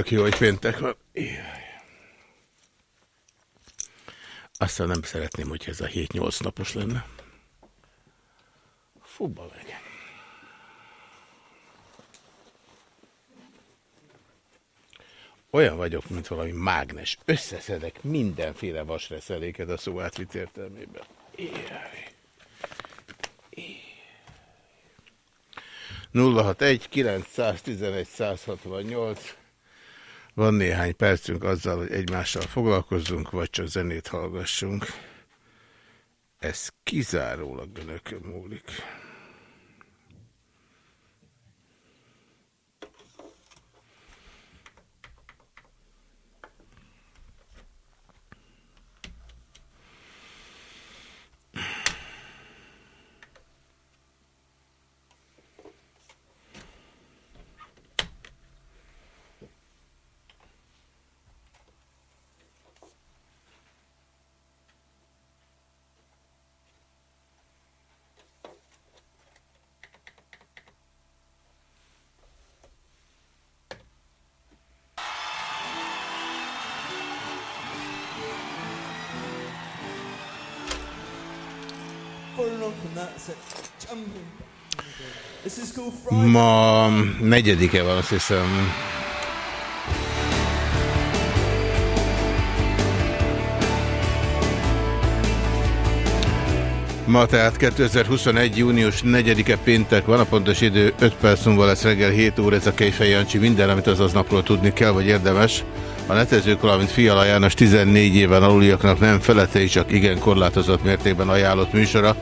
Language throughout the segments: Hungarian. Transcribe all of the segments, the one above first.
Tök jó, hogy péntek van. Aztán nem szeretném, hogy ez a 7-8 napos lenne. Fúba legyen. Olyan vagyok, mint valami mágnes. Összeszedek mindenféle vasreszeléket a szó átvitt értelmében. Éjjj. 061 911 168 van néhány percünk azzal, hogy egymással foglalkozzunk, vagy csak zenét hallgassunk. Ez kizárólag önökön múlik. Ma negyedike van, azt hiszem. Ma tehát 2021. június 4-e péntek van, a pontos idő 5 perc múlva lesz reggel 7 óra, ez a Kejfej Jancsi, minden, amit az napról tudni kell, vagy érdemes. A netezők, valamint Fiala János 14 éven aluliaknak nem felette, csak igen korlátozott mértékben ajánlott műsora.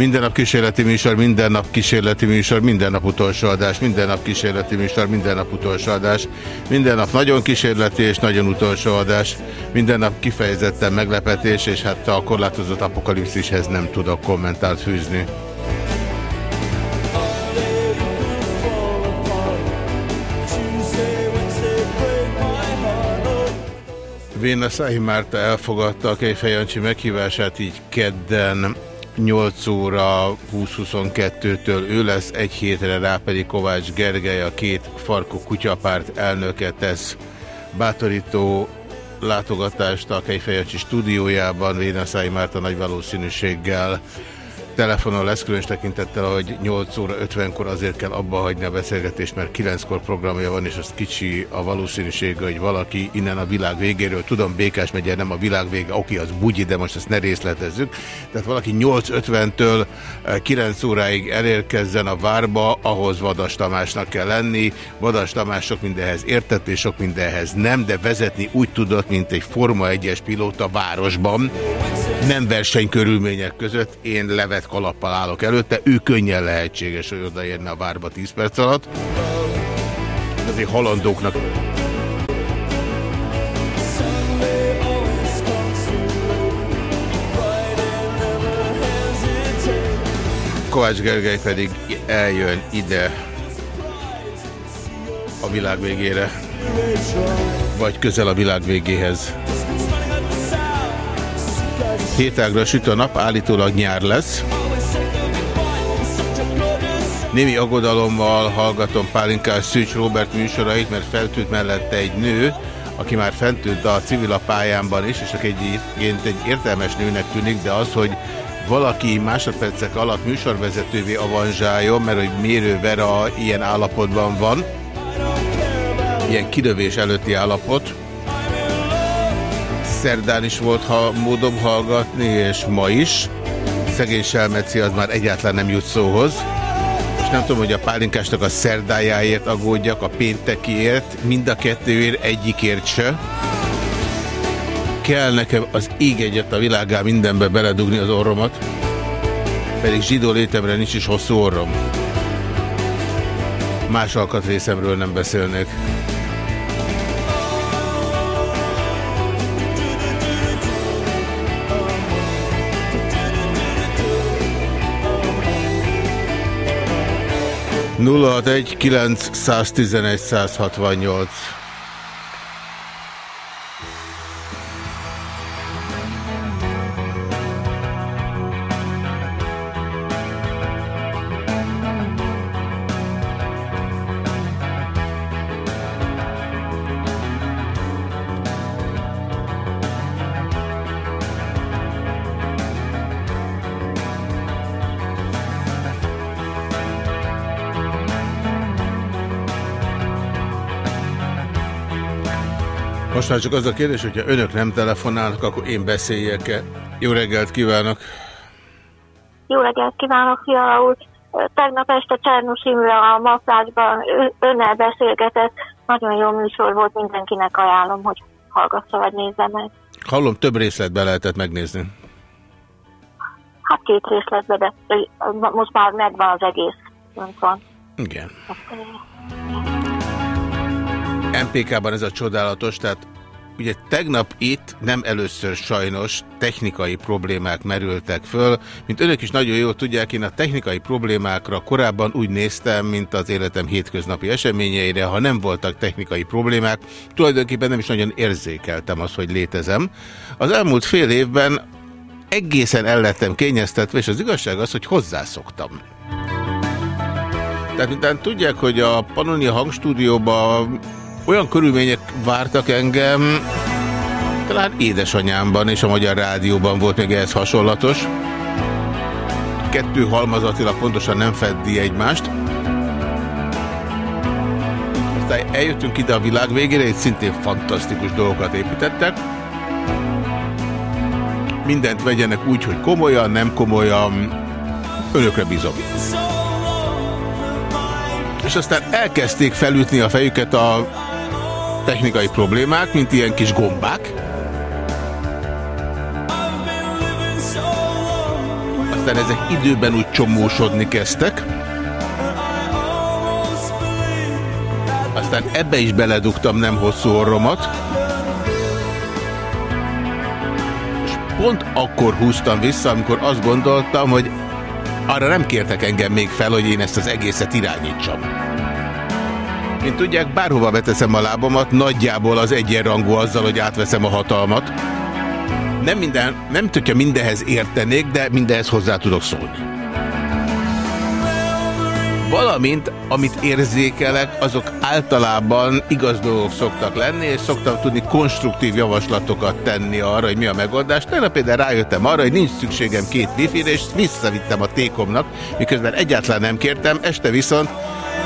Minden nap kísérleti műsor, minden nap kísérleti műsor, minden nap utolsó adás, minden nap kísérleti műsor, minden nap utolsó adás, minden nap nagyon kísérleti és nagyon utolsó adás, minden nap kifejezetten meglepetés, és hát a korlátozott apokalipszishez nem tudok kommentárt fűzni. Véna Száhi Márta elfogadta a Kejfejancsi meghívását, így kedden 8 óra 20-22-től ő lesz, egy hétre rá pedig Kovács Gergely, a két farkú kutyapárt elnöke tesz bátorító látogatást a Kejfejancsi stúdiójában, Vénaszáj Márta nagy valószínűséggel telefonon lesz, különös tekintettel, hogy 8 óra 50-kor azért kell abba hagyni a beszélgetést, mert 9-kor programja van, és az kicsi a valószínűsége, hogy valaki innen a világ végéről, tudom, Békás megye nem a világ vége, oké, az bugyi, de most ezt ne részletezzük. Tehát valaki 8.50-től 9 eh, óráig elérkezzen a várba, ahhoz Vadas Tamásnak kell lenni. Vadas Tamás sok mindenhez értett, és sok mindenhez nem, de vezetni úgy tudott, mint egy Forma 1-es pilóta városban, nem versenykörülmények között. Én levet kalappal állok előtte, ő könnyen lehetséges, hogy odaérne a várba 10 perc alatt. Azért halandóknak... Kovács Gergely pedig eljön ide a világ végére, vagy közel a világ végéhez. Hétágra süt a nap, állítólag nyár lesz. Némi aggodalommal hallgatom Pálinkás Szűcs Robert műsorait, mert feltűnt mellette egy nő, aki már fentült a civil pályámban is, és aki egyébként egy értelmes nőnek tűnik, de az, hogy valaki másodpercek alatt műsorvezetővé avanzsáljon, mert hogy Mérő Vera ilyen állapotban van, ilyen kidövés előtti állapot, szerdán is volt ha módom hallgatni, és ma is. Szegény Selmeci az már egyáltalán nem jut szóhoz. Nem tudom, hogy a pálinkásnak a szerdájáért aggódjak, a péntekiért, mind a kettőért egyikért se. Kell nekem az ég egyet a világá mindenbe beledugni az orromat, pedig zsidó létemre nincs is hosszú orrom. Más alkatrészemről nem beszélnék. 061 911 168 Most már csak az a kérdés, hogyha önök nem telefonálnak, akkor én beszéljek-e? Jó reggelt kívánok! Jó reggelt kívánok, Fiala úr! Tegnap este Csernus Imre a Maflásban önnel beszélgetett. Nagyon jó műsor volt, mindenkinek ajánlom, hogy hallgassa vagy nézze meg. Hallom, több részletben lehetett megnézni. Hát két részletben, de most már megvan az egész. van. Igen. MPK-ban ez a csodálatos, tehát ugye tegnap itt nem először sajnos technikai problémák merültek föl. Mint önök is nagyon jól tudják, én a technikai problémákra korábban úgy néztem, mint az életem hétköznapi eseményeire. Ha nem voltak technikai problémák, tulajdonképpen nem is nagyon érzékeltem azt, hogy létezem. Az elmúlt fél évben egészen ellettem kényeztetve, és az igazság az, hogy hozzászoktam. Tehát miután tudják, hogy a Pannonia hangstúdióban olyan körülmények vártak engem, talán édesanyámban és a Magyar Rádióban volt még ehhez hasonlatos. Kettő halmazatilag pontosan nem feddi egymást. Aztán eljöttünk ide a világ végére, itt szintén fantasztikus dolgokat építettek. Mindent vegyenek úgy, hogy komolyan, nem komolyan, önökre bízom. És aztán elkezdték felütni a fejüket a technikai problémák, mint ilyen kis gombák. Aztán ezek időben úgy csomósodni kezdtek. Aztán ebbe is beledugtam nem hosszú orromat. És pont akkor húztam vissza, amikor azt gondoltam, hogy arra nem kértek engem még fel, hogy én ezt az egészet irányítsam. Mint tudják, bárhova beteszem a lábamat, nagyjából az egyenrangú azzal, hogy átveszem a hatalmat. Nem, minden, nem tudja mindenhez értenék, de mindenhez hozzá tudok szólni. Valamint, amit érzékelek, azok általában igaz dolgok szoktak lenni, és szoktam tudni konstruktív javaslatokat tenni arra, hogy mi a megoldás. Tegnap például rájöttem arra, hogy nincs szükségem két wifi-re, és visszavittem a tékomnak, miközben egyáltalán nem kértem, este viszont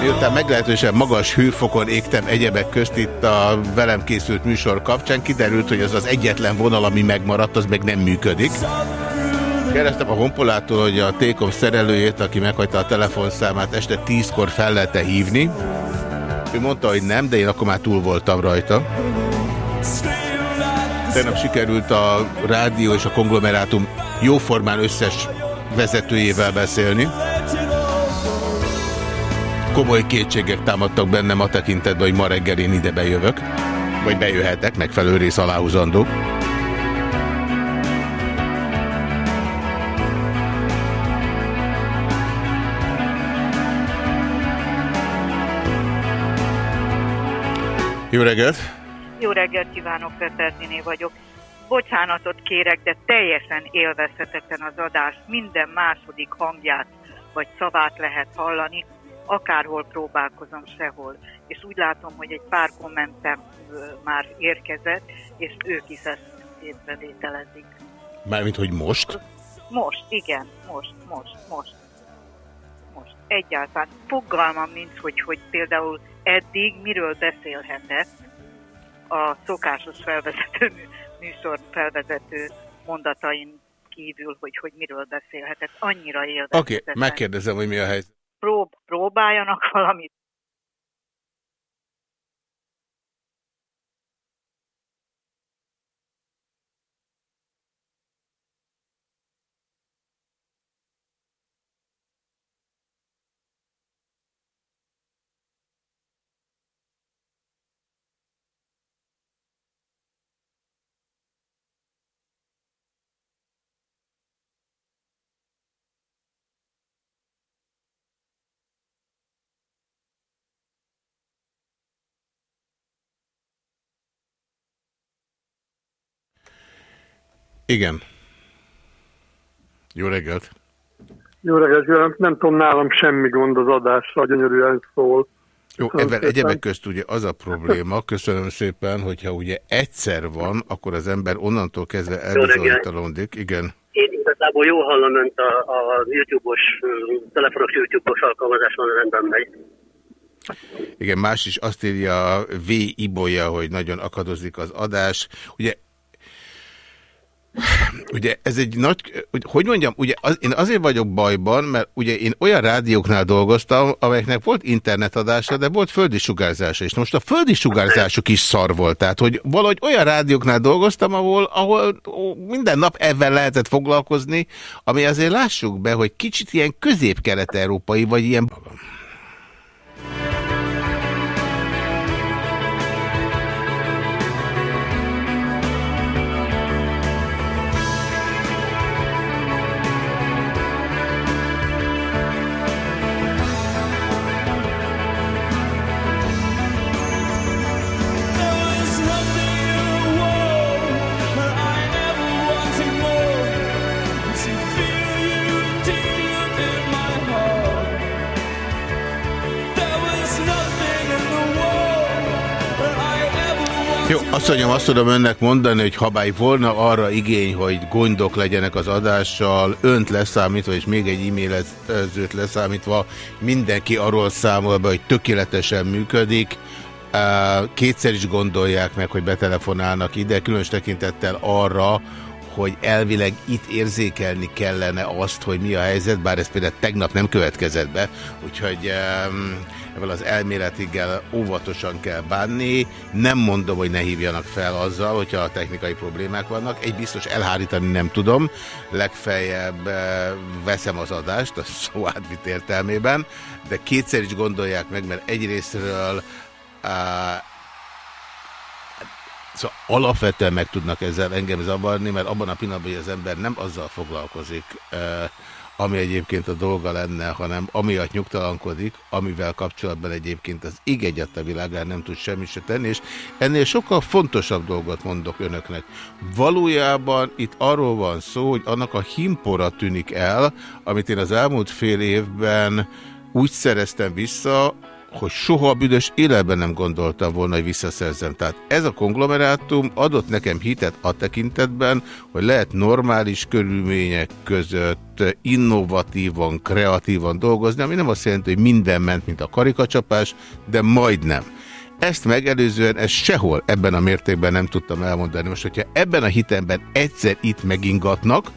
Miután meglehetősen magas hőfokon égtem egyebek közt itt a velem készült műsor kapcsán, kiderült, hogy az az egyetlen vonal, ami megmaradt, az meg nem működik. Kérdeztem a honpolától, hogy a Tékom szerelőjét, aki meghagyta a telefonszámát, este tízkor fel lehet -e hívni. Ő mondta, hogy nem, de én akkor már túl voltam rajta. Tegnap sikerült a rádió és a konglomerátum jóformán összes vezetőjével beszélni komoly kétségek támadtak bennem a tekintetben, hogy ma reggel én ide bejövök, vagy bejöhetek, megfelelő rész aláhúzandó. Jó reggelt! Jó reggelt kívánok, Peterziné vagyok. Bocsánatot kérek, de teljesen élvezhetetlen az adás. Minden második hangját vagy szavát lehet hallani akárhol próbálkozom, sehol. És úgy látom, hogy egy pár kommentem már érkezett, és ők is ezt észrevételezik. Mármint, hogy most? Most, igen, most, most, most. Most. Egyáltalán fogalmam nincs, hogy, hogy például eddig miről beszélhetett a szokásos felvezető műsor felvezető mondatain kívül, hogy, hogy miről beszélhetett. Annyira érdekes. Oké, okay, megkérdezem, hogy mi a helyzet prób, próbáljanak valamit Igen. Jó reggelt! Jó reggelt, jó Nem tudom, nálam semmi gond az adásra, gyönyörűen szól. Jó, ebben egyebek közt ugye az a probléma, köszönöm szépen, hogyha ugye egyszer van, akkor az ember onnantól kezdve elbizonytalanodik. Igen. Én igazából jól hallom önt a, a YouTube-os, telefonos YouTube-os alkalmazáson rendben megy. Igen, más is azt írja V. Ibolya, hogy nagyon akadozik az adás. Ugye Ugye ez egy nagy, hogy mondjam, ugye az, én azért vagyok bajban, mert ugye én olyan rádióknál dolgoztam, amelyeknek volt internetadása, de volt földi sugárzása is. Most a földi sugárzásuk is szar volt, tehát hogy valahogy olyan rádióknál dolgoztam, ahol, ahol minden nap ebben lehetett foglalkozni, ami azért lássuk be, hogy kicsit ilyen közép-kelet-európai, vagy ilyen... asszonyom, azt tudom önnek mondani, hogy ha bár volna arra igény, hogy gondok legyenek az adással, önt leszámítva, és még egy e-mailezőt leszámítva, mindenki arról számol be, hogy tökéletesen működik. Kétszer is gondolják meg, hogy betelefonálnak ide, különös tekintettel arra, hogy elvileg itt érzékelni kellene azt, hogy mi a helyzet, bár ez például tegnap nem következett be, úgyhogy ezzel az elméletiggel óvatosan kell bánni. Nem mondom, hogy ne hívjanak fel azzal, hogyha technikai problémák vannak. Egy biztos elhárítani nem tudom, legfeljebb veszem az adást, a szó átvitt értelmében, de kétszer is gondolják meg, mert egyrésztről uh, Szóval alapvetően meg tudnak ezzel engem zavarni, mert abban a pillanatban, hogy az ember nem azzal foglalkozik, ami egyébként a dolga lenne, hanem amiatt nyugtalankodik, amivel kapcsolatban egyébként az ég egyet a világán nem tud semmit se tenni, és ennél sokkal fontosabb dolgot mondok önöknek. Valójában itt arról van szó, hogy annak a himpora tűnik el, amit én az elmúlt fél évben úgy szereztem vissza, hogy soha a büdös életben nem gondoltam volna, hogy visszaszerzem. Tehát ez a konglomerátum adott nekem hitet a tekintetben, hogy lehet normális körülmények között innovatívan, kreatívan dolgozni, ami nem azt jelenti, hogy minden ment, mint a karikacsapás, de majdnem. Ezt megelőzően ezt sehol ebben a mértékben nem tudtam elmondani. Most, hogyha ebben a hitemben egyszer itt megingatnak,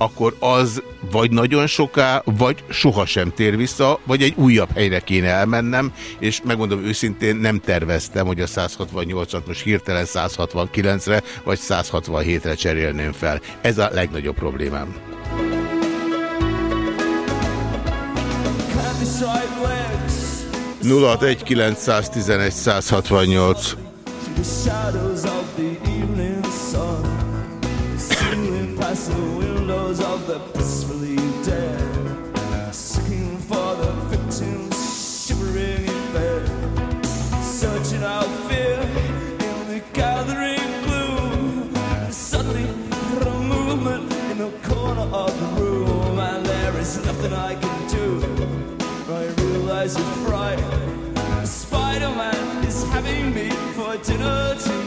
akkor az vagy nagyon soká, vagy sohasem tér vissza, vagy egy újabb helyre kéne elmennem, és megmondom őszintén, nem terveztem, hogy a 168-at most hirtelen 169-re, vagy 167-re cserélném fel. Ez a legnagyobb problémám. Nulla 1911 168 shadows of the peacefully dead, seeking for the victims shivering in bed, searching out fear in the gathering gloom. Suddenly, a movement in the corner of the room, and there is nothing I can do. I realize it's fright. Spider-Man is having me for dinner tonight.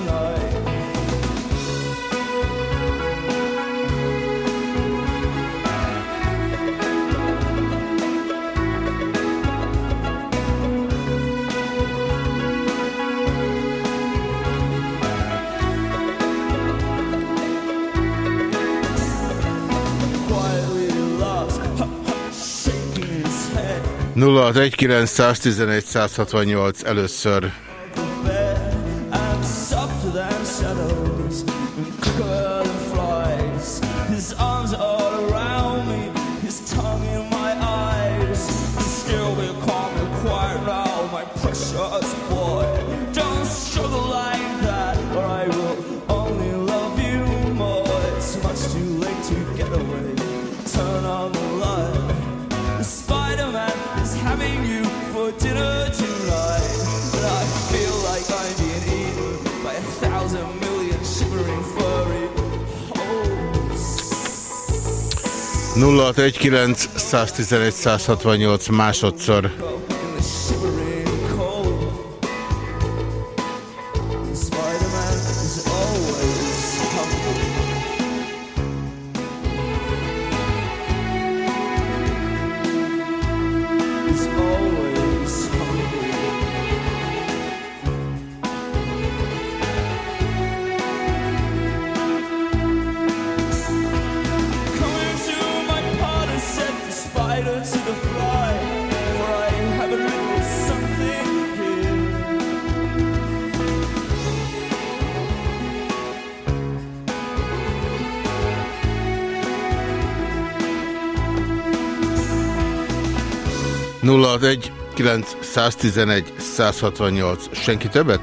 061 168 először. Nulla 111 168 másodszor. 061 911 168. Senki többet?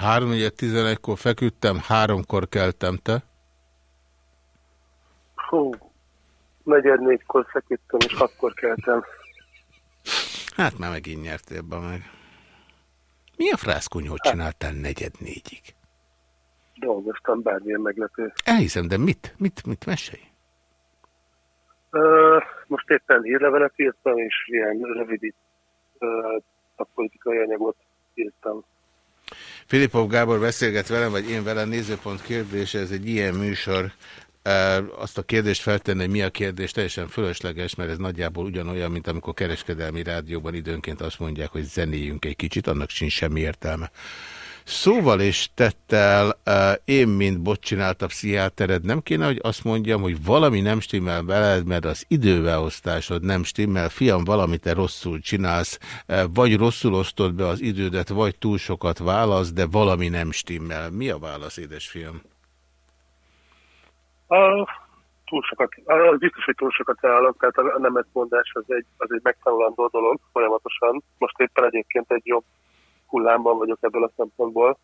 Reggelt. 3-11-kor feküdtem, háromkor keltem, te? Hú, negyed négykor feküdtem, és hatkor keltem. Hát már megint nyertél be meg. Mi a frászkonyhot hát. csináltál negyed négyig? Dolgoztam, bármilyen meglepő. Elhiszem, de mit? Mit, mit mesélj? Uh, most éppen hírlevelet írtam, és ilyen rövid uh, a politikai anyagot írtam. Filipov Gábor beszélget velem, vagy én velem nézőpont kérdése, ez egy ilyen műsor, azt a kérdést feltenni, hogy mi a kérdés, teljesen fölösleges, mert ez nagyjából ugyanolyan, mint amikor kereskedelmi rádióban időnként azt mondják, hogy zenéjünk egy kicsit, annak sincs semmi értelme. Szóval és tettel én, mint bot csinálta pszichiátered, nem kéne, hogy azt mondjam, hogy valami nem stimmel veled, mert az időbeosztásod nem stimmel. Fiam, valamit te rosszul csinálsz, vagy rosszul osztod be az idődet, vagy túl sokat válasz, de valami nem stimmel. Mi a válasz, édesfiam? A, túl sokat, az biztos, hogy túl sokat állok, tehát a nemetmondás az egy, az egy megtanulandó dolog folyamatosan. Most éppen egyébként egy jobb hullámban vagyok ebből a szempontból.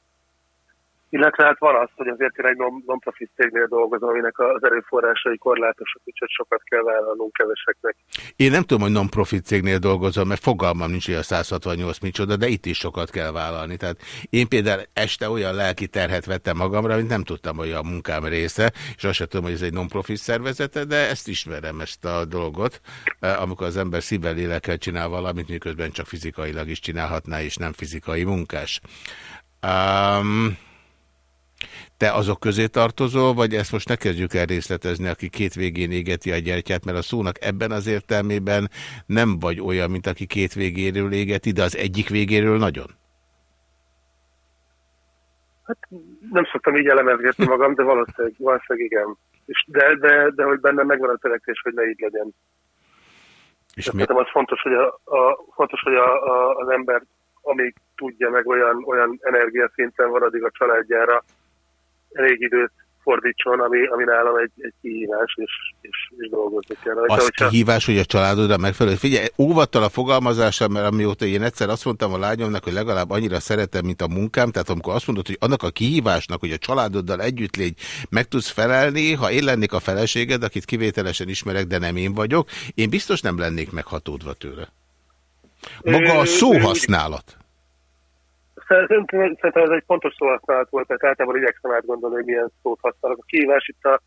Illetve hát van az, hogy azért én egy non-profit cégnél dolgozom, aminek az erőforrásai korlátosak, úgyhogy sokat kell vállalnunk keveseknek. Én nem tudom, hogy non-profit cégnél dolgozom, mert fogalmam nincs, hogy a 168 micsoda, de itt is sokat kell vállalni. Tehát én például este olyan lelki terhet vettem magamra, mint nem tudtam, hogy a munkám része, és azt sem tudom, hogy ez egy non-profit szervezete, de ezt ismerem, ezt a dolgot, eh, amikor az ember szívvel lélekkel csinál valamit, miközben csak fizikailag is csinálhatná, és nem fizikai munkás. Um, te azok közé tartozol, vagy ezt most ne kezdjük el részletezni, aki két végén égeti a gyertyát, mert a szónak ebben az értelmében nem vagy olyan, mint aki két végéről égeti, de az egyik végéről nagyon? Hát nem szoktam így elemezgetni magam, de valószínűleg, valószínűleg igen. És de, de, de hogy bennem megvan a törekvés, hogy ne így legyen. És mi... az fontos, hogy, a, a, fontos, hogy a, a, az ember amíg tudja, meg olyan, olyan energiaszinten van addig a családjára, elég időt fordítson, ami, ami nálam egy, egy kihívás, és, és, és dolgozni kell. Az hogyha... kihívás, hogy a családodra megfelelő. Figyelj, óvattal a fogalmazással, mert amióta én egyszer azt mondtam a lányomnak, hogy legalább annyira szeretem, mint a munkám, tehát amikor azt mondod, hogy annak a kihívásnak, hogy a családoddal együtt légy, meg tudsz felelni, ha én lennék a feleséged, akit kivételesen ismerek, de nem én vagyok, én biztos nem lennék meghatódva tőle. Maga a szóhasználat. Szerintem ez egy pontos szóhasználat volt, mert általában igyekszem átgondolni, hogy milyen szót használok. A kihívás itt a,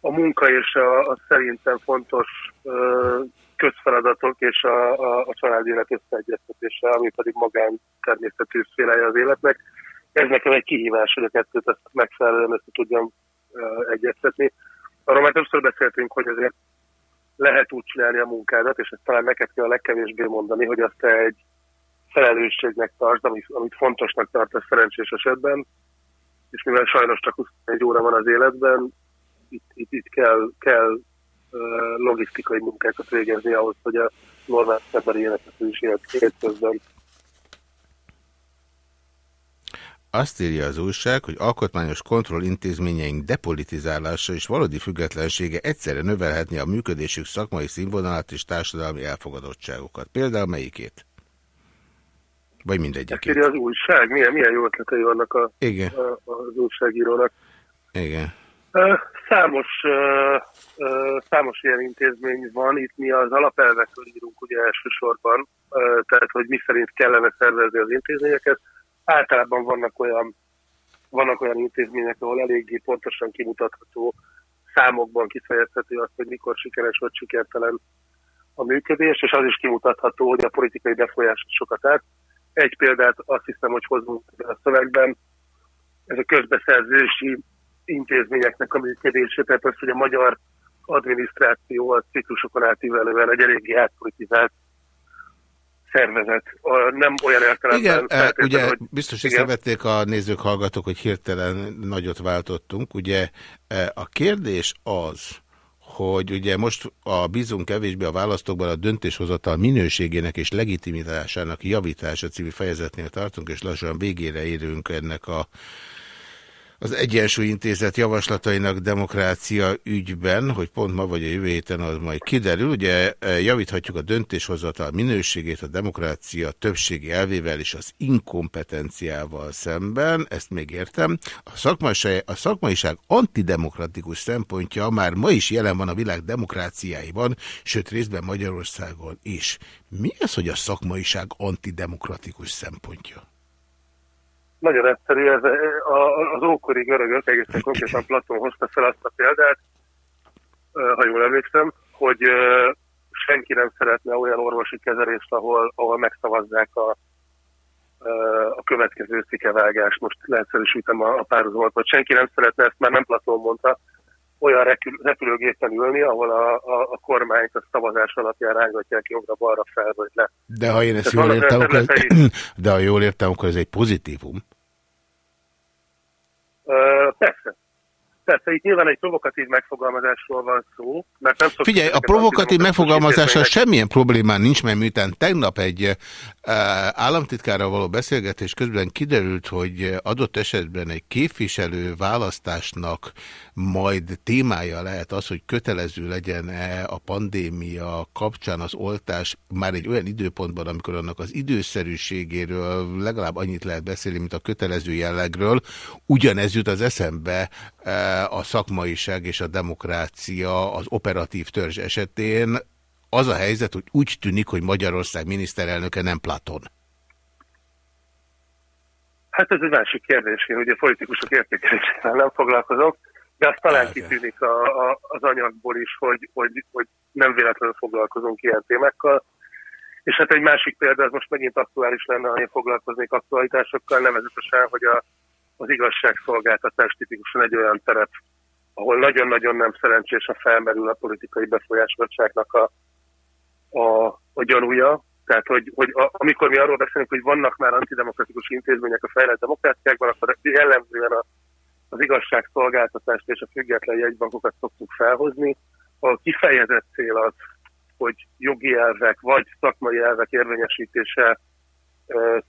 a munka és a, a szerintem fontos ö, közfeladatok és a, a, a család élet összeegyeztetése, ami pedig magán természetű szférája az életnek. Ez nekem egy kihívás, hogy a kettőt ezt megfelelően össze tudjam ö, egyeztetni. Arról már többször beszéltünk, hogy azért lehet úgy csinálni a munkádat, és ezt talán neked kell a legkevésbé mondani, hogy azt te egy felelősségnek tart, amit, amit fontosnak tartasz szerencsés esetben, és mivel sajnos csak 21 óra van az életben, itt, itt, itt kell, kell logisztikai munkákat végezni ahhoz, hogy a normál emberi életet is élet közben. Azt írja az újság, hogy alkotmányos kontrollintézményeink depolitizálása és valódi függetlensége egyszerre növelhetni a működésük szakmai színvonalát és társadalmi elfogadottságokat. Például melyikét? Vagy mindegyikét? Ezt az újság? Milyen, milyen jó ötletei vannak a, Igen. A, az újságírónak? Igen. Számos, számos ilyen intézmény van, itt mi az alapelvekről írunk ugye elsősorban, tehát hogy mi szerint kellene szervezni az intézményeket. Általában vannak olyan, vannak olyan intézmények, ahol eléggé pontosan kimutatható számokban kifejezhető azt, hogy mikor sikeres vagy sikertelen a működés, és az is kimutatható, hogy a politikai befolyás sokat át. Egy példát azt hiszem, hogy hozunk a szövegben, ez a közbeszerzési intézményeknek a működése, tehát az, hogy a magyar adminisztráció a ciklusokon átívelően egy eléggé átpolitizált szervezet. Nem olyan értelemben... Igen, ugye hogy, biztos észrevették a nézők, hallgatók, hogy hirtelen nagyot váltottunk. Ugye e, a kérdés az, hogy ugye most a bízunk kevésbé a választókban a döntéshozatal minőségének és legitimitásának javítása című fejezetnél tartunk, és lassan végére érünk ennek a az Egyensúly Intézet javaslatainak demokrácia ügyben, hogy pont ma vagy a jövő héten az majd kiderül, ugye e, javíthatjuk a döntéshozatal minőségét a demokrácia többségi elvével és az inkompetenciával szemben, ezt még értem. A szakmaiság, a szakmaiság antidemokratikus szempontja már ma is jelen van a világ demokráciáiban, sőt részben Magyarországon is. Mi az, hogy a szakmaiság antidemokratikus szempontja? Nagyon egyszerű, ez az ókori görögök, egészen konkrétan Platon hozta fel azt a példát, ha jól emlékszem, hogy senki nem szeretne olyan orvosi kezelést, ahol, ahol megszavazzák a, a következő szikevágást. Most leegyszerűsítem a, a párhuzamot, hogy senki nem szeretne, ezt már nem Platon mondta, olyan repülőgépen ülni, ahol a, a, a kormányt a szavazás alapján rángatják jobbra-balra fel, vagy le. De ha én ezt jól értem, akkor ez, de ha jól értem, akkor ez egy pozitívum. Persze. Persze, itt nyilván egy provokatív megfogalmazásról van szó, mert nem Figyelj, a provokatív megfogalmazással semmilyen problémán nincs, mert miután tegnap egy uh, államtitkárral való beszélgetés közben kiderült, hogy adott esetben egy képviselő választásnak majd témája lehet az, hogy kötelező legyen-e a pandémia kapcsán az oltás már egy olyan időpontban, amikor annak az időszerűségéről legalább annyit lehet beszélni, mint a kötelező jellegről, ugyanez jut az eszembe a szakmaiság és a demokrácia az operatív törzs esetén. Az a helyzet, hogy úgy tűnik, hogy Magyarország miniszterelnöke nem Platon. Hát ez egy másik kérdés. Én ugye politikusok értékelésével nem foglalkozok, de azt talán kitűnik a, a, az anyagból is, hogy, hogy, hogy nem véletlenül foglalkozunk ilyen témákkal. És hát egy másik példa, az most megint aktuális lenne, ha én foglalkoznék aktualitásokkal, nevezetesen, hogy a, az igazságszolgáltatás tipikusan egy olyan terep, ahol nagyon-nagyon nem szerencsés a felmerül a politikai befolyásoltságnak a, a, a gyanúja. Tehát, hogy, hogy a, amikor mi arról beszélünk, hogy vannak már antidemokratikus intézmények a fejlett demokráciákban, akkor jellemzően a, az igazságszolgáltatást és a független jegybankokat szoktuk felhozni, a kifejezett cél az, hogy jogi elvek vagy szakmai elvek érvényesítése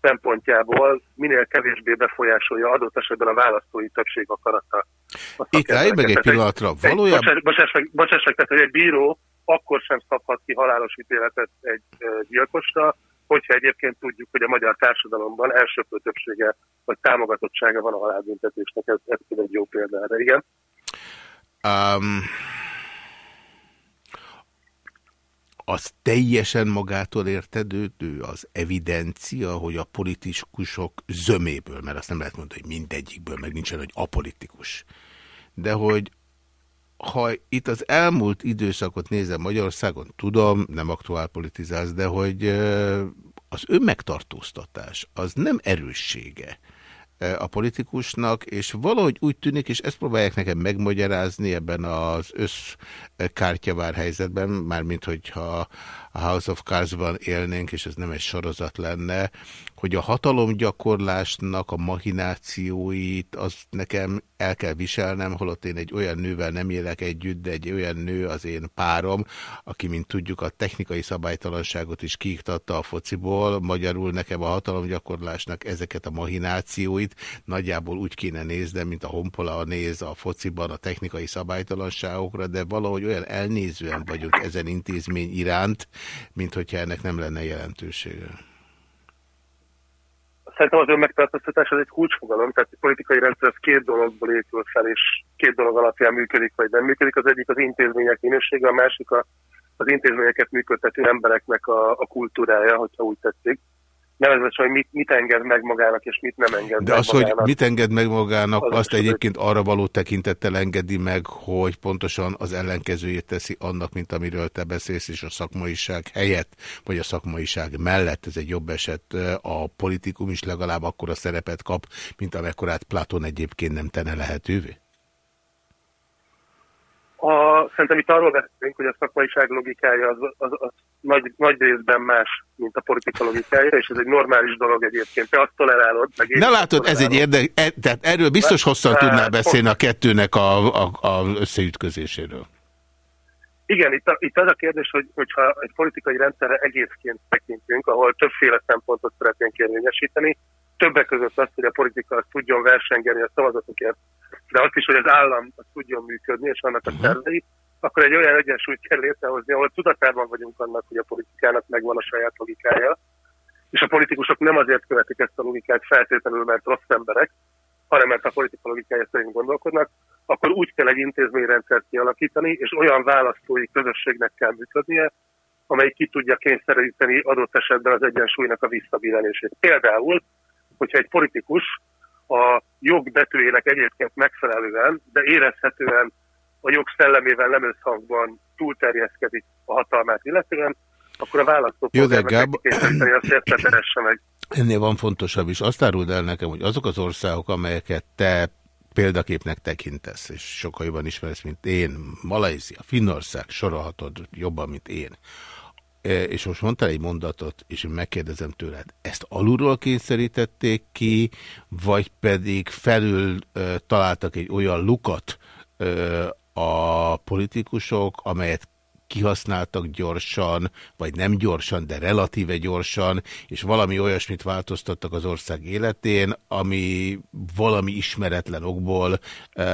szempontjából minél kevésbé befolyásolja adott esetben a választói többség akarata. Itt állj meg egy pillanatra. Valójában... Bocsáss meg, bocsáss meg, tehát hogy egy bíró akkor sem szabhat ki halálos ítéletet egy gyilkosra, hogyha egyébként tudjuk, hogy a magyar társadalomban elsőprő többsége vagy támogatottsága van a halálbüntetésnek. Ez, ez egy jó példa erre, igen. Um, az teljesen magától értedődő, az evidencia, hogy a politikusok zöméből, mert azt nem lehet mondani, hogy mindegyikből, meg nincsen, hogy apolitikus, de hogy ha itt az elmúlt időszakot nézem Magyarországon, tudom, nem aktuál politizálsz, de hogy az önmegtartóztatás az nem erőssége a politikusnak, és valahogy úgy tűnik, és ezt próbálják nekem megmagyarázni ebben az összkártyavár helyzetben, mármint hogyha a House of Cards-ban élnénk, és ez nem egy sorozat lenne, hogy a hatalomgyakorlásnak a mahinációit az nekem el kell viselnem, holott én egy olyan nővel nem élek együtt, de egy olyan nő az én párom, aki, mint tudjuk, a technikai szabálytalanságot is kiiktatta a fociból, magyarul nekem a hatalomgyakorlásnak ezeket a mahinációit nagyjából úgy kéne néznem, mint a honpola néz a fociban a technikai szabálytalanságokra, de valahogy olyan elnézően vagyunk ezen intézmény iránt, mint hogyha ennek nem lenne jelentősége. Szerintem az önmegtartóztatás az egy kulcsfogalom, tehát a politikai rendszer az két dologból épül fel, és két dolog alapján működik, vagy nem működik. Az egyik az intézmények minősége, a másik a, az intézményeket működtető embereknek a, a kultúrája, hogyha úgy tetszik. Nevezetesen, hogy mit, mit enged meg magának, és mit nem enged De meg az, magának. hogy mit enged meg magának, Az azt egyébként arra való tekintettel engedi meg, hogy pontosan az ellenkezőjét teszi annak, mint amiről te beszélsz, és a szakmaiság helyett, vagy a szakmaiság mellett, ez egy jobb eset, a politikum is legalább akkora szerepet kap, mint amekkorát Platon egyébként nem tenne lehetővé? A, szerintem itt arról beszélünk, hogy a szakmaiság logikája az, az, az nagy, nagy részben más, mint a politika logikája, és ez egy normális dolog egyébként. Te azt tolerálod, meg én Na látod, ez egy érdek, e, tehát erről biztos hosszan Hát, tudnál hát, beszélni a kettőnek a, a, a összeütközéséről. Igen, itt, a, itt az a kérdés, hogy, hogyha egy politikai rendszerre egészként tekintünk, ahol többféle szempontot szeretnénk érvényesíteni, többek között azt, hogy a politika azt tudjon versengeni a szavazatokért, de azt is, hogy az állam azt tudjon működni, és annak a szervei, akkor egy olyan egyensúlyt kell létrehozni, ahol tudatában vagyunk annak, hogy a politikának megvan a saját logikája, és a politikusok nem azért követik ezt a logikát feltétlenül, mert rossz emberek, hanem mert a politika logikája szerint gondolkodnak, akkor úgy kell egy intézményrendszert kialakítani, és olyan választói közösségnek kell működnie, amely ki tudja kényszeríteni adott esetben az egyensúlynak a visszabillenését. Például, hogyha egy politikus a jog betűjének egyébként megfelelően, de érezhetően a jog szellemével nem összhangban túlterjeszkedik a hatalmát illetően, akkor a de Gáb... azt meg. Ennél van fontosabb is. Azt áruld el nekem, hogy azok az országok, amelyeket te példaképnek tekintesz, és sokkal jobban ismersz, mint én, Malajzia, Finnország, sorolhatod jobban, mint én. És most mondtál egy mondatot, és megkérdezem tőled, ezt alulról kényszerítették ki, vagy pedig felül találtak egy olyan lukat a politikusok, amelyet kihasználtak gyorsan, vagy nem gyorsan, de relatíve gyorsan, és valami olyasmit változtattak az ország életén, ami valami ismeretlen okból e,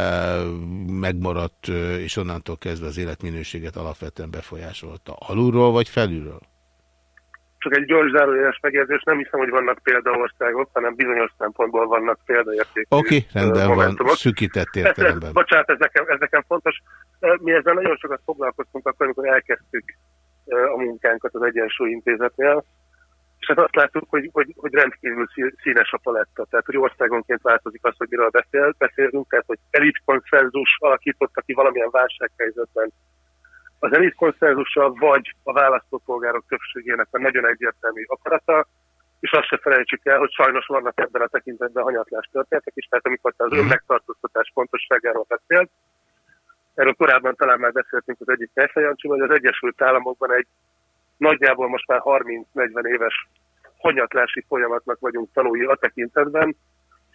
megmaradt, és onnantól kezdve az életminőséget alapvetően befolyásolta. Alulról vagy felülről? Csak egy gyors zárójeles megjegyzés, nem hiszem, hogy vannak példaországok, hanem bizonyos szempontból vannak példaértékű Oké, okay, rendben van, szükített értelemben. Bocsánat, ez nekem, ez nekem fontos. Mi ezzel nagyon sokat foglalkoztunk akkor, amikor elkezdtük a munkánkat az Egyensúly Intézetnél, és hát azt láttuk, hogy, hogy, hogy rendkívül színes a paletta, tehát hogy országonként változik az, hogy miről beszél, beszélünk, tehát hogy elit konszenzus alakította ki valamilyen válsághelyzetben. Az elit konszenzusa, vagy a választópolgárok többségének a nagyon egyértelmű akarata, és azt se felejtsük el, hogy sajnos vannak ebben a tekintetben hanyatlás történetek is, tehát amikor te az önmegtartóztatás pontosságáról beszélt, erről korábban talán már beszéltünk az egyik Kejfejancsival, hogy az Egyesült Államokban egy nagyjából most már 30-40 éves hanyatlási folyamatnak vagyunk tanulni a tekintetben,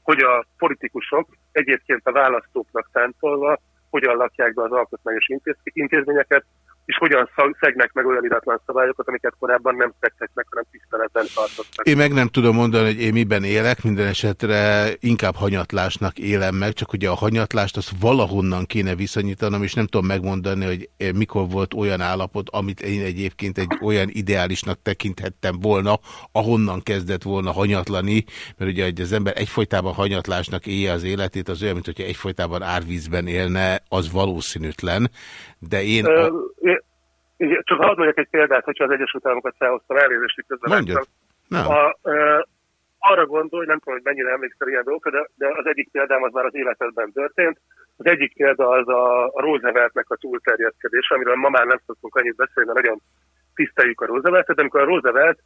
hogy a politikusok egyébként a választóknak táncolva hogyan lakják be az alkotmányos intézményeket, és hogyan szegnek meg olyan iratlan szabályokat, amiket korábban nem szegtek meg, hanem tiszteletben tartottak. Én meg nem tudom mondani, hogy én miben élek, minden esetre inkább hanyatlásnak élem meg, csak ugye a hanyatlást azt valahonnan kéne viszonyítanom, és nem tudom megmondani, hogy mikor volt olyan állapot, amit én egyébként egy olyan ideálisnak tekinthettem volna, ahonnan kezdett volna hanyatlani, mert ugye hogy az ember egyfolytában hanyatlásnak élje az életét, az olyan, mint hogyha egyfolytában árvízben élne, az valószínűtlen, de én... A... Csak hadd mondjak egy példát, hogyha az Egyesült Államokat felhoztam, elnézést, közben a, e, arra gondolj, nem tudom, hogy mennyire emlékszel ilyen dolgokra, de, de az egyik példám az már az életedben történt. Az egyik példa az a, a Rooseveltnek a túlterjeszkedése, amiről ma már nem szoktunk annyit beszélni, mert nagyon tiszteljük a Rooseveltet, amikor a Roosevelt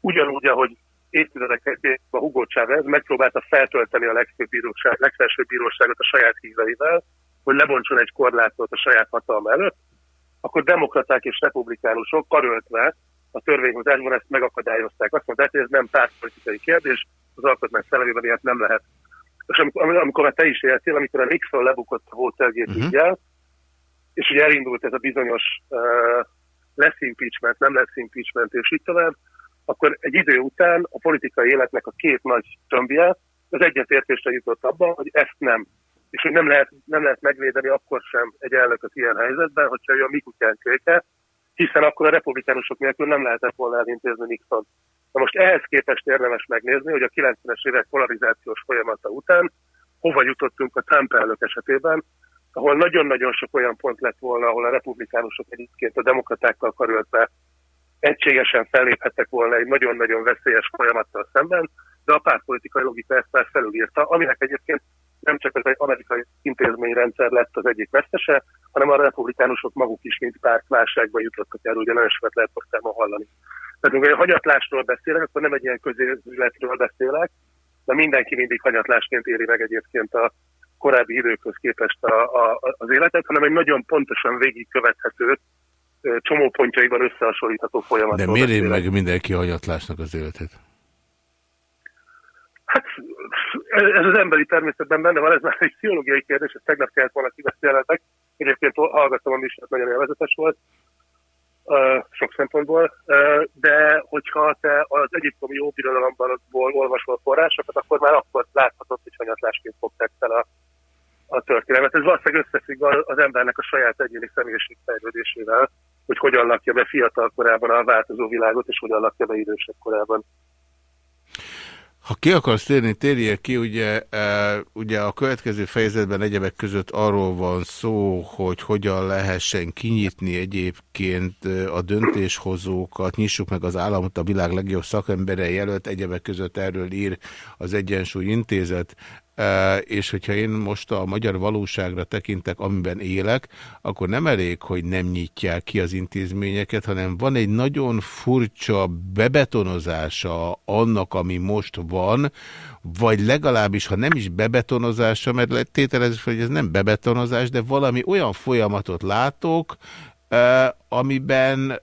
ugyanúgy, ahogy évtizedek a Hugo Chávez megpróbálta feltölteni a legfőbb bíróság, legfelsőbb bíróságot a saját híveivel, hogy lebontson egy korlátot a saját hatalma előtt, akkor demokraták és republikánusok karöltve a törvényhozásban ezt megakadályozták. Azt mondták, hogy ez nem pártpolitikai kérdés, az alkotmány szellemében ilyet nem lehet. És amikor, amikor te is éltél, amikor a Nixon lebukott a Watergate uh-huh. ügyel, és ugye elindult ez a bizonyos uh, lesz impeachment, nem lesz impeachment, és így tovább, akkor egy idő után a politikai életnek a két nagy tömbje az egyetértésre jutott abban, hogy ezt nem és hogy nem lehet, nem lehet megvédeni akkor sem egy elnököt ilyen helyzetben, hogyha ő a mi kutyán hiszen akkor a republikánusok nélkül nem lehetett volna elintézni Nixon. Na most ehhez képest érdemes megnézni, hogy a 90-es évek polarizációs folyamata után hova jutottunk a Trump elnök esetében, ahol nagyon-nagyon sok olyan pont lett volna, ahol a republikánusok egyébként a demokratákkal karöltve egységesen felléphettek volna egy nagyon-nagyon veszélyes folyamattal szemben, de a pártpolitikai logika ezt már felülírta, aminek egyébként nem csak az amerikai intézményrendszer lett az egyik vesztese, hanem a republikánusok maguk is, mint párt válságba jutottak erről, ugye nagyon sokat lehet mostában hallani. Tehát amikor hanyatlásról beszélek, akkor nem egy ilyen közéletről beszélek, de mindenki mindig hanyatlásként éri meg egyébként a korábbi időkhöz képest a, a, az életet, hanem egy nagyon pontosan végigkövethető, csomópontjaiban összehasonlítható folyamat. De miért meg mindenki hanyatlásnak az életet? Hát ez az emberi természetben benne van, ez már egy pszichológiai kérdés, ezt tegnap kellett volna kibeszélnetek. Egyébként hallgattam a műsort, nagyon élvezetes volt, uh, sok szempontból, uh, de hogyha te az egyiptomi jó birodalomban olvasol forrásokat, akkor már akkor láthatod, hogy hanyatlásként fogták fel a, a történelmet. Ez valószínűleg összefügg az embernek a saját egyéni személyiség fejlődésével, hogy hogyan lakja be fiatal korában a változó világot, és hogyan lakja be idősebb korában. Ha ki akarsz térni, térjél ki, ugye, e, ugye a következő fejezetben egyebek között arról van szó, hogy hogyan lehessen kinyitni egyébként e, a döntéshozókat, nyissuk meg az államot a világ legjobb szakemberei előtt, egyebek között erről ír az Egyensúly Intézet és hogyha én most a magyar valóságra tekintek, amiben élek, akkor nem elég, hogy nem nyitják ki az intézményeket, hanem van egy nagyon furcsa bebetonozása annak, ami most van, vagy legalábbis, ha nem is bebetonozása, mert tételezzük, hogy ez nem bebetonozás, de valami olyan folyamatot látok, amiben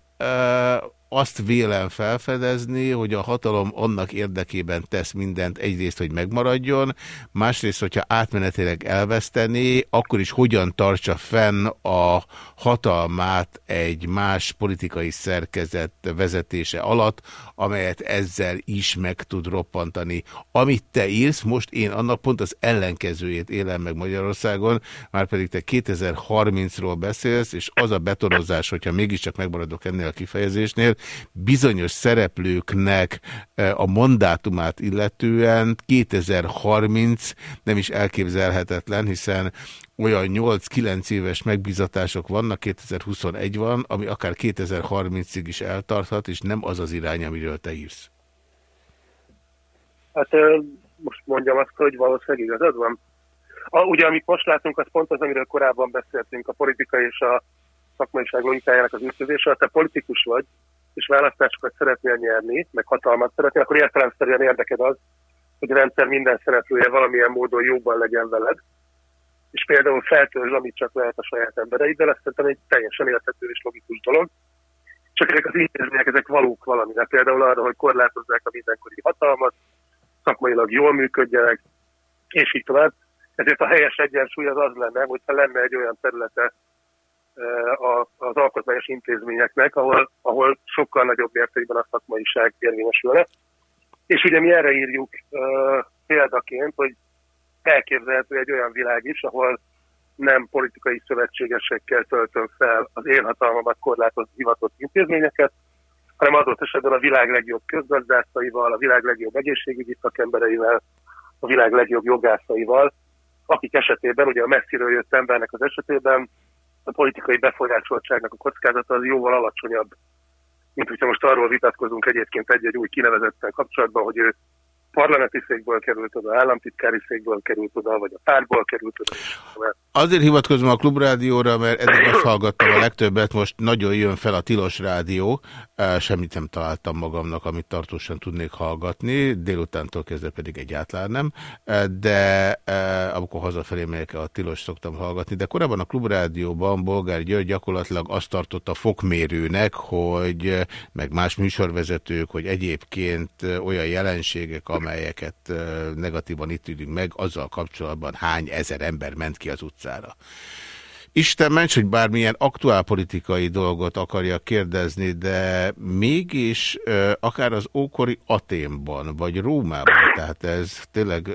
azt vélem felfedezni, hogy a hatalom annak érdekében tesz mindent egyrészt, hogy megmaradjon, másrészt, hogyha átmenetileg elvesztené, akkor is hogyan tartsa fenn a hatalmát egy más politikai szerkezet vezetése alatt, amelyet ezzel is meg tud roppantani. Amit te írsz, most én annak pont az ellenkezőjét élem meg Magyarországon, már pedig te 2030-ról beszélsz, és az a betonozás, hogyha mégiscsak megmaradok ennél a kifejezésnél, bizonyos szereplőknek e, a mandátumát illetően 2030 nem is elképzelhetetlen, hiszen olyan 8-9 éves megbizatások vannak, 2021 van, ami akár 2030-ig is eltarthat, és nem az az irány, amiről te írsz. Hát most mondjam azt, hogy valószínűleg igazad van. A, ugye, amit most látunk, az pont az, amiről korábban beszéltünk, a politika és a szakmaiság logikájának az ütközése. Ha te politikus vagy, és választásokat szeretnél nyerni, meg hatalmat szeretnél, akkor értelemszerűen érdeked az, hogy a rendszer minden szereplője valamilyen módon jobban legyen veled, és például feltörzs, amit csak lehet a saját embereiddel, azt szerintem egy teljesen érthető és logikus dolog. Csak ezek az intézmények, ezek valók valamire. Például arra, hogy korlátozzák a mindenkori hatalmat, szakmailag jól működjenek, és így tovább. Ezért a helyes egyensúly az az lenne, hogyha lenne egy olyan területe az alkotmányos intézményeknek, ahol, ahol sokkal nagyobb mértékben a szakmaiság érvényesülne. És ugye mi erre írjuk példaként, hogy elképzelhető egy olyan világ is, ahol nem politikai szövetségesekkel töltöm fel az én hatalmamat korlátozni hivatott intézményeket, hanem adott esetben a világ legjobb közgazdászaival, a világ legjobb egészségügyi szakembereivel, a világ legjobb jogászaival, akik esetében, ugye a messziről jött embernek az esetében a politikai befolyásoltságnak a kockázata az jóval alacsonyabb, mint hogyha most arról vitatkozunk egyébként egy-egy új kinevezetten kapcsolatban, hogy ő parlamenti székből került oda, államtitkári székből került oda, vagy a pártból került oda. Azért hivatkozom a klubrádióra, mert eddig azt hallgattam a legtöbbet, most nagyon jön fel a tilos rádió, semmit nem találtam magamnak, amit tartósan tudnék hallgatni, délutántól kezdve pedig egyáltalán nem, de amikor hazafelé megyek, a tilos szoktam hallgatni, de korábban a klubrádióban Bolgár György gyakorlatilag azt tartotta fokmérőnek, hogy meg más műsorvezetők, hogy egyébként olyan jelenségek, amelyeket negatívan ítélünk meg, azzal kapcsolatban hány ezer ember ment ki az utcára. Isten ments, hogy bármilyen aktuálpolitikai dolgot akarja kérdezni, de mégis akár az ókori Aténban, vagy Rómában, tehát ez tényleg,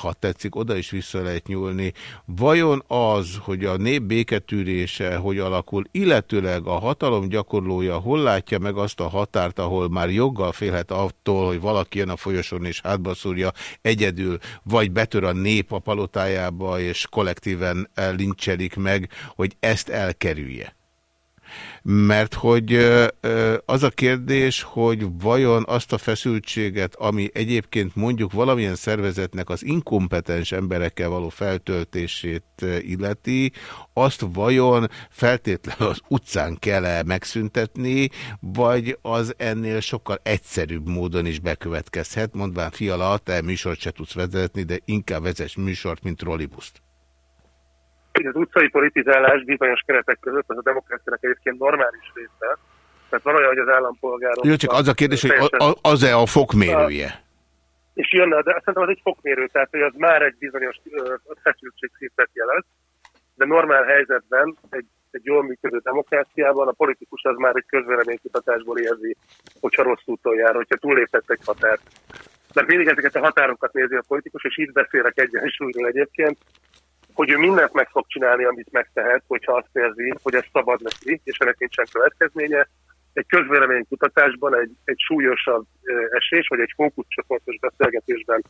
ha tetszik, oda is vissza lehet nyúlni, vajon az, hogy a nép béketűrése hogy alakul, illetőleg a hatalom gyakorlója hol látja meg azt a határt, ahol már joggal félhet attól, hogy valaki jön a folyosón és hátba szúrja egyedül, vagy betör a nép a palotájába és kollektíven lincselik meg, hogy ezt elkerülje. Mert hogy az a kérdés, hogy vajon azt a feszültséget, ami egyébként mondjuk valamilyen szervezetnek az inkompetens emberekkel való feltöltését illeti, azt vajon feltétlenül az utcán kell-e megszüntetni, vagy az ennél sokkal egyszerűbb módon is bekövetkezhet, mondván fiala, te műsort se tudsz vezetni, de inkább vezess műsort, mint rollibuszt hogy az utcai politizálás bizonyos keretek között az a demokráciának egyébként normális része. Tehát van olyan, hogy az állampolgárok... Jó, csak az a kérdés, hogy az-e a fokmérője? A, és jönne, de szerintem az egy fokmérő, tehát hogy az már egy bizonyos feszültségszintet jelent, de normál helyzetben egy, egy jól működő demokráciában a politikus az már egy közvéleménykutatásból érzi, hogyha rossz úton jár, hogyha túllépett egy határt. Mert mindig ezeket a határokat nézi a politikus, és itt beszélek egyensúlyról egyébként, hogy ő mindent meg fog csinálni, amit megtehet, hogyha azt érzi, hogy ez szabad neki, és ennek nincsen következménye. Egy közvéleménykutatásban egy, egy súlyosabb esés, vagy egy fókuszcsoportos beszélgetésben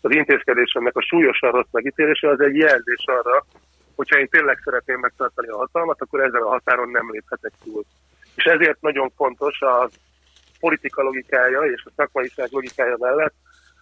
az intézkedésemnek a súlyosan rossz megítélése az egy jelzés arra, hogyha én tényleg szeretném megtartani a hatalmat, akkor ezzel a határon nem léphetek túl. És ezért nagyon fontos a politika logikája és a szakmaiság logikája mellett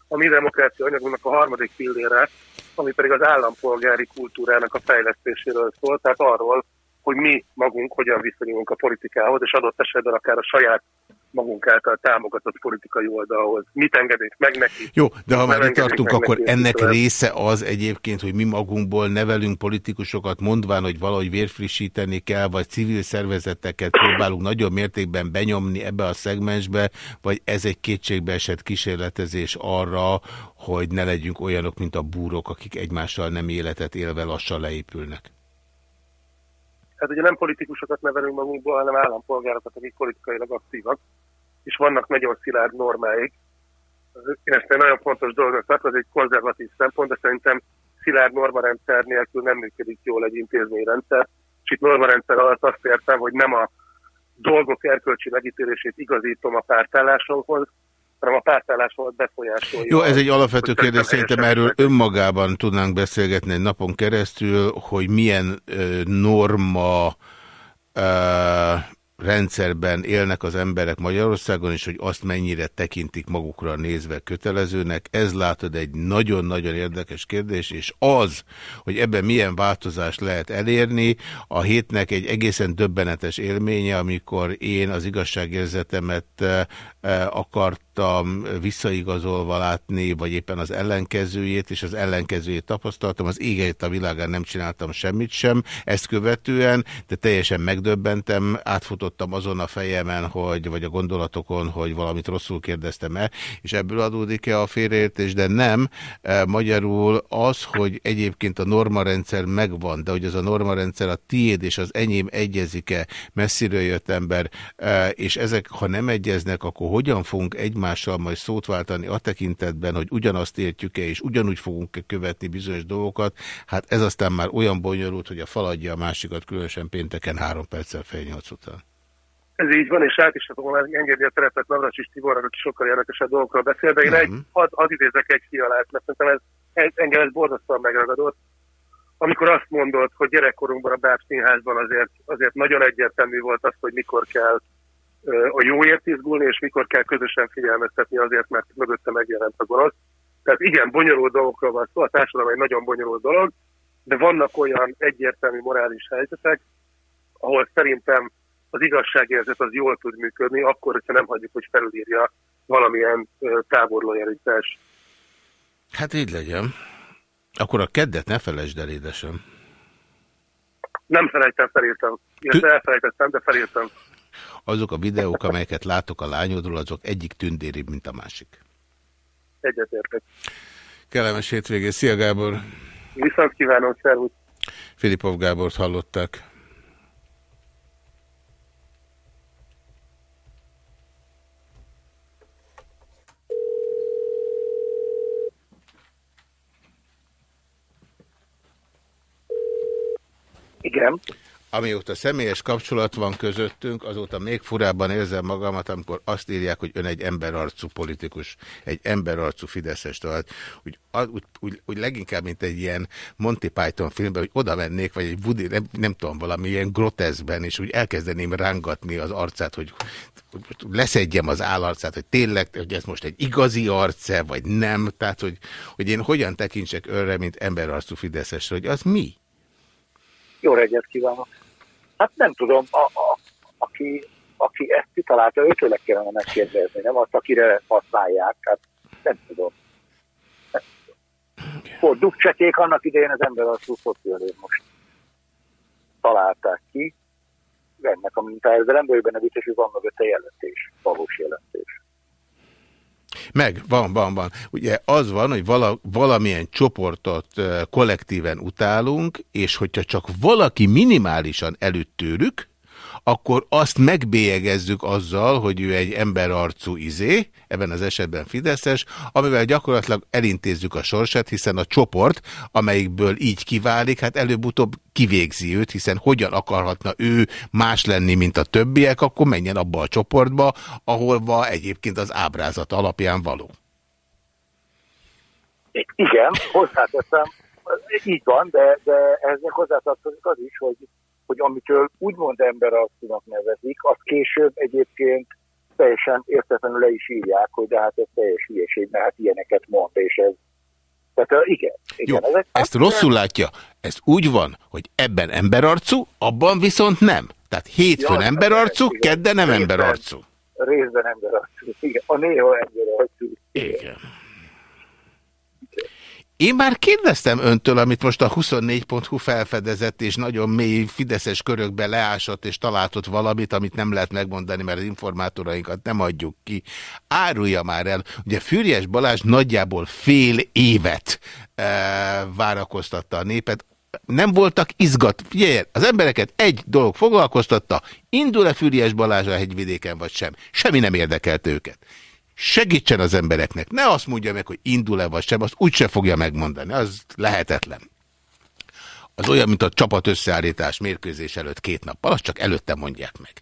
a mi demokrácia anyagunknak a harmadik pillére, ami pedig az állampolgári kultúrának a fejlesztéséről szól, tehát arról, hogy mi magunk hogyan viszonyulunk a politikához, és adott esetben akár a saját magunk által támogatott politikai oldalhoz. Mit engedünk meg neki? Jó, de ha már itt tartunk, akkor neki, ennek szóval... része az egyébként, hogy mi magunkból nevelünk politikusokat, mondván, hogy valahogy vérfrissíteni kell, vagy civil szervezeteket próbálunk nagyobb mértékben benyomni ebbe a szegmensbe, vagy ez egy kétségbe esett kísérletezés arra, hogy ne legyünk olyanok, mint a búrok, akik egymással nem életet élve lassan leépülnek. Hát ugye nem politikusokat nevelünk magunkból, hanem állampolgárokat, akik politikailag aktívak, és vannak nagyon szilárd normáik. Én ezt egy nagyon fontos dolognak tartom, ez egy konzervatív szempont, de szerintem szilárd normarendszer nélkül nem működik jól egy intézményrendszer. És itt normarendszer alatt azt értem, hogy nem a dolgok erkölcsi megítélését igazítom a pártállásomhoz, a pártállásomat befolyásolja. Jó, ez egy alapvető kérdés, szerintem erről önmagában tudnánk beszélgetni egy napon keresztül, hogy milyen ö, norma ö, rendszerben élnek az emberek Magyarországon, és hogy azt mennyire tekintik magukra nézve kötelezőnek. Ez látod egy nagyon-nagyon érdekes kérdés, és az, hogy ebben milyen változást lehet elérni, a hétnek egy egészen döbbenetes élménye, amikor én az igazságérzetemet eh, eh, akart tudtam visszaigazolva látni, vagy éppen az ellenkezőjét, és az ellenkezőjét tapasztaltam. Az égeit a világán nem csináltam semmit sem ezt követően, de teljesen megdöbbentem, átfutottam azon a fejemen, hogy, vagy a gondolatokon, hogy valamit rosszul kérdeztem el, és ebből adódik-e a félreértés, de nem. E, magyarul az, hogy egyébként a normarendszer megvan, de hogy az a normarendszer a tiéd és az enyém egyezik-e, messziről jött ember, e, és ezek, ha nem egyeznek, akkor hogyan fogunk egymás egymással majd szót váltani a tekintetben, hogy ugyanazt értjük-e, és ugyanúgy fogunk-e követni bizonyos dolgokat, hát ez aztán már olyan bonyolult, hogy a faladja a másikat, különösen pénteken három perccel fél nyolc után. Ez így van, és át is fogom engedni a terepet Navracsis Tibornak, aki sokkal érdekesebb dolgokról beszél, de én egy, ad, ad idézek egy fialát, mert szerintem ez, ez, engem ez borzasztóan megragadott. Amikor azt mondod, hogy gyerekkorunkban a Báb Színházban azért, azért nagyon egyértelmű volt az, hogy mikor kell a jóért izgulni, és mikor kell közösen figyelmeztetni azért, mert mögötte megjelent a gonosz. Tehát igen, bonyolult dolgokról van szó, a társadalom egy nagyon bonyolult dolog, de vannak olyan egyértelmű morális helyzetek, ahol szerintem az igazságérzet az jól tud működni, akkor, hogyha nem hagyjuk, hogy felülírja valamilyen táborlojalitás. Hát így legyen. Akkor a keddet ne felejtsd el, édesem. Nem felejtem, felírtam. Illetve elfelejtettem, de felírtam azok a videók, amelyeket látok a lányodról, azok egyik tündéribb, mint a másik. Egyetértek. Kellemes hétvégé. Szia Gábor! Viszont kívánom, szervusz! Filipov Gábort hallották. Igen. Amióta személyes kapcsolat van közöttünk, azóta még furábban érzem magamat, amikor azt írják, hogy ön egy emberarcú politikus, egy emberarcú Fideszes. Tehát úgy, úgy, úgy, úgy leginkább, mint egy ilyen Monty Python filmben, hogy oda mennék, vagy egy Woody, nem, nem tudom, valami ilyen groteszben, és úgy elkezdeném rángatni az arcát, hogy leszedjem az állarcát, hogy tényleg, hogy ez most egy igazi arce, vagy nem. Tehát, hogy, hogy én hogyan tekintsek önre, mint emberarcú Fideszesre, hogy az mi? Jó reggelt kívánok! Hát nem tudom, a, a, aki, aki ezt kitalálta, őtőleg kellene megkérdezni, nem azt, akire használják, hát nem tudom. Dukcsekék annak idején az ember az fotóelő most találták ki, ennek a mintája, de nem vagyok benne biztos, hogy van mögötte jelentés, valós jelentés. Meg, van, van, van. Ugye az van, hogy vala, valamilyen csoportot kollektíven utálunk, és hogyha csak valaki minimálisan előtt tőlük, akkor azt megbélyegezzük azzal, hogy ő egy emberarcú izé, ebben az esetben Fideszes, amivel gyakorlatilag elintézzük a sorsát, hiszen a csoport, amelyikből így kiválik, hát előbb-utóbb kivégzi őt, hiszen hogyan akarhatna ő más lenni, mint a többiek, akkor menjen abba a csoportba, ahol egyébként az ábrázat alapján való. Igen, hozzáteszem, így van, de, de eznek hozzátartozik az is, hogy hogy amitől úgymond emberarcúnak nevezik, az később egyébként teljesen értetlenül le is írják, hogy de hát ez teljes hülyeség, mert hát ilyeneket mond, és ez tehát igen. igen Jó, ezek ezt rosszul látja. Ez úgy van, hogy ebben emberarcú, abban viszont nem. Tehát hétfőn ja, emberarcú, kedden nem részben, emberarcú. Részben emberarcú, igen. A néha emberarcú. Igen. igen. Én már kérdeztem öntől, amit most a 24.hu felfedezett, és nagyon mély fideszes körökbe leásott, és találtott valamit, amit nem lehet megmondani, mert az informátorainkat nem adjuk ki. Árulja már el. Ugye Fürjes Balázs nagyjából fél évet e, várakoztatta a népet, nem voltak izgat. Figyelj, az embereket egy dolog foglalkoztatta, indul-e Fürjes Balázs a hegyvidéken, vagy sem. Semmi nem érdekelt őket segítsen az embereknek. Ne azt mondja meg, hogy indul-e vagy sem, azt úgyse fogja megmondani. Az lehetetlen. Az olyan, mint a csapat összeállítás mérkőzés előtt két nappal, azt csak előtte mondják meg.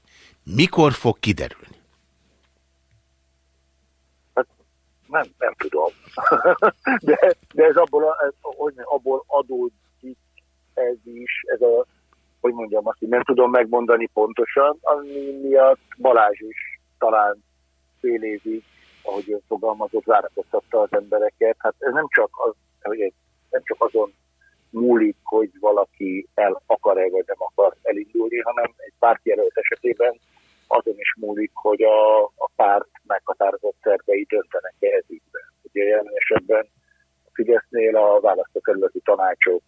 Mikor fog kiderülni? Hát nem, nem tudom. de, de ez abból, ez, abból adódik ez is, ez a, hogy mondjam azt, hogy nem tudom megmondani pontosan, ami miatt Balázs is talán fél ahogy ön fogalmazott, várakoztatta az embereket. Hát ez nem csak, az, hogy nem csak azon múlik, hogy valaki el akar-e vagy nem akar elindulni, hanem egy pártjelölt esetében azon is múlik, hogy a, a párt meghatározott szervei döntenek-e ez ügyben. Ugye jelen esetben a Fidesznél a választókerületi tanácsok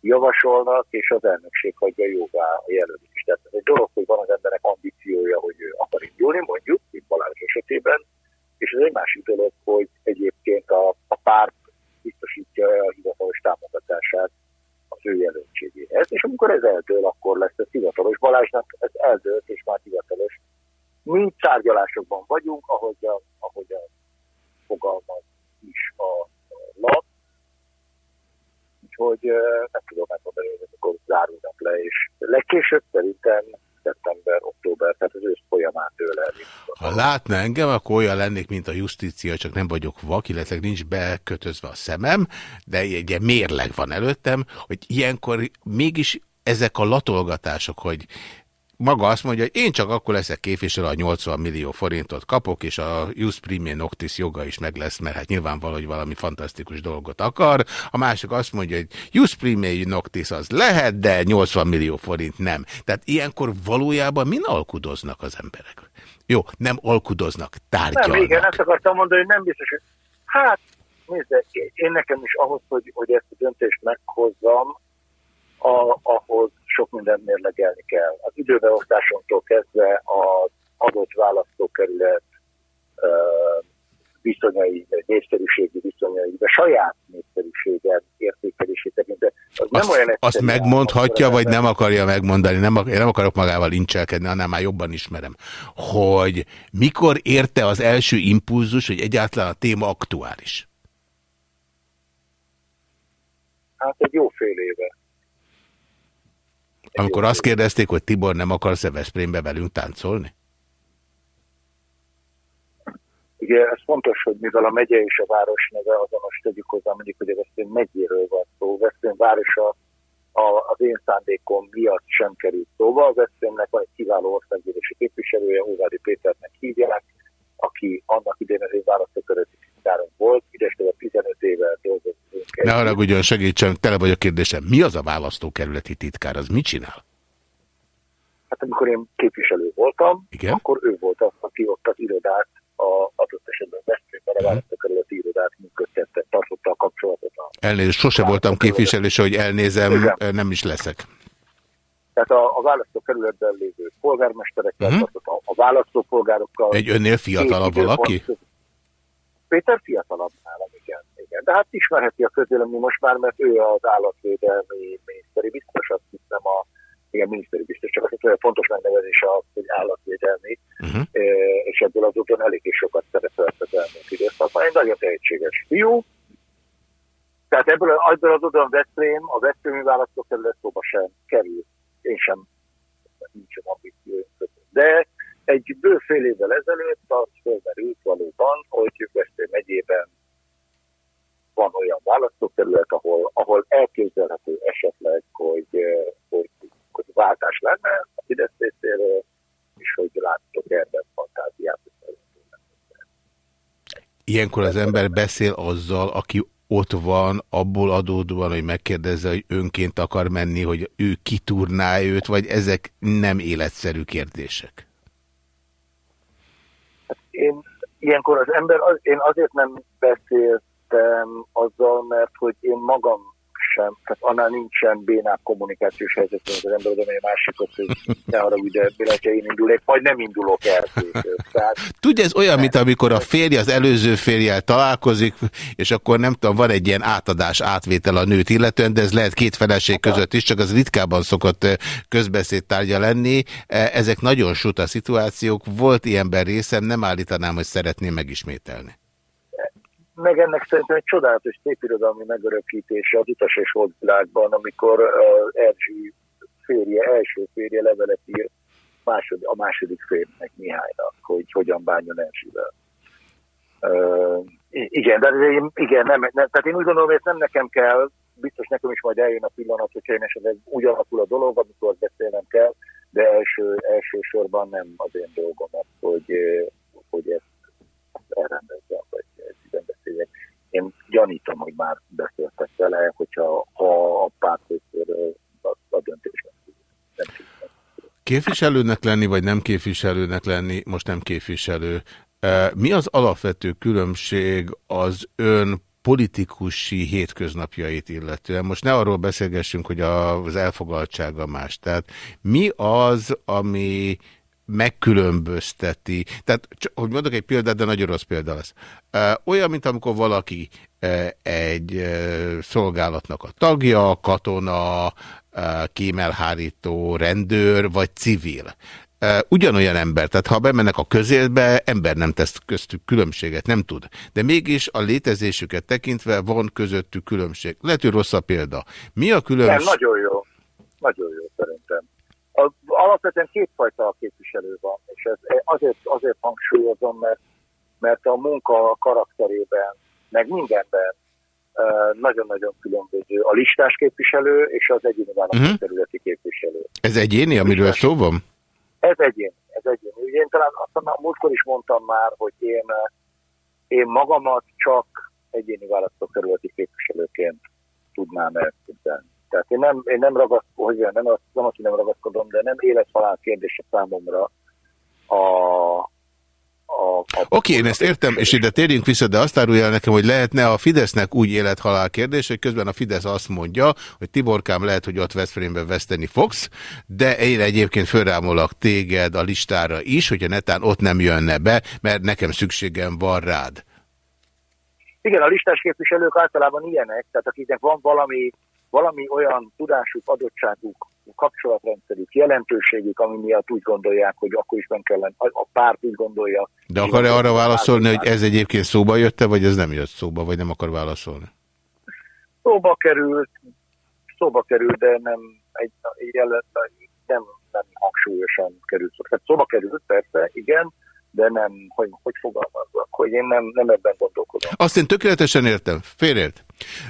javasolnak, és az elnökség hagyja jóvá a jelölést. Tehát ez egy dolog, hogy van az emberek ambíciója, hogy ő akar indulni, mondjuk, mint Balázs esetében, és ez egy másik dolog, hogy egyébként a, a párt biztosítja a hivatalos támogatását az ő jelöltségéhez, és amikor ez eldől, akkor lesz ez hivatalos. Balázsnak ez eldőlt, és már hivatalos. Mi tárgyalásokban vagyunk, ahogy a, ahogy a fogalmaz is a, a lap, úgyhogy nem tudom megmondani, hogy akkor zárulnak le, és legkésőbb szerintem szeptember, október, tehát az ősz folyamán tőle. Ha látna engem, akkor olyan lennék, mint a justícia, csak nem vagyok vak, illetve nincs bekötözve a szemem, de egy mérleg van előttem, hogy ilyenkor mégis ezek a latolgatások, hogy maga azt mondja, hogy én csak akkor leszek képviselő, a 80 millió forintot kapok, és a Jus Prime Noctis joga is meg lesz, mert hát nyilvánvaló, hogy valami fantasztikus dolgot akar. A másik azt mondja, hogy Jus Prime Noctis az lehet, de 80 millió forint nem. Tehát ilyenkor valójában min alkudoznak az emberek? Jó, nem alkudoznak, tárgyalnak. Nem, igen, ezt akartam mondani, hogy nem biztos, hogy hát, nézd, én nekem is ahhoz, hogy, hogy ezt a döntést meghozzam, a, ahhoz sok mindent mérlegelni kell. Az időbeosztásonktól kezdve az adott választókerület viszonyai, népszerűségi viszonyai, de saját népszerűséget értékelését tekintve. Az azt, nem olyan azt megmondhatja, vagy nem akarja megmondani, nem, ak én nem akarok magával incselkedni, hanem már jobban ismerem, hogy mikor érte az első impulzus, hogy egyáltalán a téma aktuális? Hát egy jó fél éve. Amikor azt kérdezték, hogy Tibor nem akarsz-e Veszprémbe velünk táncolni? Ugye ez fontos, hogy mivel a megye és a város neve azonos tegyük hozzá, mondjuk, hogy a Veszprém megyéről van szó. Veszprém városa a, az én szándékom miatt sem került szóba. A Veszprémnek van egy kiváló országgyűlési képviselője, Óvádi Péternek hívják, aki annak idején az én választókörötti titkárom volt, idestől 15 éve dolgozunk. Ne haragudjon, segítsen, tele vagy a kérdésem. Mi az a választókerületi titkár? Az mit csinál? Hát amikor én képviselő voltam, Igen? akkor ő volt az, aki ott az irodát, a adott esetben Veszprémben a választókerületi irodát működtette, tartotta a kapcsolatot. A Elnézést, sose voltam képviselő, és hogy elnézem, Igen. nem is leszek. Tehát a, a választókerületben lévő polgármesterekkel, Mhm. uh-huh. a, a választópolgárokkal. Egy önnél fiatalabb valaki? Péter fiatalabb nálam, igen, igen. De hát ismerheti a közélemény most már, mert ő az állatvédelmi miniszteri biztos, azt hiszem a igen, miniszteri biztos, csak azt hiszem, a fontos megnevezés az, hogy állatvédelmi, Uh-huh. eh, és ebből az úton eléggé sokat szerepelt az elmúlt időszakban. Egy nagyon tehetséges fiú. Tehát ebből, ebből az úton Veszprém, a Veszprémi választókerület szóba sem kerül. Én sem nincs ambícióim között. De egy bő évvel ezelőtt az fölmerült valóban, hogy Veszprém megyében van olyan választókerület, ahol, ahol elképzelhető esetleg, hogy, eh, hogy, hogy váltás lenne a Fidesz részéről, és hogy láttok ebben fantáziát. Ilyenkor az ember beszél azzal, aki ott van, abból adódóan, hogy megkérdezze, hogy önként akar menni, hogy ő kitúrná őt, vagy ezek nem életszerű kérdések? Én ilyenkor az ember, az, én azért nem beszéltem azzal, mert hogy én magam sem, tehát annál nincsen bénább kommunikációs helyzet, az ember megy a másikot, hogy ne arra ugye, ha én indulok, vagy nem indulok el. Tehát Tudja, ez olyan, mint amikor a férj az előző férjel találkozik, és akkor nem tudom, van egy ilyen átadás, átvétel a nőt illetően, de ez lehet két feleség között is, csak az ritkában szokott közbeszédtárgya lenni. Eh, Ezek nagyon suta szituációk. Volt ilyenben részem, nem állítanám, hogy szeretném megismételni. Meg ennek szerintem egy csodálatos szép irodalmi megörökítése az utas és világban, amikor az Erzsi férje, első férje levelet ír másod, a második férjnek Mihálynak, hogy hogyan bánjon Erzsivel. Uh, igen, de én, igen, nem, nem, tehát én úgy gondolom, hogy ezt nem nekem kell, biztos nekem is majd eljön a pillanat, hogyha én esetleg úgy alakul a dolog, amikor beszélnem kell, de első, elsősorban nem az én dolgom hogy, hogy ezt elrendezzem, vagy ezügyben beszéljek. Én gyanítom, hogy már beszéltek vele, hogyha ha a párt részéről a, a döntés nem. Képviselőnek lenni, vagy nem képviselőnek lenni, most nem képviselő. Eh, Mi az alapvető különbség az ön politikusi hétköznapjait illetően? Most ne arról beszélgessünk, hogy az elfogaltsága más. Tehát mi az, ami megkülönbözteti. Tehát, hogy mondok egy példát, de nagyon rossz példa lesz. Olyan, mint amikor valaki egy szolgálatnak a tagja, katona, kémelhárító, rendőr vagy civil. Ugyanolyan ember, tehát ha bemennek a közélbe, ember nem tesz köztük különbséget, nem tud. De mégis a létezésüket tekintve van közöttük különbség. Lehet, hogy rossz a példa. Mi a Nem, különbség? nagyon jó. Nagyon jó szerintem. A, alapvetően kétfajta képviselő van, és ez azért, azért hangsúlyozom, mert, mert a munka karakterében, meg mindenben nagyon-nagyon különböző a listás képviselő és az egyéni választókerületi képviselő. Ez egyéni, amiről szó van? Ez egyén, ez egyén. Ugye én talán azt már múltkor is mondtam már, hogy én, én magamat csak egyéni választókerületi képviselőként tudnám elképzelni. Tehát én nem, én nem ragaszkodom, nem, azt, nem azt, nem ragaszkodom, de nem élethalál kérdése számomra a, a, a Oké, okay, én ezt értem, és ide térjünk vissza, de azt árulja nekem, hogy lehetne a Fidesznek úgy élethalál kérdés, hogy közben a Fidesz azt mondja, hogy Tiborkám lehet, hogy ott Veszprémben veszteni fogsz, de én egyébként fölrámolak téged a listára is, hogyha netán ott nem jönne be, mert nekem szükségem van rád. Igen, a listás képviselők általában ilyenek, tehát akiknek van valami, valami olyan tudásuk, adottságuk, kapcsolatrendszerük, jelentőségük, ami miatt úgy gondolják, hogy akkor is benne kellene, a párt úgy gondolja. De akar-e arra válaszolni, hogy ez egyébként szóba jött-e, vagy ez nem jött szóba, vagy nem akar válaszolni? Szóba került, szóba kerül, de nem egy, egy jelen, nem, nem hangsúlyosan került. Tehát szóba került, persze, igen, de nem, hogy, hogy fogalmazzak, hogy én nem, nem ebben gondolkodom. Azt én tökéletesen értem, félért.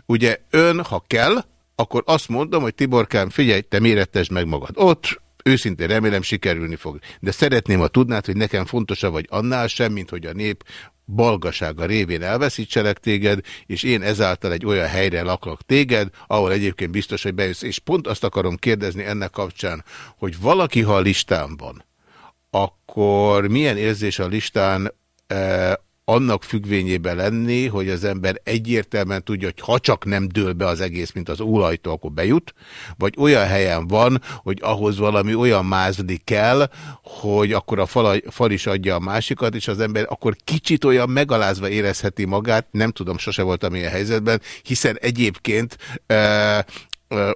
Ugye ön, ha kell, akkor azt mondom, hogy Tiborkám, figyelj, te mérettesd meg magad. Ott őszintén remélem sikerülni fog. De szeretném, ha tudnád, hogy nekem fontosabb vagy annál sem, mint hogy a nép balgasága révén elveszítselek téged, és én ezáltal egy olyan helyre laklak téged, ahol egyébként biztos, hogy bejössz. És pont azt akarom kérdezni ennek kapcsán, hogy valaki, ha a listán van, akkor milyen érzés a listán eh, annak függvényében lenni, hogy az ember egyértelműen tudja, hogy ha csak nem dől be az egész, mint az ólajtó, akkor bejut, vagy olyan helyen van, hogy ahhoz valami olyan mázni kell, hogy akkor a fal, fal is adja a másikat, és az ember akkor kicsit olyan megalázva érezheti magát, nem tudom, sose voltam ilyen helyzetben, hiszen egyébként e,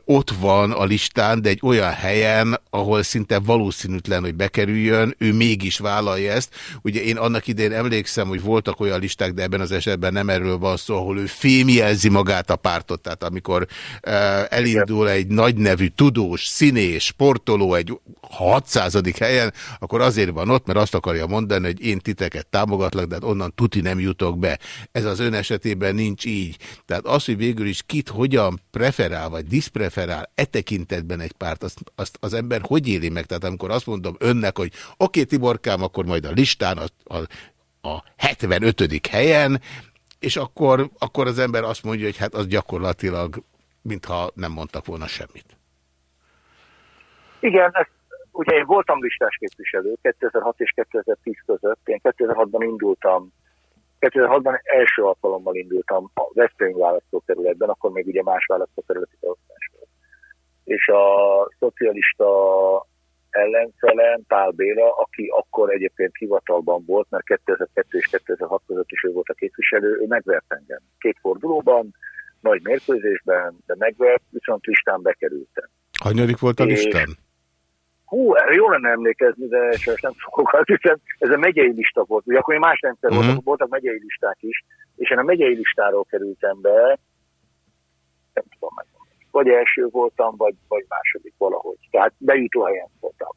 ott van a listán, de egy olyan helyen, ahol szinte valószínűtlen, hogy bekerüljön, ő mégis vállalja ezt. Ugye én annak idén emlékszem, hogy voltak olyan listák, de ebben az esetben nem erről van szó, ahol ő fémjelzi magát a pártot. Tehát amikor elindul egy nagy nevű tudós, színés, sportoló egy 600. helyen, akkor azért van ott, mert azt akarja mondani, hogy én titeket támogatlak, de hát onnan tuti nem jutok be. Ez az ön esetében nincs így. Tehát az, hogy végül is kit hogyan preferál, vagy diszpreferál e tekintetben egy párt, azt, azt az ember hogy éli meg? Tehát amikor azt mondom önnek, hogy oké, okay, Tiborkám, akkor majd a listán a, a, a 75. helyen, és akkor, akkor az ember azt mondja, hogy hát az gyakorlatilag, mintha nem mondtak volna semmit. Igen, ezt, ugye én voltam listás képviselő 2006 és 2010 között. Én 2006-ban indultam 2006-ban első alkalommal indultam a Veszprém választókerületben, akkor még ugye más választókerületi. És a szocialista ellenfelem, Pál Béla, aki akkor egyébként hivatalban volt, mert 2002 és 2006 között is ő volt a képviselő, ő megvert engem. Két fordulóban, nagy mérkőzésben, de megvert, viszont listán bekerültem. Hanyadik volt a listán? Hú, erre jól lenne emlékezni, de sajnos nem fogok, hiszen ez a megyei lista volt. Ugye akkor még más rendszer uh -huh. voltak, voltak megyei listák is, és én a megyei listáról kerültem be, nem tudom meg. Vagy első voltam, vagy, vagy második valahogy. Tehát bejutó helyen voltam.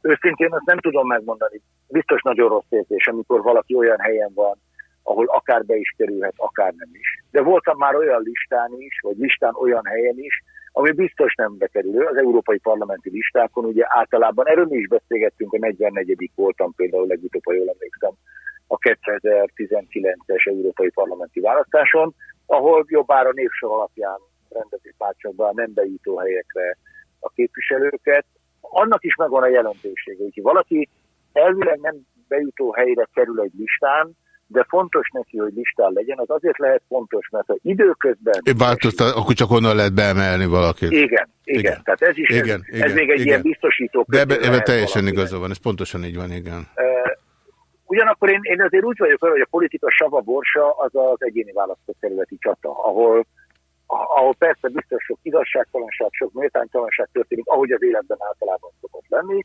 Őszintén azt nem tudom megmondani. Biztos nagyon rossz érzés, amikor valaki olyan helyen van, ahol akár be is kerülhet, akár nem is. De voltam már olyan listán is, vagy listán olyan helyen is, ami biztos nem bekerülő, az európai parlamenti listákon, ugye általában, erről mi is beszélgettünk, a 44. voltam például legutóbb, ha jól emlékszem, a 2019-es európai parlamenti választáson, ahol jobbára névsor alapján be a nem bejutó helyekre a képviselőket. Annak is megvan a jelentősége, hogy valaki elvileg nem bejutó helyre kerül egy listán, de fontos neki, hogy listán legyen, az azért lehet fontos, mert az időközben... Változtat, akkor csak onnan lehet beemelni valakit. Igen, igen. igen. Tehát ez is, igen, ez, igen, ez még egy igen. ilyen biztosító. De ebben ebbe teljesen igaza van, ez pontosan így van, igen. Uh, ugyanakkor én, én azért úgy vagyok, hogy a politika sava borsa az az egyéni választókerületi csata, ahol ahol persze biztos sok igazságtalanság, sok méltánytalanság történik, ahogy az életben általában szokott lenni,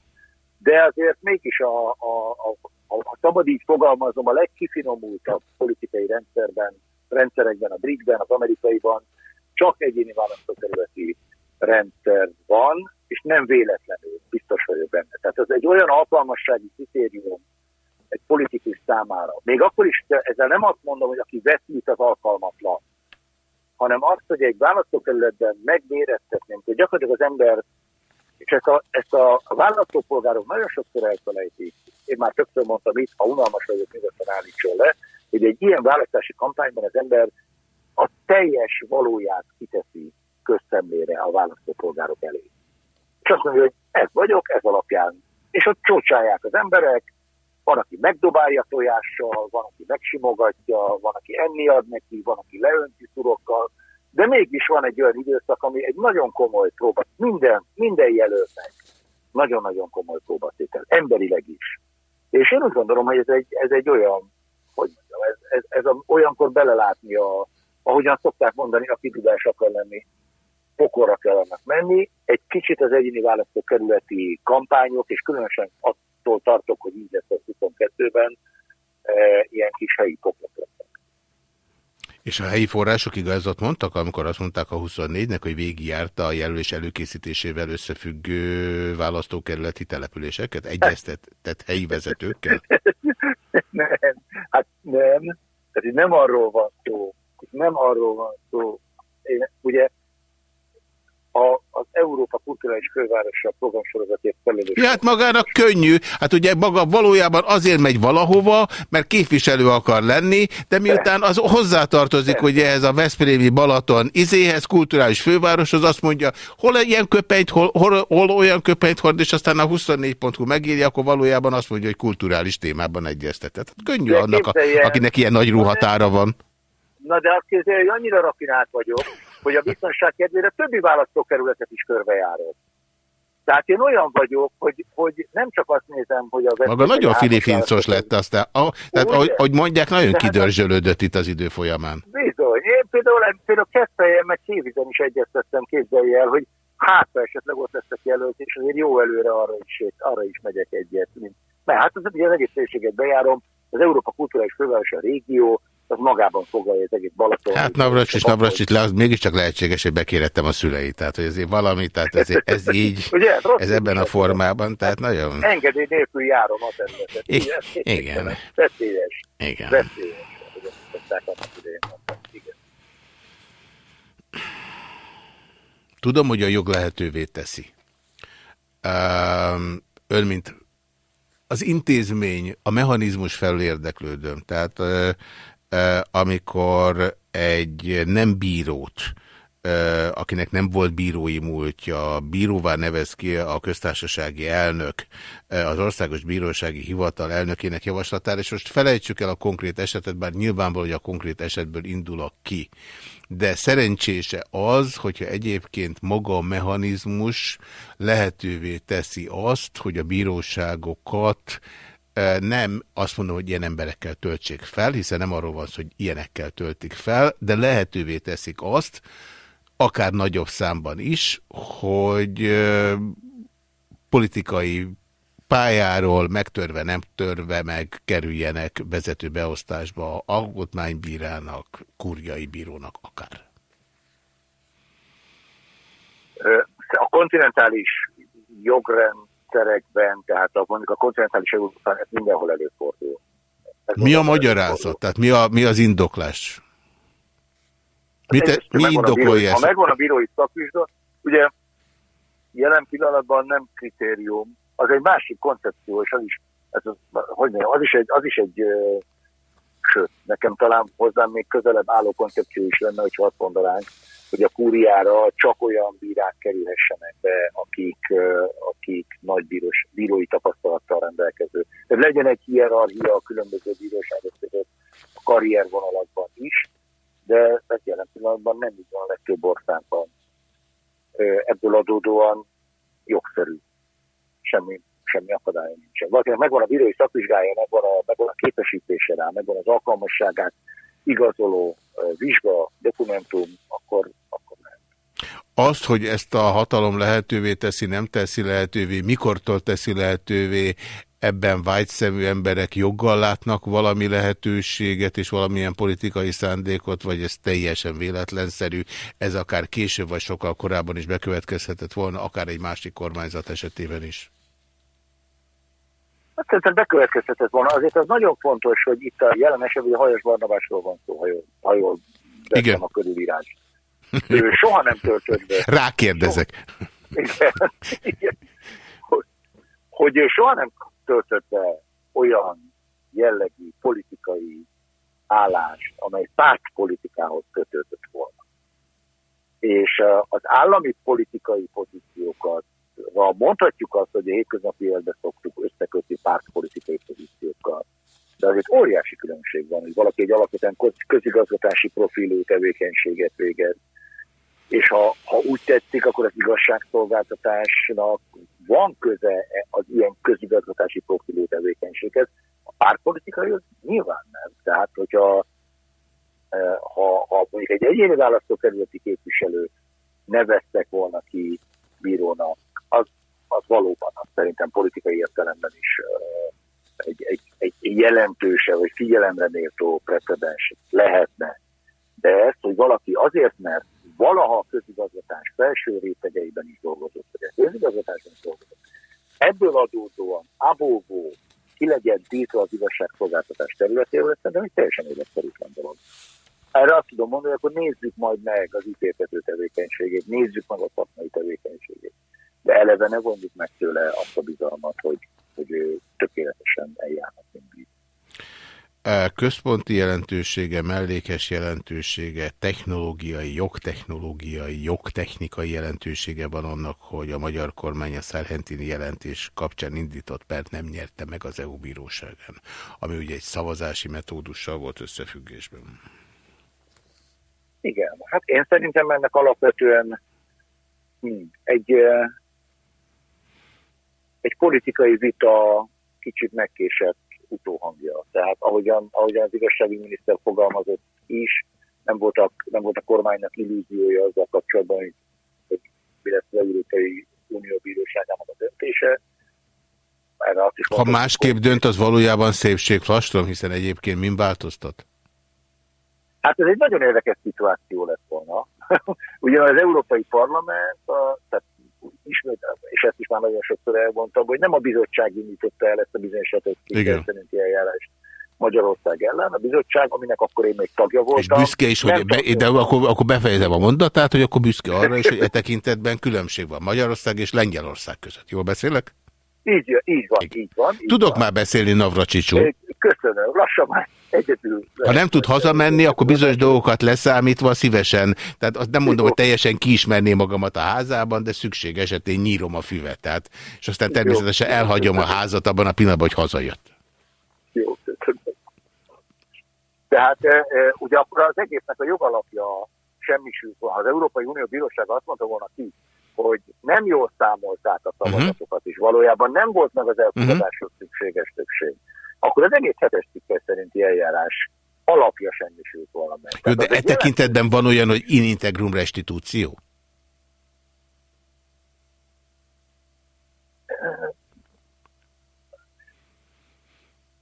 de azért mégis a, a, a ha szabad így fogalmazom, a legkifinomultabb politikai rendszerben, rendszerekben, a britben, az amerikaiban csak egyéni választókerületi rendszer van, és nem véletlenül, biztos vagyok benne. Tehát ez egy olyan alkalmassági kritérium egy politikus számára. Még akkor is ezzel nem azt mondom, hogy aki veszít az alkalmatlan, hanem azt, hogy egy választókerületben megmérettetném, hogy gyakorlatilag az ember, és ezt a, ezt a választópolgárok nagyon sokszor elfelejtik, én már többször mondtam itt, ha unalmas vagyok, nyugodtan állítson le, hogy egy ilyen választási kampányban az ember a teljes valóját kiteszi közszemlére a választópolgárok elé. És azt mondja, hogy ez vagyok, ez alapján. És ott csócsálják az emberek, van, aki megdobálja tojással, van, aki megsimogatja, van, aki enni ad neki, van, aki leönti szurokkal, de mégis van egy olyan időszak, ami egy nagyon komoly próba, minden, minden jelöltnek nagyon-nagyon komoly próbatétel, emberileg is. És én úgy gondolom, hogy ez egy, ez egy olyan, hogy mondjam, ez, ez, ez a, olyankor belelátni, a, ahogyan szokták mondani, aki tudás akar lenni, pokorra kell annak menni. Egy kicsit az egyéni választókerületi kampányok, és különösen attól tartok, hogy így lesz a 22-ben, e, ilyen kis helyi poklok És a helyi források igazat mondtak, amikor azt mondták a 24-nek, hogy végigjárta a jelölés előkészítésével összefüggő választókerületi településeket? Egyeztetett helyi vezetőkkel? nem, hát nem. Tehát nem arról van szó. Nem arról van szó. Én, ugye a, az Európa Kulturális Fővárosa programsorozatért felelős. Ja, hát magának könnyű. Hát ugye maga valójában azért megy valahova, mert képviselő akar lenni, de miután az hozzátartozik, hogy ehhez a Veszprémi Balaton izéhez, kulturális fővároshoz, azt mondja, hol ilyen köpenyt, hol, hol, hol olyan köpenyt hord, és aztán a 24.hu megírja, akkor valójában azt mondja, hogy kulturális témában egyeztetett. Hát könnyű de annak, a, akinek ilyen nagy ruhatára van. Na de azt képzelje, hogy annyira rafinált vagyok, hogy a biztonság kedvére többi választókerületet is körbejárok. Tehát én olyan vagyok, hogy, hogy nem csak azt nézem, hogy a... Maga nagyon filifincos lett aztán. A, tehát ahogy, ahogy mondják, nagyon hát- kidörzsölődött itt az idő folyamán. Bizony. Én például, például Keszthelyen meg Kévizen is egyeztettem, képzelj el, hogy hát esetleg ott leszek jelölt, és azért jó előre arra is, arra is megyek egyet. Mert hát az, az egész térséget bejárom, az Európa Kulturális Főváros a régió, az magában foglalja az egész Balaton. Hát Navracsis, Navracsis, le, az mégiscsak lehetséges, hogy bekérettem a szüleit, tehát hogy ezért valami, tehát ez, ez így, Ugye, ez ebben a formában, tehát nagyon... Engedély nélkül járom a területet. Igen. Veszélyes. Igen. Veszélyes. Tudom, hogy a jog lehetővé teszi. Ön, mint az intézmény, a mechanizmus felül érdeklődöm. Tehát amikor egy nem bírót, akinek nem volt bírói múltja, bíróvá nevez ki a köztársasági elnök, az Országos Bírósági Hivatal elnökének javaslatára, és most felejtsük el a konkrét esetet, bár nyilvánvaló, hogy a konkrét esetből indulok ki. De szerencsése az, hogyha egyébként maga a mechanizmus lehetővé teszi azt, hogy a bíróságokat nem azt mondom, hogy ilyen emberekkel töltsék fel, hiszen nem arról van szó, hogy ilyenekkel töltik fel, de lehetővé teszik azt, akár nagyobb számban is, hogy politikai pályáról megtörve, nem törve meg kerüljenek vezető beosztásba alkotmánybírának, kurjai bírónak akár. A kontinentális jogrend rendszerekben, tehát a, mondjuk a kontinentális Európán ez mindenhol előfordul. Ez mi a magyarázat? Tehát mi, a, mi az indoklás? Mi, te, mi indokolja ezt? Ha megvan a bírói szakvizsga, ugye jelen pillanatban nem kritérium, az egy másik koncepció, és az is, ez az, hogy mondjam, az is egy, az is egy sőt, nekem talán hozzám még közelebb álló koncepció is lenne, hogyha azt mondanánk, hogy a kúriára csak olyan bírák kerülhessenek be, akik, akik nagy bírós, bírói tapasztalattal rendelkező. Tehát legyen egy hierarchia a különböző bíróságok között a karriervonalakban is, de ez jelen pillanatban nem így van a legtöbb országban. Ebből adódóan jogszerű. Semmi, semmi akadálya nincsen. Valakinek megvan a bírói szakvizsgája, megvan a, megvan a képesítése rá, megvan az alkalmasságát igazoló vizsga, dokumentum, akkor, akkor lehet. Azt, hogy ezt a hatalom lehetővé teszi, nem teszi lehetővé, mikortól teszi lehetővé, ebben vágyszemű emberek joggal látnak valami lehetőséget és valamilyen politikai szándékot, vagy ez teljesen véletlenszerű, ez akár később vagy sokkal korábban is bekövetkezhetett volna, akár egy másik kormányzat esetében is? Hát szerintem bekövetkezhetett volna. Azért az nagyon fontos, hogy itt a jelen esetben a Hajas Barnabásról van szó, ha jól, ha jól Igen. a körülírás. Ő soha nem töltött be. Rákérdezek. Igen. Igen. Hogy, hogy ő soha nem töltött be olyan jellegű politikai állást, amely pártpolitikához kötődött volna. És az állami politikai pozíciókat mondhatjuk azt, hogy a hétköznapi életben szoktuk összekötni pártpolitikai pozíciókkal. De azért óriási különbség van, hogy valaki egy alapvetően közigazgatási profilú tevékenységet végez. És ha, ha úgy tetszik, akkor az igazságszolgáltatásnak van köze az ilyen közigazgatási profilú tevékenységhez. A pártpolitikai az nyilván nem. Tehát, hogyha eh, ha, ha mondjuk egy egyéni választókerületi képviselő neveztek volna ki bírónak az, az valóban az szerintem politikai értelemben is egy, egy, egy jelentőse, vagy figyelemre méltó precedens lehetne. De ezt, hogy valaki azért, mert valaha a közigazgatás felső rétegeiben is dolgozott, vagy a közigazgatásban is dolgozott, ebből adódóan abóvó ki legyen tétve az igazságszolgáltatás területéről, ez egy teljesen életszerűtlen dolog. Erre azt tudom mondani, hogy akkor nézzük majd meg az ítéltető tevékenységét, nézzük meg a szakmai tevékenységét. De eleve ne vonjuk meg tőle azt a bizalmat, hogy, hogy ő tökéletesen eljárnak, bíz. Központi jelentősége, mellékes jelentősége, technológiai, jogtechnológiai, jogtechnikai jelentősége van annak, hogy a magyar kormány a Szerhentini jelentés kapcsán indított pert nem nyerte meg az EU bíróságán, ami ugye egy szavazási metódussal volt összefüggésben. Igen, hát én szerintem ennek alapvetően hm, egy, egy politikai vita kicsit megkésett utóhangja. Tehát ahogyan, ahogyan az igazsági miniszter fogalmazott is, nem volt, a, nem volt a kormánynak illúziója azzal kapcsolatban, hogy, hogy mi lesz az Európai Unió bíróságának a döntése. Erre azt is ha másképp dönt, az valójában szépségflastrom, hiszen egyébként min változtat? Hát ez egy nagyon érdekes szituáció lett volna. Ugyan az Európai Parlament, a, tehát ismét, és ezt is már nagyon sokszor elmondtam, hogy nem a bizottság indította el ezt a bizonyos szerinti eljárást Magyarország ellen. A bizottság, aminek akkor én még tagja voltam. És büszke is, hogy be, de akkor, akkor befejezem a mondatát, hogy akkor büszke arra is, hogy e tekintetben különbség van Magyarország és Lengyelország között. Jól beszélek? Így, így van, így van. Így Tudok van. már beszélni Navracsicsú. Köszönöm, lassan már egyedül. Ha nem tud hazamenni, akkor bizonyos dolgokat leszámítva szívesen. Tehát azt nem mondom, hogy teljesen kiismerném magamat a házában, de szükség esetén nyírom a füvet. Tehát, és aztán természetesen elhagyom a házat abban a pillanatban, hogy hazajött. Jó, köszönöm. Tehát e, e, ugye akkor az egésznek a jogalapja semmisült van. Ha az Európai Unió Bíróság azt mondta volna ki, hogy nem jól számolták a szavazatokat, uh -huh. és valójában nem volt meg az elfogadáshoz uh -huh. szükséges többség, akkor az egész hetes cikkely szerinti eljárás alapja semmisült volna meg. Jó, de e tekintetben van olyan, hogy in integrum restitúció?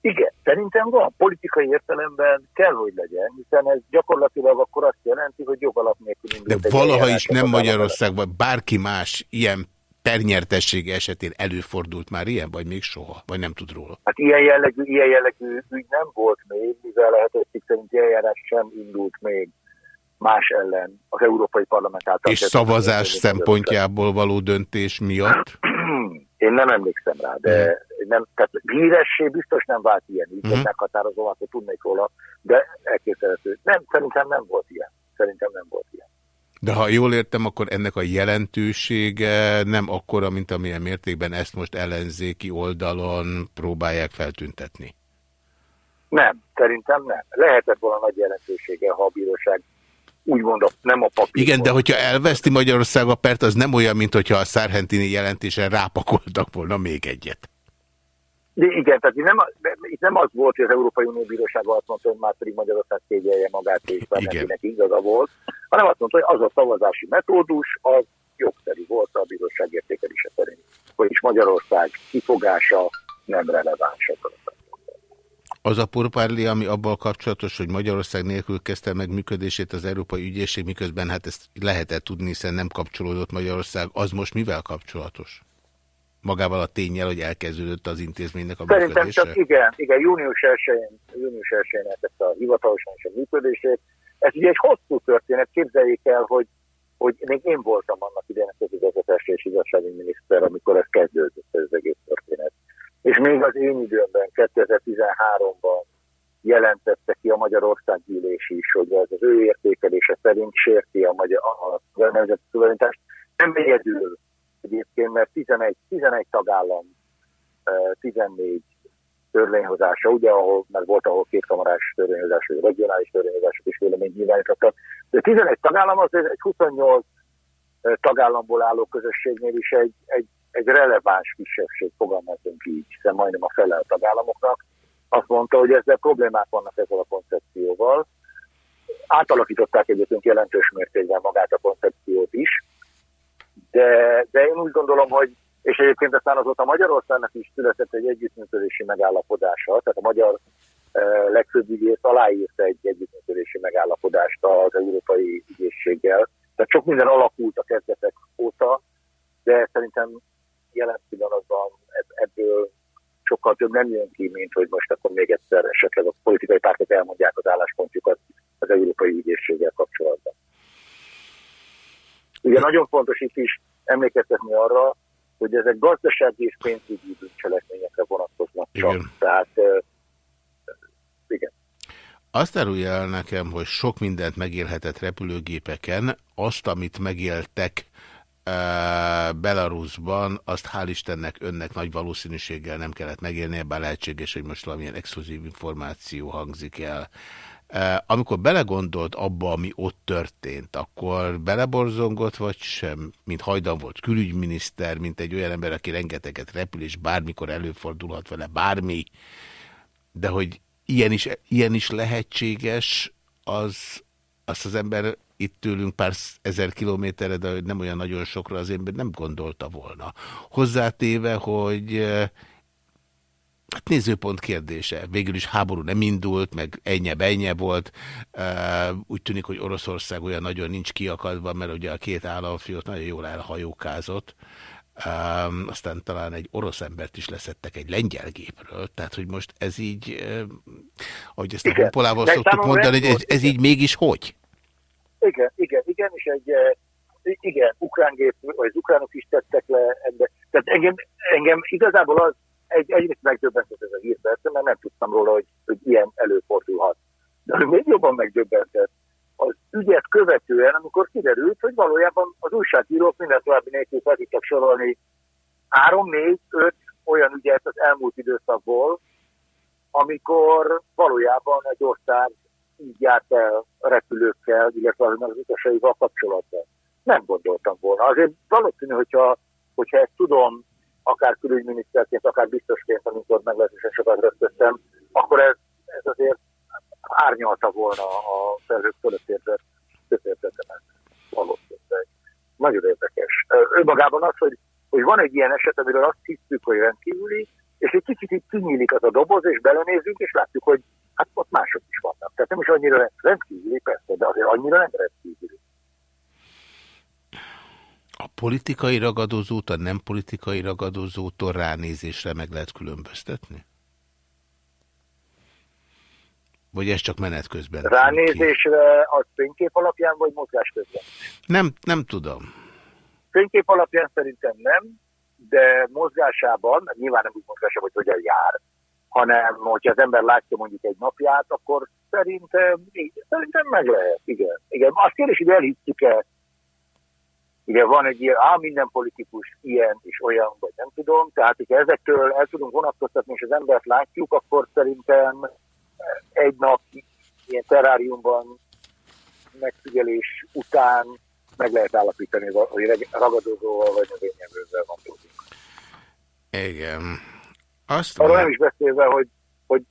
Igen, szerintem van. Politikai értelemben kell, hogy legyen, hiszen ez gyakorlatilag akkor azt jelenti, hogy jogalap nélkül De valaha is nem Magyarország, vagy bárki más ilyen pernyertesség esetén előfordult már ilyen, vagy még soha, vagy nem tud róla? Hát ilyen jellegű, ilyen jellegű ügy nem volt még, mivel lehetőség szerint eljárás sem indult még más ellen az Európai Parlament által. És szavazás szempontjából való döntés miatt? Én nem emlékszem rá, de nem, tehát híressé biztos nem vált ilyen, így mhm. -huh. meghatározom, akkor tudnék róla, de elképzelhető. Nem, szerintem nem volt ilyen. Szerintem nem volt ilyen. De ha jól értem, akkor ennek a jelentősége nem akkora, mint amilyen mértékben ezt most ellenzéki oldalon próbálják feltüntetni. Nem, szerintem nem. Lehetett volna nagy jelentősége, ha a bíróság úgymond a, nem a papír. Igen, de hogyha elveszti Magyarország a pert, az nem olyan, mint hogyha a Szárhentini jelentésen rápakoltak volna még egyet. De igen, tehát itt nem, itt nem az volt, hogy az Európai Unió Bíróság azt mondta, hogy már pedig Magyarország szégyelje magát, és mindenkinek igaza volt, hanem azt mondta, hogy az a szavazási metódus, az jogszerű volt a bíróság értékelése szerint. Vagyis Magyarország kifogása nem releváns. Az a porpárli, ami abban kapcsolatos, hogy Magyarország nélkül kezdte meg működését az Európai Ügyészség, miközben hát ezt lehetett tudni, hiszen nem kapcsolódott Magyarország, az most mivel kapcsolatos? magával a tényel, hogy elkezdődött az intézménynek a Szerintem működése? csak igen, igen, június 1-én, június 1-én elkezdte a hivatalosan a működését. Ez ugye egy hosszú történet, képzeljék el, hogy, hogy még én voltam annak idején a közigazgatási és igazsági miniszter, amikor ez kezdődött ez az egész történet. És még az én időmben, 2013-ban jelentette ki a Magyarország gyűlés is, hogy ez az ő értékelése szerint sérti a magyar a, a nemzeti szuverenitást. Nem egyedül egyébként, mert 11, 11 tagállam, 14 törvényhozása, ugye, ahol, mert volt, ahol kétkamarás törvényhozás, vagy regionális törvényhozások is véleményt nyilvánítottak. De 11 tagállam az egy 28 tagállamból álló közösségnél is egy, egy, egy releváns kisebbség, fogalmazunk így, hiszen majdnem a fele tagállamoknak. Azt mondta, hogy ezzel problémák vannak ezzel a koncepcióval. Átalakították egyébként jelentős mértékben magát a koncepciót is, de, de én úgy gondolom, hogy és egyébként aztán azóta Magyarországnak is született egy együttműködési megállapodása, tehát a magyar legfőbb ügyész aláírta egy együttműködési megállapodást az Európai Ügyészséggel. Tehát sok minden alakult a kezdetek óta, de szerintem jelen pillanatban ebből sokkal több nem jön ki, mint hogy most akkor még egyszer esetleg a politikai pártok elmondják az álláspontjukat az Európai Ügyészséggel kapcsolatban. Ugye nagyon fontos itt is emlékeztetni arra, hogy ezek gazdasági és pénzügyi bűncselekményekre vonatkoznak csak. Igen. Tehát igen. Azt árulja el nekem, hogy sok mindent megélhetett repülőgépeken, azt, amit megéltek Belarusban, azt hál' Istennek önnek nagy valószínűséggel nem kellett megélnie, bár lehetséges, hogy most valamilyen exkluzív információ hangzik el. Amikor belegondolt abba, ami ott történt, akkor beleborzongott, vagy sem? Mint hajdan volt külügyminiszter, mint egy olyan ember, aki rengeteget repül, és bármikor előfordulhat vele bármi, de hogy ilyen is, ilyen is lehetséges, az, azt az ember itt tőlünk pár ezer kilométerre, de nem olyan nagyon sokra az ember nem gondolta volna. Hozzátéve, hogy eh, Hát nézőpont kérdése. Végül is háború nem indult, meg ennye-bennye volt. Eh, úgy tűnik, hogy Oroszország olyan nagyon nincs kiakadva, mert ugye a két államfiót nagyon jól elhajókázott. Um, aztán talán egy orosz embert is leszettek egy lengyel gépről, tehát hogy most ez így, um, ahogy ezt a Honpolával szoktuk mondani, hogy ez, ez így mégis hogy? Igen, igen, igen, és egy igen, ukrán gép, vagy az ukránok is tettek le ebbe. Tehát engem, engem igazából az egy, egyrészt megdöbbentett ez a hír persze, mert nem tudtam róla, hogy, hogy ilyen előfordulhat. De még jobban megdöbbentett, az ügyet követően, amikor kiderült, hogy valójában az újságírók minden további nélkül fel tudtak sorolni három, négy, öt olyan ügyet az elmúlt időszakból, amikor valójában egy ország így járt el a repülőkkel, illetve az utasaival kapcsolatban. Nem gondoltam volna. Azért valószínű, hogyha, hogyha ezt tudom, akár külügyminiszterként, akár biztosként, amikor meglehetősen sokat rögtöztem, akkor ez, ez azért árnyalta volna a felhők fölött érzett tökéletetemet valószínűleg. Nagyon érdekes. Önmagában az, hogy, hogy van egy ilyen eset, amiről azt hiszük, hogy rendkívüli, és egy kicsit így kinyílik az a doboz, és belenézünk, és látjuk, hogy hát ott mások is vannak. Tehát nem is annyira rendkívüli, persze, de azért annyira nem rendkívüli. A politikai ragadozót, a nem politikai ragadozótól ránézésre meg lehet különböztetni? Vagy ez csak menet közben? Ránézésre az fénykép alapján, vagy mozgás közben? Nem, nem tudom. Fénykép alapján szerintem nem, de mozgásában, nyilván nem úgy mozgásában, hogy hogyan jár, hanem hogyha az ember látja mondjuk egy napját, akkor szerintem, szerintem meg lehet, igen. igen. Azt kérdés, hogy elhittük-e, ugye van egy ilyen, á, minden politikus ilyen és olyan, vagy nem tudom, tehát hogyha ezektől el tudunk vonatkoztatni, és az embert látjuk, akkor szerintem egy nap ilyen terráriumban megfigyelés után meg lehet állapítani, hogy ragadozóval vagy növényevővel van dolgunk. Igen. Azt Arról nem is beszélve, hogy, hogy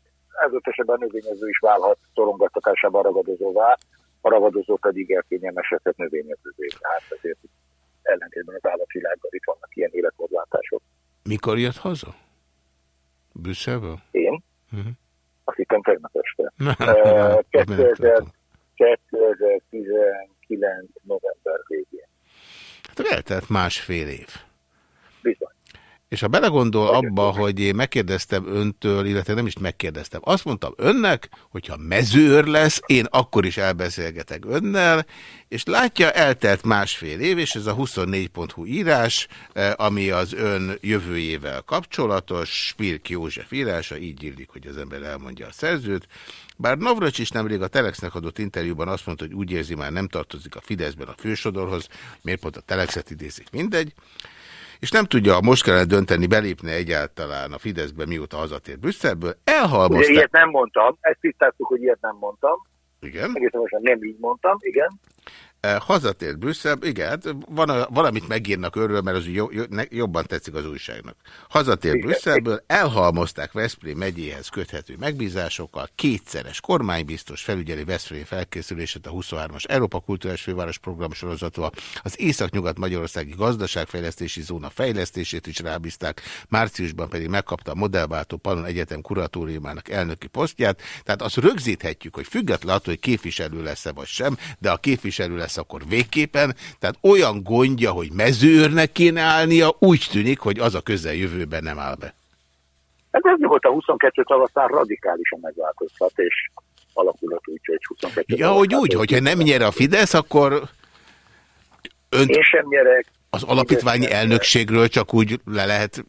ez esetben növényező is válhat szorongattatásában ragadozóvá, a ragadozó pedig elkényelmesedhet növényezővé. Tehát ezért ellentétben az állatvilággal itt vannak ilyen életmódlátások. Mikor jött haza? Brüsszelből? Én? Uh mhm. -huh. Azt hittem tegnap este. 2000, 2019 november végén. Hát eltelt másfél év. És ha belegondol abba, hogy én megkérdeztem öntől, illetve nem is megkérdeztem, azt mondtam önnek, hogyha mezőr lesz, én akkor is elbeszélgetek önnel, és látja, eltelt másfél év, és ez a 24.hu írás, eh, ami az ön jövőjével kapcsolatos, Spirk József írása, így illik, hogy az ember elmondja a szerzőt, bár Navracs is nemrég a Telexnek adott interjúban azt mondta, hogy úgy érzi, már nem tartozik a Fideszben a fősodorhoz, miért pont a Telexet idézik, mindegy, és nem tudja most kellene dönteni, belépne egyáltalán a Fideszbe, mióta hazatért Brüsszelből. Elhalmozták. Ugye ilyet nem mondtam, ezt tisztáztuk, hogy ilyet nem mondtam. Igen. Egészen most nem így mondtam, igen. Hazatért Brüsszel, igen, hát van, valamit megírnak örül, mert az jobban tetszik az újságnak. Hazatért Brüsszelből, elhalmozták Veszprém megyéhez köthető megbízásokkal, kétszeres kormánybiztos felügyeli Veszprém felkészülését a 23-as Európa Kulturális Főváros program sorozatval, az Észak-Nyugat-Magyarországi Gazdaságfejlesztési Zóna fejlesztését is rábízták, márciusban pedig megkapta a modellváltó Panon Egyetem kuratóriumának elnöki posztját, tehát azt rögzíthetjük, hogy független attól, hogy képviselő lesz-e vagy sem, de a képviselő lesz lesz akkor végképpen. Tehát olyan gondja, hogy mezőrnek kéne állnia, úgy tűnik, hogy az a közeljövőben nem áll be. Hát ez volt a 22 tavaszán radikálisan megváltoztat, és alakulat úgy, hogy 22 Ja, hogy úgy, hogyha nem nyer a Fidesz, akkor önt... Én sem nyerek. Az alapítványi elnökségről csak úgy le lehet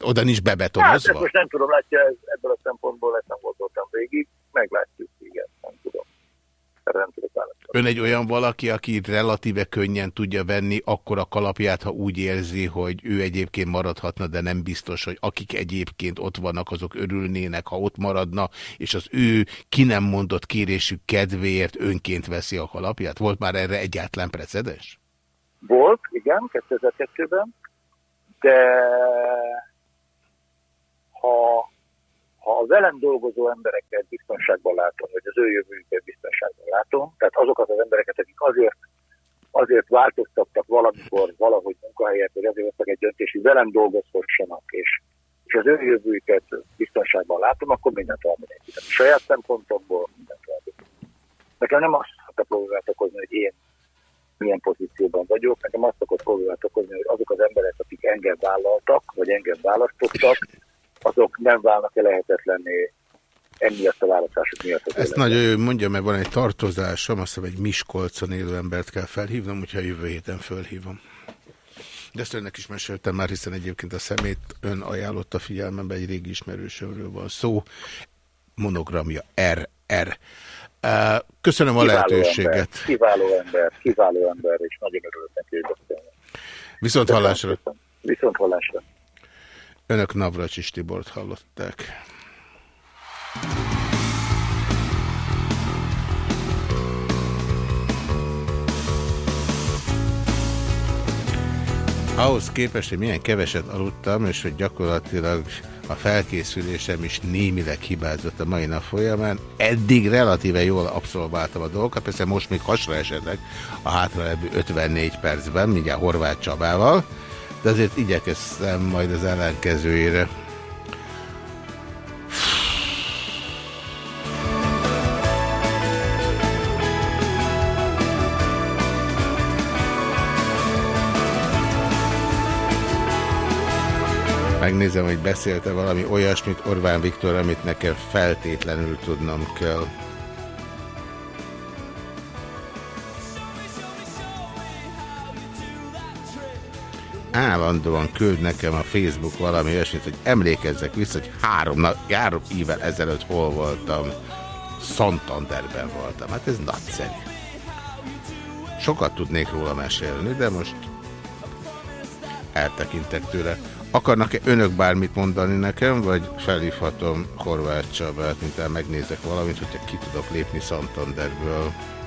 oda nincs bebetonozva? Hát, most nem tudom, látja, ez, ebből a szempontból ezt nem gondoltam végig, meglátjuk, igen, nem tudom. Erre nem tudok Ön egy olyan valaki, aki relatíve könnyen tudja venni akkor a kalapját, ha úgy érzi, hogy ő egyébként maradhatna, de nem biztos, hogy akik egyébként ott vannak, azok örülnének, ha ott maradna, és az ő ki nem mondott kérésük kedvéért önként veszi a kalapját? Volt már erre egyáltalán precedens? Volt, igen, 2002-ben, de ha ha a velem dolgozó embereket biztonságban látom, vagy az ő jövőjüket biztonságban látom, tehát azokat az embereket, akik azért, azért változtattak valamikor, valahogy munkahelyet, vagy azért hoztak egy döntést, hogy velem dolgozhassanak, és, és az ő jövőjüket biztonságban látom, akkor mindent elmenekítem. Saját szempontomból mindent elmenekítem. Nekem nem azt a problémát okozni, hogy én milyen pozícióban vagyok, nekem azt szokott problémát okozni, hogy azok az emberek, akik engem vállaltak, vagy engem választottak, azok nem válnak-e lehetetlenné emiatt a választások miatt. Az Ezt nagyon jó mondja, mert van egy tartozásom, azt hiszem egy Miskolcon élő embert kell felhívnom, úgyha jövő héten fölhívom. De ezt önnek is meséltem már, hiszen egyébként a szemét ön ajánlotta figyelmembe, egy régi ismerősömről van szó. Monogramja RR. Köszönöm kiváló a lehetőséget. Ember, kiváló ember, kiváló ember, és nagyon örülök neki, hogy Viszont hallásra. Viszont hallásra. Önök Navracsis Tibort hallották. Ahhoz képest, hogy milyen keveset aludtam, és hogy gyakorlatilag a felkészülésem is némileg hibázott a mai nap folyamán. Eddig relatíve jól abszolváltam a dolgokat, persze most még hasra esetleg a hátralevő 54 percben, mindjárt Horváth Csabával, de azért igyekeztem majd az ellenkezőjére. Megnézem, hogy beszélte valami olyasmit Orbán Viktor, amit nekem feltétlenül tudnom kell. Állandóan küld nekem a Facebook valami olyasmit, hogy emlékezzek vissza, hogy három, na, három évvel ezelőtt hol voltam. Santanderben voltam. Hát ez nagyszerű. Sokat tudnék róla mesélni, de most eltekintek tőle. Akarnak-e önök bármit mondani nekem, vagy felhívhatom Horváth Csabát, mint el megnézek valamit, hogyha ki tudok lépni Santanderből. 061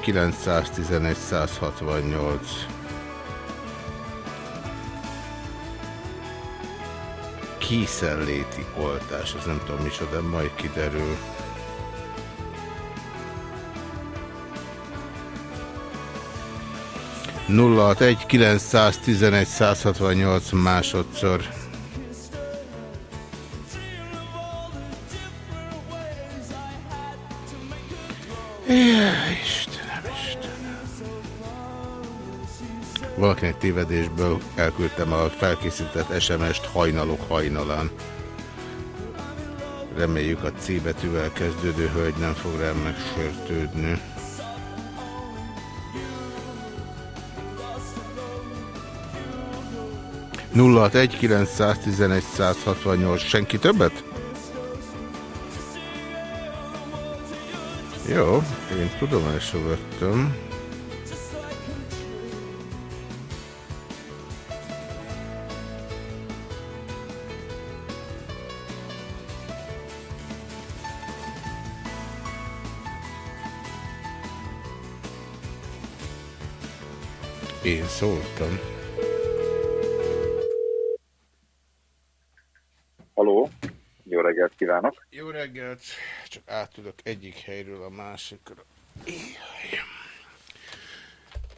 911 168 készenléti oltás, az nem tudom de majd kiderül. Nulla egy 911 168 másodszor. Tévedésből elküldtem a felkészített SMS-t hajnalok hajnalán. Reméljük a C betűvel kezdődő hölgy nem fog rám megsértődni. Nulla egy 911 168 senki többet? Jó, én tudomásra vettem. Szóltam. Haló, jó reggelt kívánok! Jó reggelt, csak átülök egyik helyről a másikra.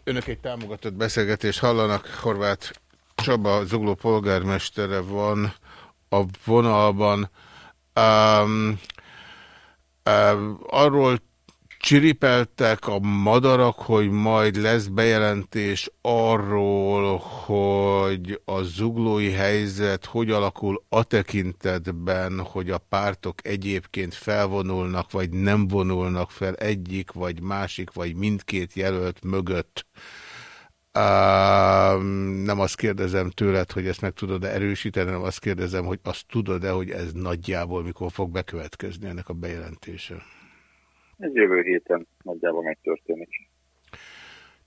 Önök egy támogatott beszélgetést hallanak, Horváth Csaba, Zugló polgármestere van a vonalban. Um, um, arról Csiripeltek a madarak, hogy majd lesz bejelentés arról, hogy a zuglói helyzet hogy alakul a tekintetben, hogy a pártok egyébként felvonulnak, vagy nem vonulnak fel egyik, vagy másik, vagy mindkét jelölt mögött. Uh, nem azt kérdezem tőled, hogy ezt meg tudod-e erősíteni, hanem azt kérdezem, hogy azt tudod-e, hogy ez nagyjából mikor fog bekövetkezni ennek a bejelentése. Ez jövő héten nagyjából megtörténik.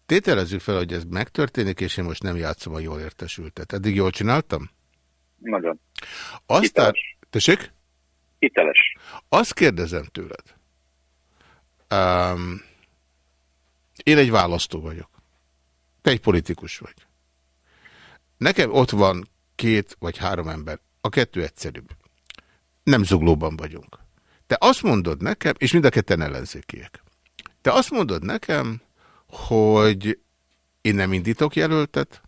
Tételezzük fel, hogy ez megtörténik, és én most nem játszom a jól értesültet. Eddig jól csináltam? Nagyon. Aztán... Hiteles. Tessék? Hiteles. Azt kérdezem tőled. Um, én egy választó vagyok. Te egy politikus vagy. Nekem ott van két vagy három ember. A kettő egyszerűbb. Nem zuglóban vagyunk. Te azt mondod nekem, és mind a ketten ellenzékiek. Te azt mondod nekem, hogy én nem indítok jelöltet,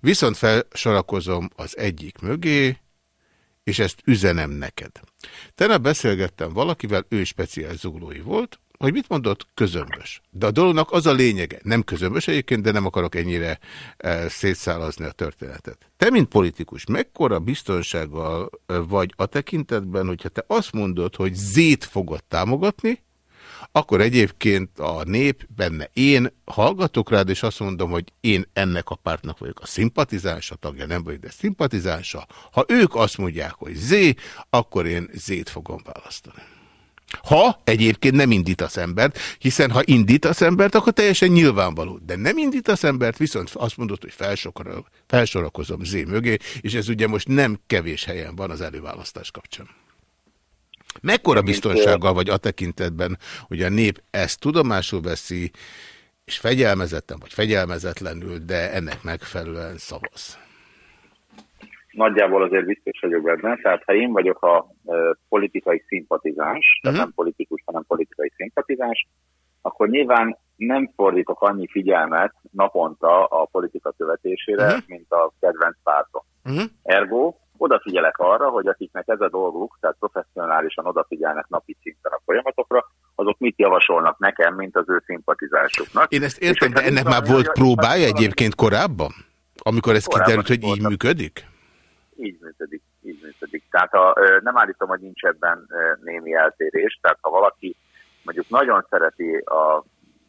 viszont felsorakozom az egyik mögé, és ezt üzenem neked. Tegnap beszélgettem valakivel, ő speciális zuglói volt, hogy mit mondott? Közömbös. De a dolognak az a lényege, nem közömbös egyébként, de nem akarok ennyire e, szétszálazni a történetet. Te, mint politikus, mekkora biztonsággal e, vagy a tekintetben, hogyha te azt mondod, hogy zét fogod támogatni, akkor egyébként a nép, benne én hallgatok rád, és azt mondom, hogy én ennek a pártnak vagyok a szimpatizánsa, tagja nem vagyok, de szimpatizánsa. Ha ők azt mondják, hogy zé, akkor én zét fogom választani. Ha egyébként nem indítasz embert, hiszen ha indítasz embert, akkor teljesen nyilvánvaló. De nem indítasz embert, viszont azt mondod, hogy felsorakozom Z mögé, és ez ugye most nem kevés helyen van az előválasztás kapcsán. Mekkora biztonsággal vagy a tekintetben, hogy a nép ezt tudomásul veszi, és fegyelmezetten vagy fegyelmezetlenül, de ennek megfelelően szavaz? Nagyjából azért biztos vagyok benne. Tehát ha én vagyok a e, politikai szimpatizáns, uh-huh. tehát nem politikus, hanem politikai szimpatizáns, akkor nyilván nem fordítok annyi figyelmet naponta a politika követésére, uh-huh. mint a kedvenc pártom. Uh-huh. Ergo, odafigyelek arra, hogy akiknek ez a dolguk, tehát professzionálisan odafigyelnek napi szinten a folyamatokra, azok mit javasolnak nekem, mint az ő szimpatizásuknak. Én ezt értem, de ennek már volt próbája egyébként korábban? Amikor ez kiderült, hogy így működik? Így működik, így működik. Tehát a, nem állítom, hogy nincs ebben némi eltérés, tehát ha valaki mondjuk nagyon szereti a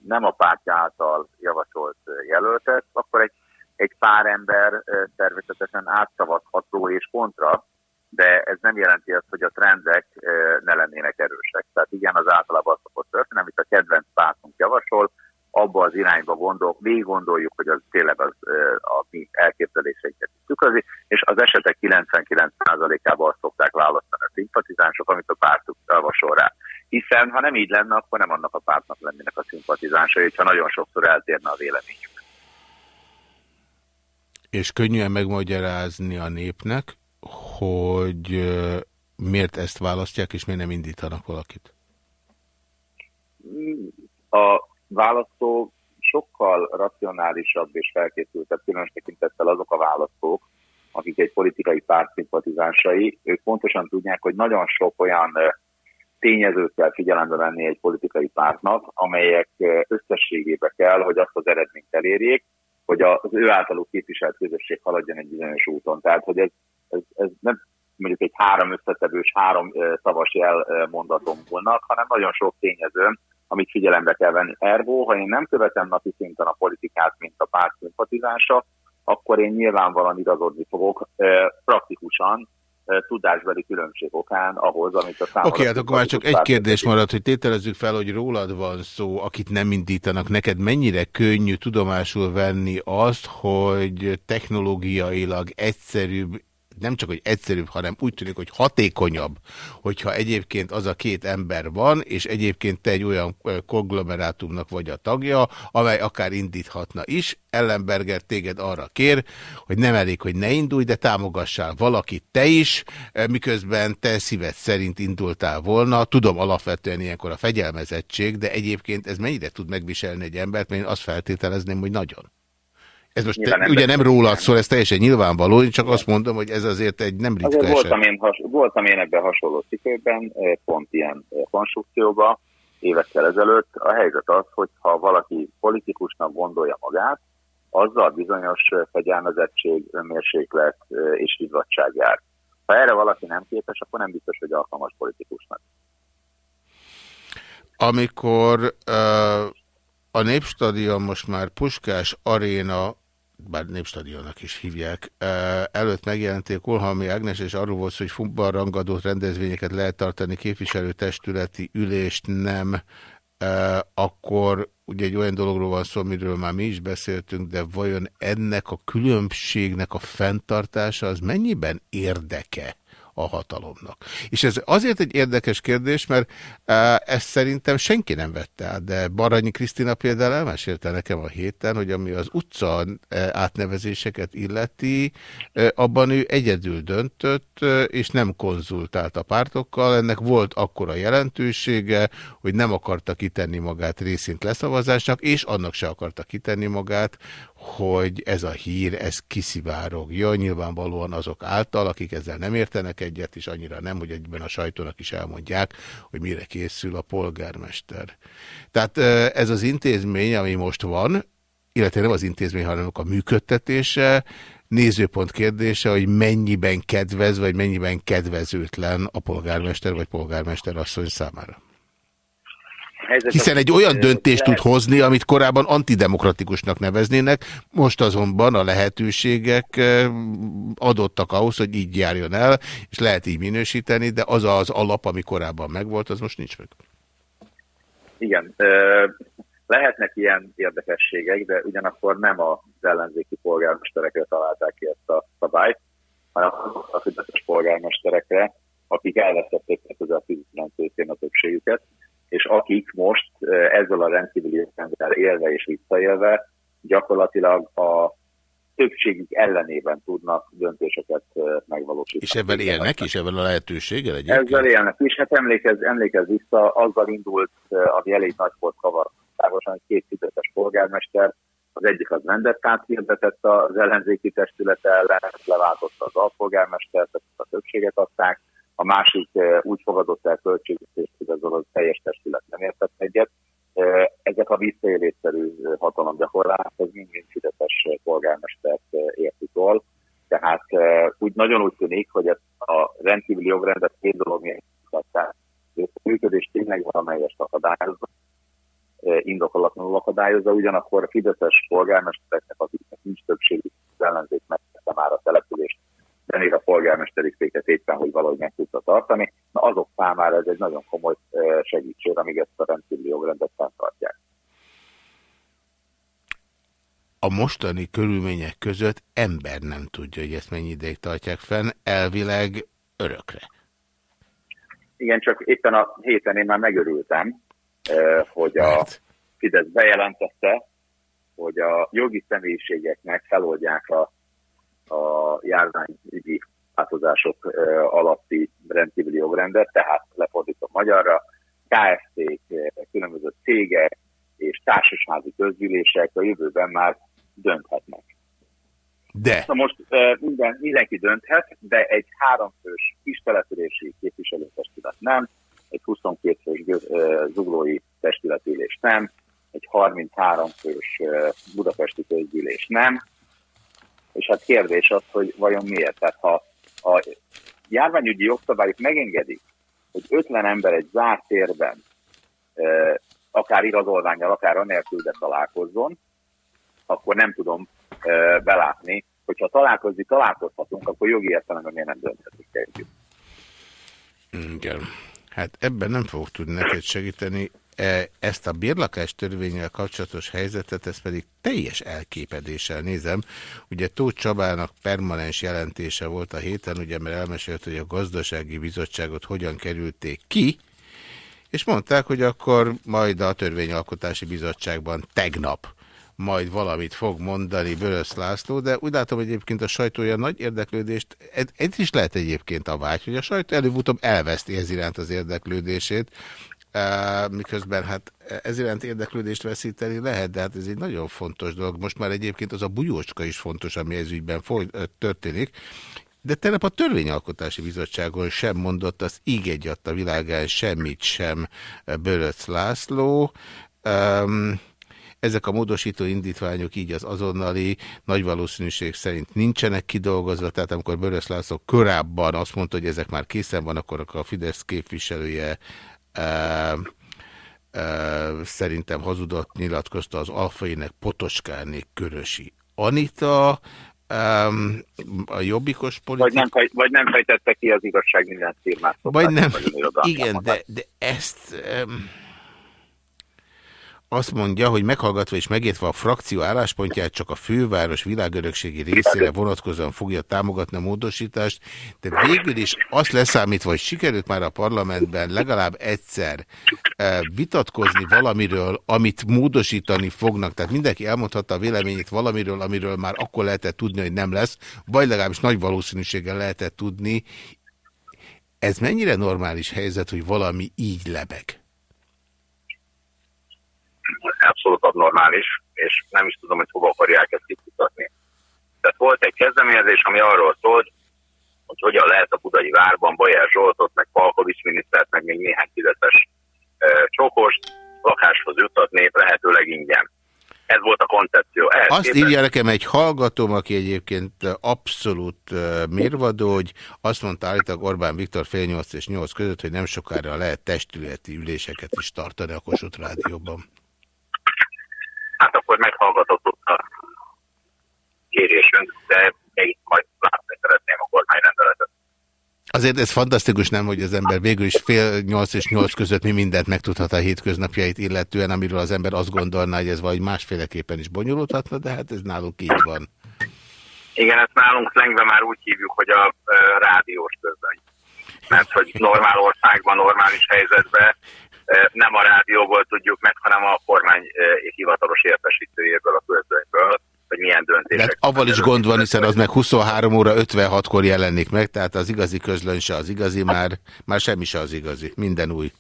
nem a pártja által javasolt jelöltet, akkor egy, egy pár ember természetesen átszavazható és kontra, de ez nem jelenti azt, hogy a trendek ne lennének erősek. Tehát igen, az általában azt szokott történni, amit a kedvenc pártunk javasol, abba az irányba gondol, még gondoljuk, hogy az tényleg az, a mi elképzeléseinket is tükrözi, és az esetek 99%-ában azt szokták választani a szimpatizánsok, amit a pártuk javasol rá. Hiszen ha nem így lenne, akkor nem annak a pártnak lennének a szimpatizánsai, hogyha nagyon sokszor eltérne a véleményük. És könnyűen megmagyarázni a népnek, hogy miért ezt választják, és miért nem indítanak valakit? A választó sokkal racionálisabb és felkészültebb, különös tekintettel azok a választók, akik egy politikai párt szimpatizánsai, ők pontosan tudják, hogy nagyon sok olyan tényezőt kell figyelembe venni egy politikai pártnak, amelyek összességébe kell, hogy azt az eredményt elérjék, hogy az ő általuk képviselt közösség haladjon egy bizonyos úton. Tehát, hogy ez, ez, ez nem mondjuk egy három összetevős, három szavas jelmondatom volna, hanem nagyon sok tényezőn, amit figyelembe kell venni. Ergo, ha én nem követem napi szinten a politikát, mint a párt szimpatizánsa, akkor én nyilvánvalóan igazodni fogok praktikusan tudásbeli különbség okán ahhoz, amit a számomra... Oké, okay, hát akkor már csak egy kérdés maradt, hogy tételezzük fel, hogy rólad van szó, akit nem indítanak. Neked mennyire könnyű tudomásul venni azt, hogy technológiailag egyszerűbb nem csak, hogy egyszerűbb, hanem úgy tűnik, hogy hatékonyabb, hogyha egyébként az a két ember van, és egyébként te egy olyan konglomerátumnak vagy a tagja, amely akár indíthatna is. Ellenberger téged arra kér, hogy nem elég, hogy ne indulj, de támogassál valakit te is, miközben te szíved szerint indultál volna. Tudom alapvetően ilyenkor a fegyelmezettség, de egyébként ez mennyire tud megviselni egy embert, mert én azt feltételezném, hogy nagyon. Ez most te, ugye nem rólad szól, ez teljesen nyilvánvaló, én csak azt mondom, hogy ez azért egy nem ritka azért voltam én, has, voltam én ebben hasonló cikőben, pont ilyen konstrukcióban, évekkel ezelőtt. A helyzet az, hogy ha valaki politikusnak gondolja magát, azzal bizonyos fegyelmezettség, önmérséklet és hizvatság jár. Ha erre valaki nem képes, akkor nem biztos, hogy alkalmas politikusnak. Amikor uh, a Népstadion most már Puskás Aréna bár Népstadionnak is hívják, előtt megjelenték Olhalmi Ágnes, és arról volt, hogy futballrangadót rendezvényeket lehet tartani, képviselőtestületi ülést nem, akkor ugye egy olyan dologról van szó, amiről már mi is beszéltünk, de vajon ennek a különbségnek a fenntartása az mennyiben érdeke a hatalomnak. És ez azért egy érdekes kérdés, mert e, ezt szerintem senki nem vette át, de Baranyi Krisztina például elmesélte nekem a héten, hogy ami az utca e, átnevezéseket illeti, e, abban ő egyedül döntött, és nem konzultált a pártokkal. Ennek volt akkora jelentősége, hogy nem akarta kitenni magát részint leszavazásnak, és annak se akarta kitenni magát, hogy ez a hír, ez kiszivárogja, nyilvánvalóan azok által, akik ezzel nem értenek egyet, és annyira nem, hogy egyben a sajtónak is elmondják, hogy mire készül a polgármester. Tehát ez az intézmény, ami most van, illetve nem az intézmény, hanem a működtetése, nézőpont kérdése, hogy mennyiben kedvez, vagy mennyiben kedvezőtlen a polgármester, vagy polgármester asszony számára. Hiszen egy olyan döntést tud hozni, amit korábban antidemokratikusnak neveznének, most azonban a lehetőségek adottak ahhoz, hogy így járjon el, és lehet így minősíteni, de az az alap, ami korábban megvolt, az most nincs meg. Igen, lehetnek ilyen érdekességek, de ugyanakkor nem az ellenzéki polgármesterekre találták ki ezt a szabályt, hanem a fideszes polgármesterekre, akik elvesztették 2019 évén a többségüket, és akik most ezzel a rendkívüli rendszerrel élve és visszaélve gyakorlatilag a többségük ellenében tudnak döntéseket megvalósítani. És ebben élnek is, ebben a lehetőséggel egyébként? Ezzel élnek is, hát emlékez, emlékez vissza, azzal indult, ami elég nagy volt kavartágosan, két fizetes polgármester, az egyik az vendettát hirdetett az ellenzéki testület ellen, leváltotta az alpolgármestert, a többséget adták, a másik úgy fogadott el költségvetést, hogy az a teljes testület nem értett egyet. Ezek a visszaélésszerű hatalomgyakorlás, ez mind-mind fizetes polgármestert érti tol. Tehát úgy nagyon úgy tűnik, hogy ez a rendkívüli jogrendet két dolog miatt a működés tényleg valamelyest akadályozza, indokolatlanul akadályozza, ugyanakkor a fideszes polgármestereknek, akiknek nincs többségük, az ellenzék megtette már a települést, de még a polgármesteri széket éppen, hogy valahogy meg tudta tartani. Na azok számára ez egy nagyon komoly segítség, amíg ezt a rendkívüli jogrendet fenntartják. A mostani körülmények között ember nem tudja, hogy ezt mennyi ideig tartják fenn, elvileg örökre. Igen, csak éppen a héten én már megörültem, hogy a hát. Fidesz bejelentette, hogy a jogi személyiségeknek feloldják a a járványügyi változások alatti rendkívüli jogrendet, tehát lefordítom magyarra, KFT, különböző cégek és társasházi közgyűlések a jövőben már dönthetnek. De. Na most minden, mindenki dönthet, de egy háromfős kis települési képviselőtestület nem, egy 22 fős zuglói testületülés nem, egy 33 fős budapesti közgyűlés nem, és hát kérdés az, hogy vajon miért. Tehát ha a járványügyi jogszabályok megengedik, hogy 50 ember egy zárt térben akár igazolványjal, akár anélkül, de találkozzon, akkor nem tudom belátni, hogyha találkozni találkozhatunk, akkor jogi értelemben miért nem dönthetünk együtt. Igen. Hát ebben nem fogok tudni neked segíteni. E, ezt a bérlakás törvényel kapcsolatos helyzetet, ezt pedig teljes elképedéssel nézem. Ugye Tóth Csabának permanens jelentése volt a héten, ugye mert elmesélt, hogy a gazdasági bizottságot hogyan kerülték ki, és mondták, hogy akkor majd a törvényalkotási bizottságban tegnap majd valamit fog mondani Börösz László, de úgy látom, hogy egyébként a sajtója nagy érdeklődést, ez is lehet egyébként a vágy, hogy a sajtó előbb-utóbb elveszti ez iránt az érdeklődését, miközben hát ez iránt érdeklődést veszíteni lehet, de hát ez egy nagyon fontos dolog. Most már egyébként az a bujócska is fontos, ami ez ügyben történik. De tegnap a Törvényalkotási Bizottságon sem mondott az íg egyadt a világán semmit sem Böröc László. Um, ezek a módosító indítványok így az azonnali nagy valószínűség szerint nincsenek kidolgozva, tehát amikor Börös László korábban azt mondta, hogy ezek már készen van, akkor a Fidesz képviselője szerintem hazudott nyilatkozta az Alfainek Potoskánék Körösi. Anita, um, a jobbikos politik... Vagy nem, vagy nem fejtette ki az igazság minden firmát. Vagy nem, igen, de, de ezt... Um, azt mondja, hogy meghallgatva és megértve a frakció álláspontját csak a főváros világörökségi részére vonatkozóan fogja támogatni a módosítást, de végül is azt leszámítva, hogy sikerült már a parlamentben legalább egyszer eh, vitatkozni valamiről, amit módosítani fognak, tehát mindenki elmondhatta a véleményét valamiről, amiről már akkor lehetett tudni, hogy nem lesz, vagy legalábbis nagy valószínűséggel lehetett tudni. Ez mennyire normális helyzet, hogy valami így lebeg? Abszolút abnormális, és nem is tudom, hogy hova akarják ezt kifutatni. Tehát volt egy kezdeményezés, ami arról szólt, hogy hogyan lehet a budai várban Bajer Zsoltot, meg Palkovics minisztert, meg még néhány fizetes e, csokost lakáshoz jutatni lehetőleg ingyen. Ez volt a koncepció. Ehhez Azt képest... írja nekem egy hallgatóm, aki egyébként abszolút mérvadó, hogy azt mondta állítólag Orbán Viktor fél nyolc és nyolc között, hogy nem sokára lehet testületi üléseket is tartani a Kossuth Rádióban hát akkor meghallgatott a kérésünk, de még majd látni szeretném a kormányrendeletet. Azért ez fantasztikus, nem, hogy az ember végül is fél nyolc és nyolc között mi mindent megtudhat a hétköznapjait illetően, amiről az ember azt gondolná, hogy ez vagy másféleképpen is bonyolulhatna, de hát ez nálunk így van. Igen, ezt nálunk szlengben már úgy hívjuk, hogy a uh, rádiós közöny. Mert hogy normál országban, normális helyzetben nem a rádióból tudjuk meg, hanem a kormány hivatalos értesítőjéből, a közönyből, hogy milyen döntések. De avval is gond van, hiszen az meg 23 óra 56-kor jelenik meg, tehát az igazi közlöny se az igazi, már, már semmi se az igazi, minden új.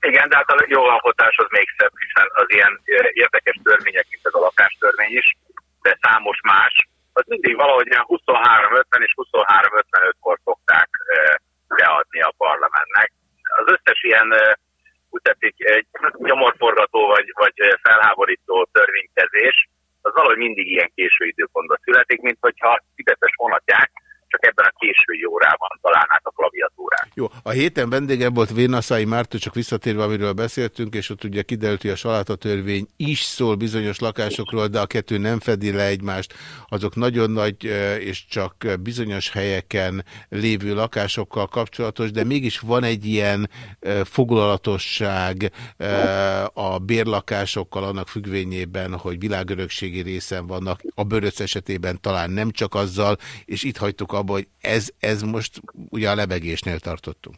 Igen, de hát a jó alkotás az még szebb, hiszen az ilyen érdekes törvények, mint ez a lakástörvény is, de számos más, az mindig valahogy ilyen 23.50 és 23.55-kor szokták beadni a parlamentnek az összes ilyen úgy tetszik, egy nyomorforgató vagy, vagy felháborító törvénykezés, az valahogy mindig ilyen késő időpontban születik, mint hogyha tibetes vonatják, csak ebben a késői órában találnák a klaviatúrát. Jó, a héten vendégem volt Vénaszai Mártó, csak visszatérve, amiről beszéltünk, és ott ugye kiderült, hogy a salátatörvény is szól bizonyos lakásokról, de a kettő nem fedi le egymást. Azok nagyon nagy és csak bizonyos helyeken lévő lakásokkal kapcsolatos, de mégis van egy ilyen foglalatosság a bérlakásokkal annak függvényében, hogy világörökségi részen vannak, a bőröc esetében talán nem csak azzal, és itt hagytuk abba, hogy ez, ez most ugye a lebegésnél tartottunk.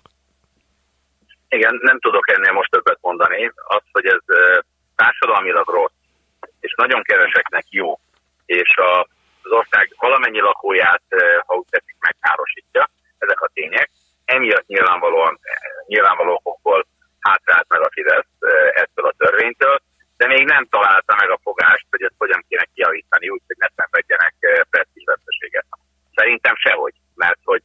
Igen, nem tudok ennél most többet mondani. Az, hogy ez társadalmilag rossz, és nagyon keveseknek jó, és a, az ország valamennyi lakóját, ha úgy tetszik, megkárosítja, ezek a tények. Emiatt nyilvánvalóan, nyilvánvaló okokból hátrált meg a Fidesz ettől a törvénytől, de még nem találta meg a fogást, hogy ezt hogyan kéne kiavítani, úgy, hogy ne szenvedjenek presztízsveszteséget. Szerintem sehogy, mert hogy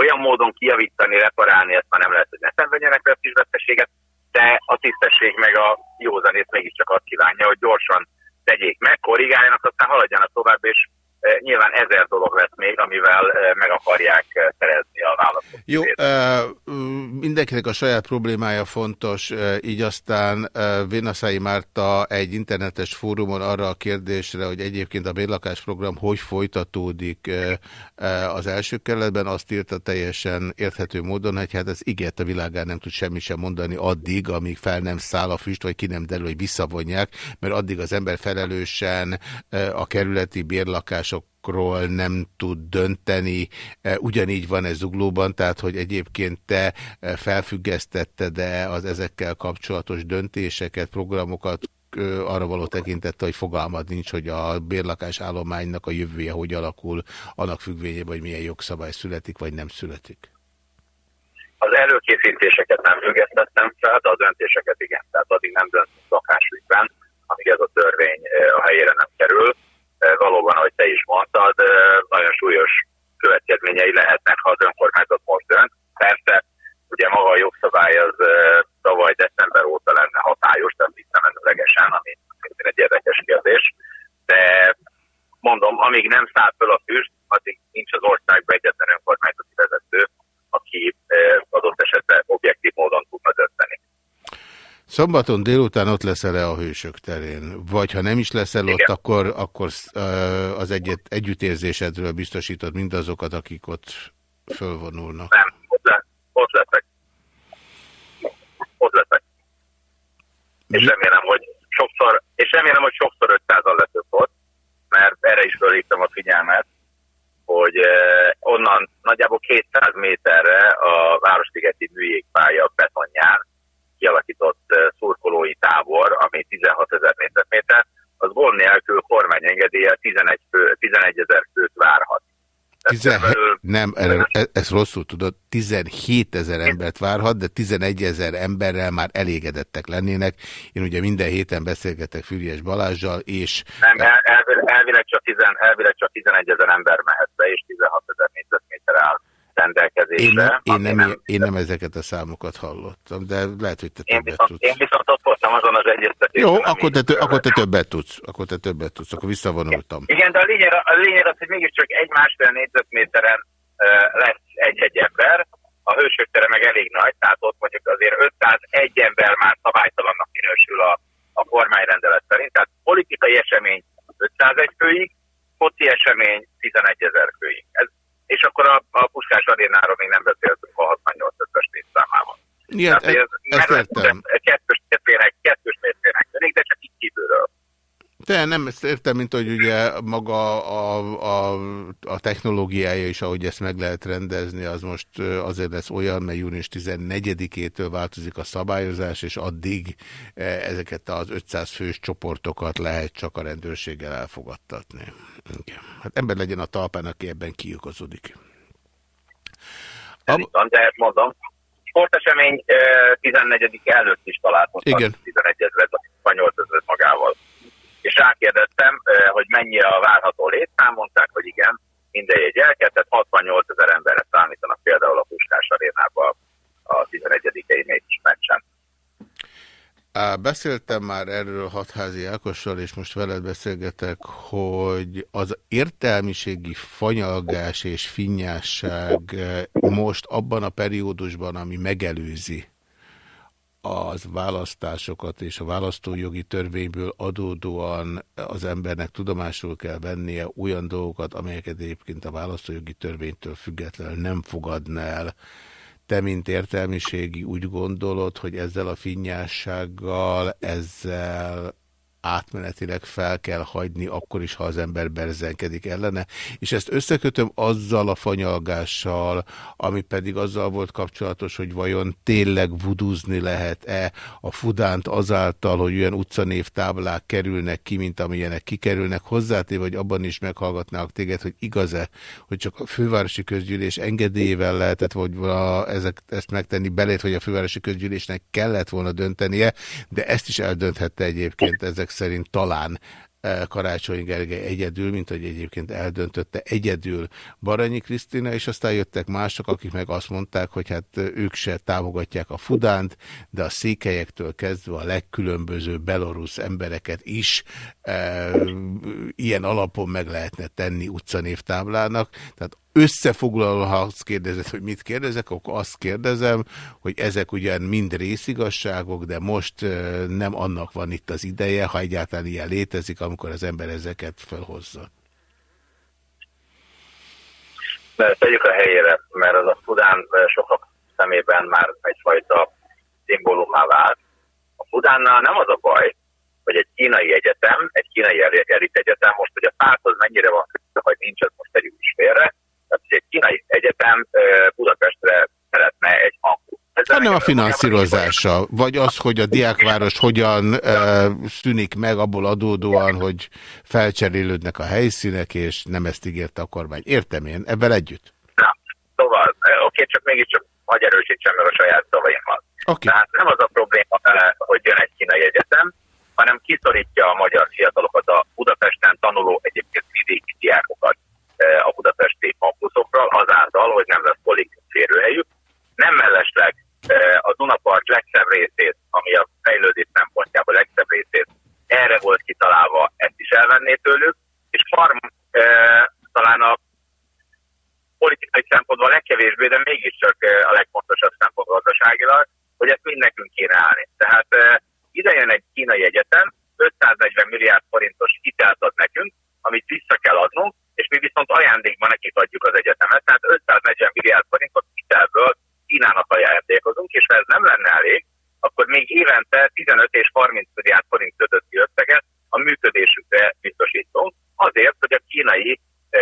olyan módon kijavítani, reparálni ezt már nem lehet, hogy ne szenvedjenek presztízsveszteséget, de a tisztesség meg a józanész mégiscsak azt kívánja, hogy gyorsan tegyék meg, korrigáljanak, aztán haladjanak tovább, és nyilván ezer dolog lesz még, amivel meg akarják szerezni a választók. Jó, mindenkinek a saját problémája fontos, így aztán Vénaszai Márta egy internetes fórumon arra a kérdésre, hogy egyébként a bérlakásprogram hogy folytatódik az első kerületben, azt írta teljesen érthető módon, hogy hát ez ígért a világán nem tud semmi sem mondani addig, amíg fel nem száll a füst, vagy ki nem derül, hogy visszavonják, mert addig az ember felelősen a kerületi bérlakások dolgokról nem tud dönteni. E, ugyanígy van ez zuglóban, tehát hogy egyébként te e, felfüggesztetted-e az ezekkel kapcsolatos döntéseket, programokat, arra való tekintette, hogy fogalmad nincs, hogy a bérlakás állománynak a jövője hogy alakul, annak függvényében, hogy milyen jogszabály születik, vagy nem születik? Az előkészítéseket nem függesztettem fel, de a döntéseket igen. Tehát addig nem döntünk lakásügyben, amíg ez a törvény a helyére nem kerül. Eh, valóban, ahogy te is mondtad, eh, nagyon súlyos következményei lehetnek, ha az önkormányzat most dönt. Persze, ugye maga a jogszabály az eh, tavaly december óta lenne hatályos, nem legesen, ami szintén egy érdekes kérdés. De mondom, amíg nem száll föl a füst, addig nincs az országban egyetlen önkormányzati vezető, aki adott esetben objektív módon tudna dönteni. Szombaton délután ott leszel-e a Hősök terén? Vagy ha nem is leszel Igen. ott, akkor, akkor az egyet, együttérzésedről biztosítod mindazokat, akik ott fölvonulnak? Nem, ott, le, ott leszek. Ott leszek. És remélem, hogy sokszor, és remélem, hogy sokszor 500-al lesz ott, mert erre is fölhívtam a figyelmet, hogy onnan nagyjából 200 méterre a Városligeti műjégpálya betonján kialakított szurkolói tábor, ami 16 ezer négyzetméter, az gond nélkül kormányengedélye 11, fő, 11 ezer főt várhat. Tizen... Belül... Nem, e- ezt rosszul tudod, 17 ezer embert várhat, de 11 ezer emberrel már elégedettek lennének. Én ugye minden héten beszélgetek Füriás Balázsjal, és... Nem, el, elvileg, elvileg, csak 10, elvileg csak 11 ezer ember mehet be, és 16 ezer négyzetméter áll rendelkezésre. Én nem, én, nem, nem, én nem ezeket a számokat hallottam, de lehet, hogy te én többet viszont, tudsz. Én viszont ott voltam azon az egyeztetésen. Jó, akkor te, akkor te többet tudsz. Akkor te többet tudsz, akkor visszavonultam. Igen, de a lényeg, a lényeg az, hogy mégiscsak egy másfél négyzetméteren uh, lesz egy-egy ember, a hősök tere meg elég nagy, tehát ott mondjuk azért 501 ember már szabálytalannak minősül a, a kormányrendelet szerint, tehát politikai esemény 501 főig, foci esemény 11 ezer főig. Ez és akkor a, a Puskás arénáról még nem beszéltünk a 68 ös létszámában. Igen, Tehát, ez, ezt értem. Kettős mértének, kettős mértének de csak így kívülről. De nem, ezt értem, mint hogy ugye maga a, a, a technológiája is, ahogy ezt meg lehet rendezni, az most azért lesz olyan, mert június 14-től változik a szabályozás, és addig ezeket az 500 fős csoportokat lehet csak a rendőrséggel elfogadtatni. Igen. Hát ember legyen a talpán, aki ebben kiukozódik. Ab... De mondom, sportesemény 14 előtt is találkoztak 11 ezeret, 8 ezeret magával és rákérdeztem, hogy mennyi a várható létszám, mondták, hogy igen, minden egy elkezd, tehát 68 ezer emberre számítanak például a Puskás arénában a 11-i mégis meccsen. Beszéltem már erről Hatházi Ákossal, és most veled beszélgetek, hogy az értelmiségi fanyalgás és finnyásság most abban a periódusban, ami megelőzi az választásokat és a választójogi törvényből adódóan az embernek tudomásul kell vennie olyan dolgokat, amelyeket egyébként a választójogi törvénytől függetlenül nem fogadna el. Te, mint értelmiségi úgy gondolod, hogy ezzel a finnyássággal, ezzel átmenetileg fel kell hagyni, akkor is, ha az ember berzenkedik ellene. És ezt összekötöm azzal a fanyalgással, ami pedig azzal volt kapcsolatos, hogy vajon tényleg vuduzni lehet-e a fudánt azáltal, hogy olyan utcanévtáblák kerülnek ki, mint amilyenek kikerülnek hozzátéve, vagy abban is meghallgatnák téged, hogy igaz-e, hogy csak a fővárosi közgyűlés engedélyével lehetett vagy ezek, ezt megtenni, belét, hogy a fővárosi közgyűlésnek kellett volna döntenie, de ezt is eldönthette egyébként ezek szerint talán e, Karácsony Gergely egyedül, mint hogy egyébként eldöntötte egyedül Baranyi Krisztina, és aztán jöttek mások, akik meg azt mondták, hogy hát ők se támogatják a Fudánt, de a székelyektől kezdve a legkülönböző belorusz embereket is e, ilyen alapon meg lehetne tenni utcanévtáblának. Tehát összefoglalva, ha azt kérdezed, hogy mit kérdezek, akkor azt kérdezem, hogy ezek ugyan mind részigasságok, de most nem annak van itt az ideje, ha egyáltalán ilyen létezik, amikor az ember ezeket felhozza. Tegyük a helyére, mert az a Fudán sokak szemében már egyfajta szimbólumá vált. A Fudánnal nem az a baj, hogy egy kínai egyetem, egy kínai elit egyetem, most, hogy a párthoz mennyire van, hogy nincs, az most tegyük is félre, tehát egy kínai egyetem Budapestre szeretne egy hangú. Nem a finanszírozása, vagy az, hogy a diákváros hogyan e, szűnik meg abból adódóan, hogy felcserélődnek a helyszínek, és nem ezt ígérte a kormány. Értem én, ebben együtt? Na, szóval, oké, csak mégiscsak hagy erősítsem meg a saját szavaimmal. Okay. Tehát nem az a probléma, hogy jön egy kínai egyetem, hanem kiszorítja a magyar fiatalokat a Budapesten tanuló egyébként vidéki diákokat a budapesti kampuszokról, azáltal, hogy nem lesz polik férőhelyük. Nem mellesleg a Dunapart legszebb részét, ami a fejlődés szempontjából legszebb részét, erre volt kitalálva, ezt is elvenné tőlük, és farm e, talán a politikai szempontból legkevésbé, de mégiscsak a legfontosabb szempont gazdaságilag, hogy ezt mind nekünk kéne állni. Tehát e, ide jön egy kínai egyetem, 540 milliárd forintos hitelt ad nekünk, amit vissza kell adnunk, és mi viszont ajándékban nekik adjuk az egyetemet, tehát 540 milliárd forintot hitelből Kínának ajándékozunk, és ha ez nem lenne elég, akkor még évente 15 és 30 milliárd forint közötti összeget a működésükre biztosítunk, azért, hogy a kínai e,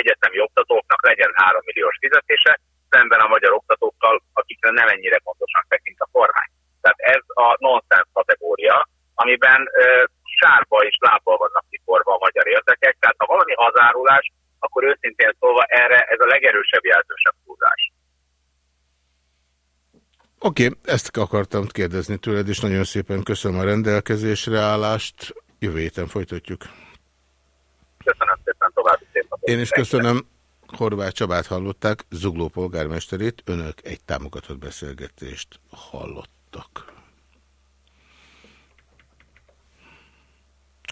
egyetemi oktatóknak legyen 3 milliós fizetése, szemben a magyar oktatókkal, akikre nem ennyire pontosan tekint a kormány. Tehát ez a nonsens kategória, amiben e, sárba és lábbal vannak kiforva a magyar érdekek, tehát ha valami hazárulás, akkor őszintén szólva erre ez a legerősebb jelzősebb túlzás. Oké, okay, ezt akartam kérdezni tőled, és nagyon szépen köszönöm a rendelkezésre állást. Jövő héten folytatjuk. Köszönöm szépen, további szép Én is köszönöm. Horváth Csabát hallották, Zugló polgármesterét, önök egy támogatott beszélgetést hallottak.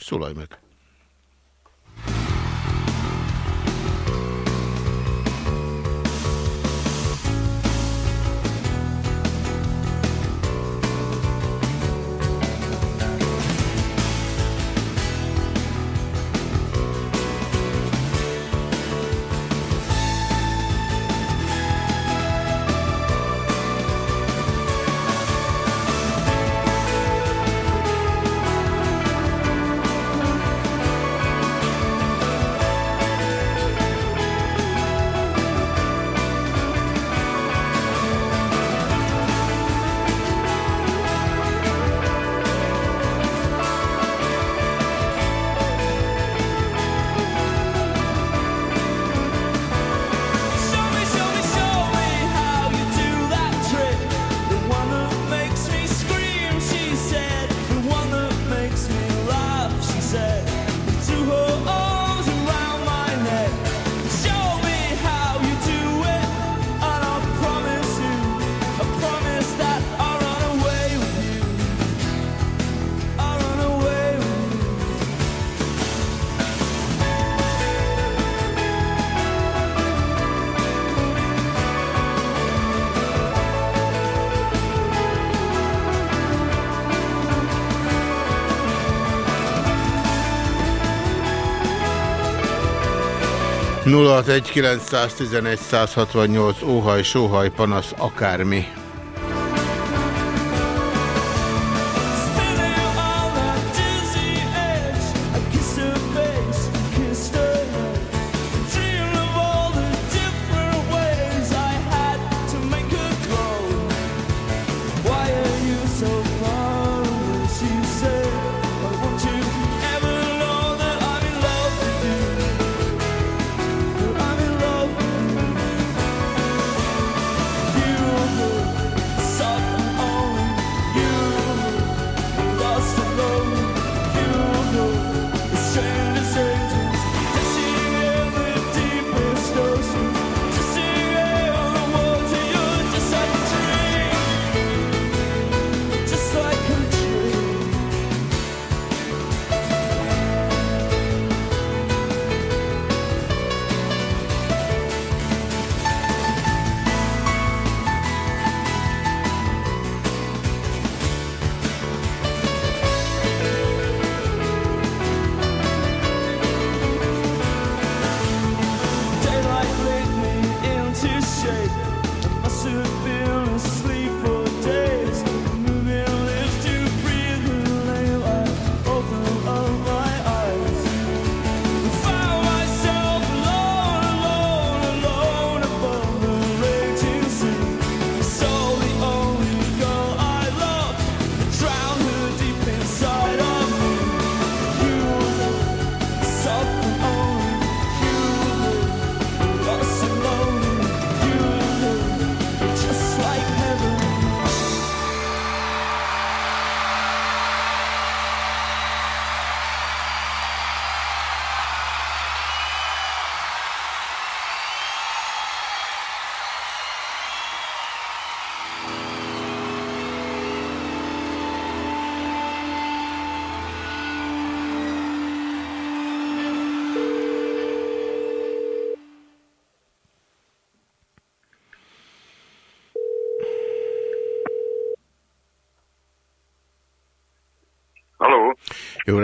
Szólalj meg! 061 911 168 óhaj, sóhaj, panasz, akármi.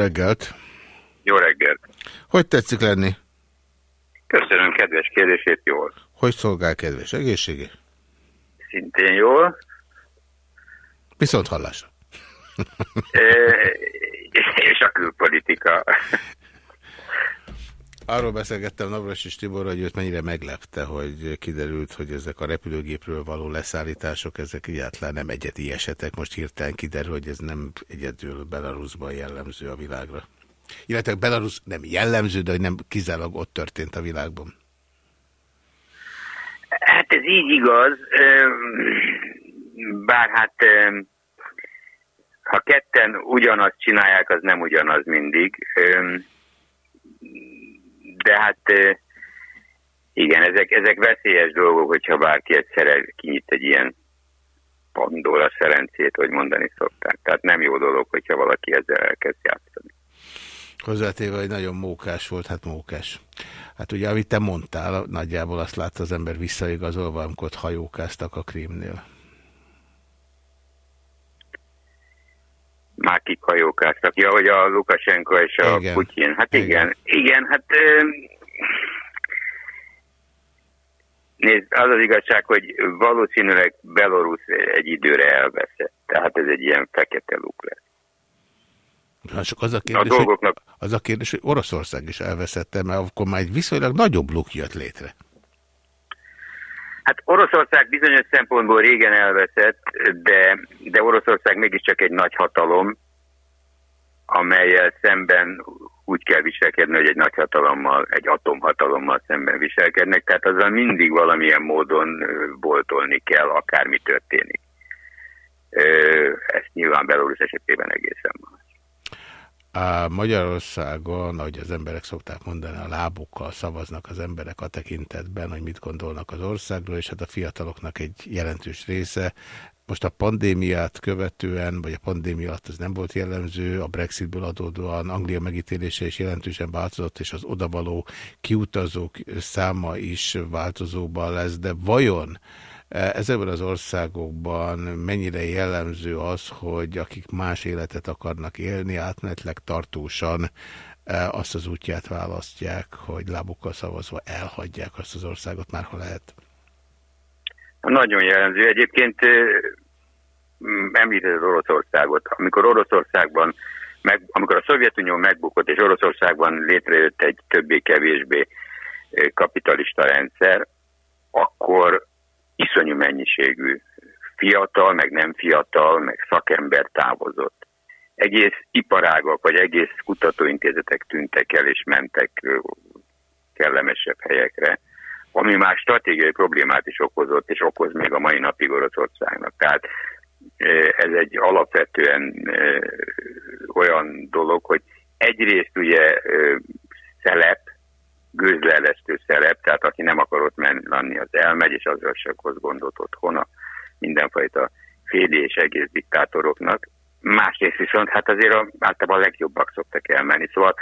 Reggelt! Jó reggelt! Hogy tetszik lenni? Köszönöm kedves kérdését, jól. Hogy szolgál kedves egészsége? Szintén jól. Viszont hallásra. és a külpolitika. Arról beszélgettem Navras és Tibor, hogy őt mennyire meglepte, hogy kiderült, hogy ezek a repülőgépről való leszállítások, ezek egyáltalán nem egyedi esetek. Most hirtelen kiderül, hogy ez nem egyedül Belarusban jellemző a világra. Illetve Belarus nem jellemző, de hogy nem kizárólag ott történt a világban. Hát ez így igaz, bár hát ha ketten ugyanazt csinálják, az nem ugyanaz mindig de hát igen, ezek, ezek veszélyes dolgok, hogyha bárki egyszerre kinyit egy ilyen pandora szerencét, hogy mondani szokták. Tehát nem jó dolog, hogyha valaki ezzel elkezd játszani. Hozzátéve, hogy nagyon mókás volt, hát mókás. Hát ugye, amit te mondtál, nagyjából azt látta az ember visszaigazolva, amikor hajókáztak a krímnél. Már kik hajókáztak. Ja, hogy a Lukasenko és a igen. Putyin. Hát igen, igen, igen hát nézd, az az igazság, hogy valószínűleg Belarus egy időre elveszett. Tehát ez egy ilyen fekete luk lesz. Csak az a, kérdés, a dolgoknak... hogy, az a kérdés, hogy Oroszország is elveszette, mert akkor már egy viszonylag nagyobb luk jött létre. Hát Oroszország bizonyos szempontból régen elveszett, de, de Oroszország mégiscsak egy nagy hatalom, amelyel szemben úgy kell viselkedni, hogy egy nagy hatalommal, egy atomhatalommal szemben viselkednek, tehát azzal mindig valamilyen módon boltolni kell, akármi történik. Ezt nyilván Belarus esetében egészen más. A Magyarországon, ahogy az emberek szokták mondani, a lábukkal szavaznak az emberek a tekintetben, hogy mit gondolnak az országról, és hát a fiataloknak egy jelentős része. Most a pandémiát követően, vagy a pandémia alatt ez nem volt jellemző, a Brexitből adódóan Anglia megítélése is jelentősen változott, és az odavaló kiutazók száma is változóban lesz, de vajon Ezekben az országokban mennyire jellemző az, hogy akik más életet akarnak élni, átmenetleg tartósan e, azt az útját választják, hogy lábukkal szavazva elhagyják azt az országot már, ha lehet? Nagyon jellemző. Egyébként említed Oroszországot. Amikor Oroszországban, meg, amikor a Szovjetunió megbukott, és Oroszországban létrejött egy többé-kevésbé kapitalista rendszer, akkor iszonyú mennyiségű fiatal, meg nem fiatal, meg szakember távozott. Egész iparágak, vagy egész kutatóintézetek tűntek el, és mentek kellemesebb helyekre, ami már stratégiai problémát is okozott, és okoz még a mai napig Oroszországnak. Tehát ez egy alapvetően olyan dolog, hogy egyrészt ugye szelep, gőzlelesztő szerep, tehát aki nem akar ott menni, az elmegy, és azzal se okoz gondot otthon a mindenfajta féli és egész diktátoroknak. Másrészt viszont hát azért a, általában a legjobbak szoktak elmenni. Szóval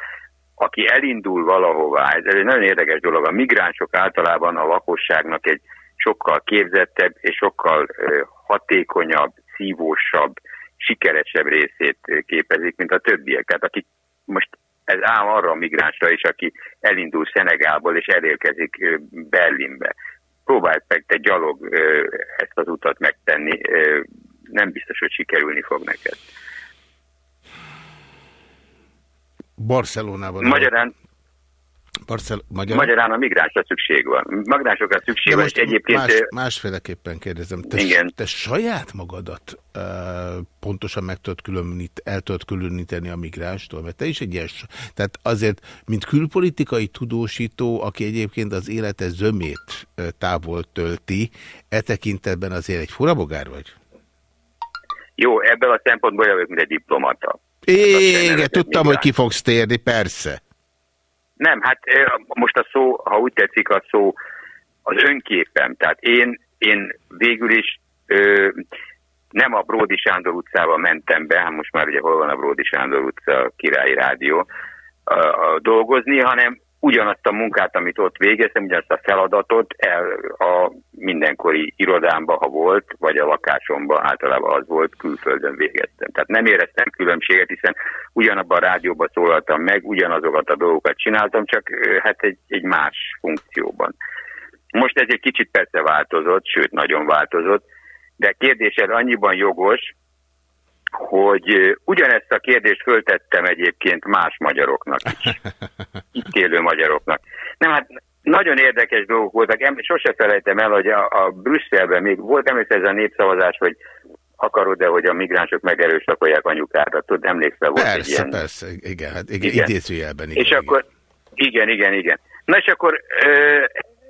aki elindul valahová, ez egy nagyon érdekes dolog, a migránsok általában a lakosságnak egy sokkal képzettebb és sokkal hatékonyabb, szívósabb, sikeresebb részét képezik, mint a többiek. Tehát akik most ez ám arra a migránsra is, aki elindul Szenegálból és elérkezik Berlinbe. Próbáld meg te gyalog ezt az utat megtenni, nem biztos, hogy sikerülni fog neked. Barcelonában. Magyarán, Barcel Magyar... Magyarán a migránsra szükség van. Migránsokra szükség van, és egyébként... Más, másféleképpen kérdezem. Te, Igen. te saját magadat uh, pontosan meg tudod különít, el tudod különíteni a migránstól, mert te is egy ilyen... Tehát azért, mint külpolitikai tudósító, aki egyébként az élete zömét távol tölti, e tekintetben azért egy furabogár vagy? Jó, ebből a szempontból jövök, mint egy diplomata. Igen, tudtam, hogy ki fogsz térni, persze. Nem, hát most a szó, ha úgy tetszik, a szó az önképem. Tehát én, én végül is ö, nem a Bródi Sándor utcába mentem be, hát most már ugye hol van a Bródi Sándor utca, Királyi Rádió, a, a dolgozni, hanem ugyanazt a munkát, amit ott végeztem, ugyanazt a feladatot el a mindenkori irodámba, ha volt, vagy a lakásomba általában az volt, külföldön végeztem. Tehát nem éreztem különbséget, hiszen ugyanabban a rádióban szólaltam meg, ugyanazokat a dolgokat csináltam, csak hát egy, egy más funkcióban. Most ez egy kicsit persze változott, sőt nagyon változott, de kérdésed annyiban jogos, hogy ugyanezt a kérdést föltettem egyébként más magyaroknak is, itt élő magyaroknak. Nem, hát nagyon érdekes dolgok voltak, Em, sose felejtem el, hogy a, a Brüsszelben még volt, emlékszel ez a népszavazás, hogy akarod-e, hogy a migránsok megerőszakolják anyukádat, tudod, emlékszel, volt persze, egy ilyen... Persze, igen, hát igen, igen. idézőjelben. Igen, és igen. akkor, igen, igen, igen. Na és akkor ö,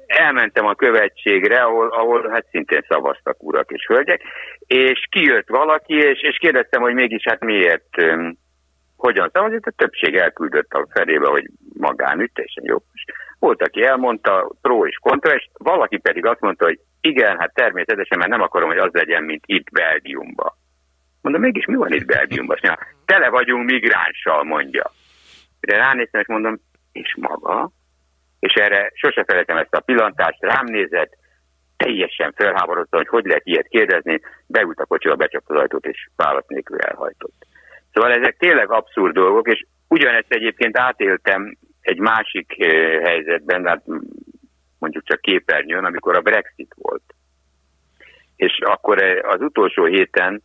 elmentem a követségre, ahol, ahol hát szintén szavaztak urak és hölgyek, és kijött valaki, és, és kérdeztem, hogy mégis hát miért, hogyan szavazott, a többség elküldött a felébe, hogy magánüt, teljesen jó. Volt, aki elmondta, pró és kontra, és valaki pedig azt mondta, hogy igen, hát természetesen, mert nem akarom, hogy az legyen, mint itt Belgiumban. Mondom, mégis mi van itt Belgiumban? Ja, tele vagyunk migránssal, mondja. De ránéztem, és mondom, és maga? és erre sose felejtem ezt a pillantást, rám nézett, teljesen felháborodott, hogy hogy lehet ilyet kérdezni, beült a kocsiba, becsapta az ajtót, és válasz nélkül elhajtott. Szóval ezek tényleg abszurd dolgok, és ugyanezt egyébként átéltem egy másik eh, helyzetben, hát mondjuk csak képernyőn, amikor a Brexit volt. És akkor eh, az utolsó héten,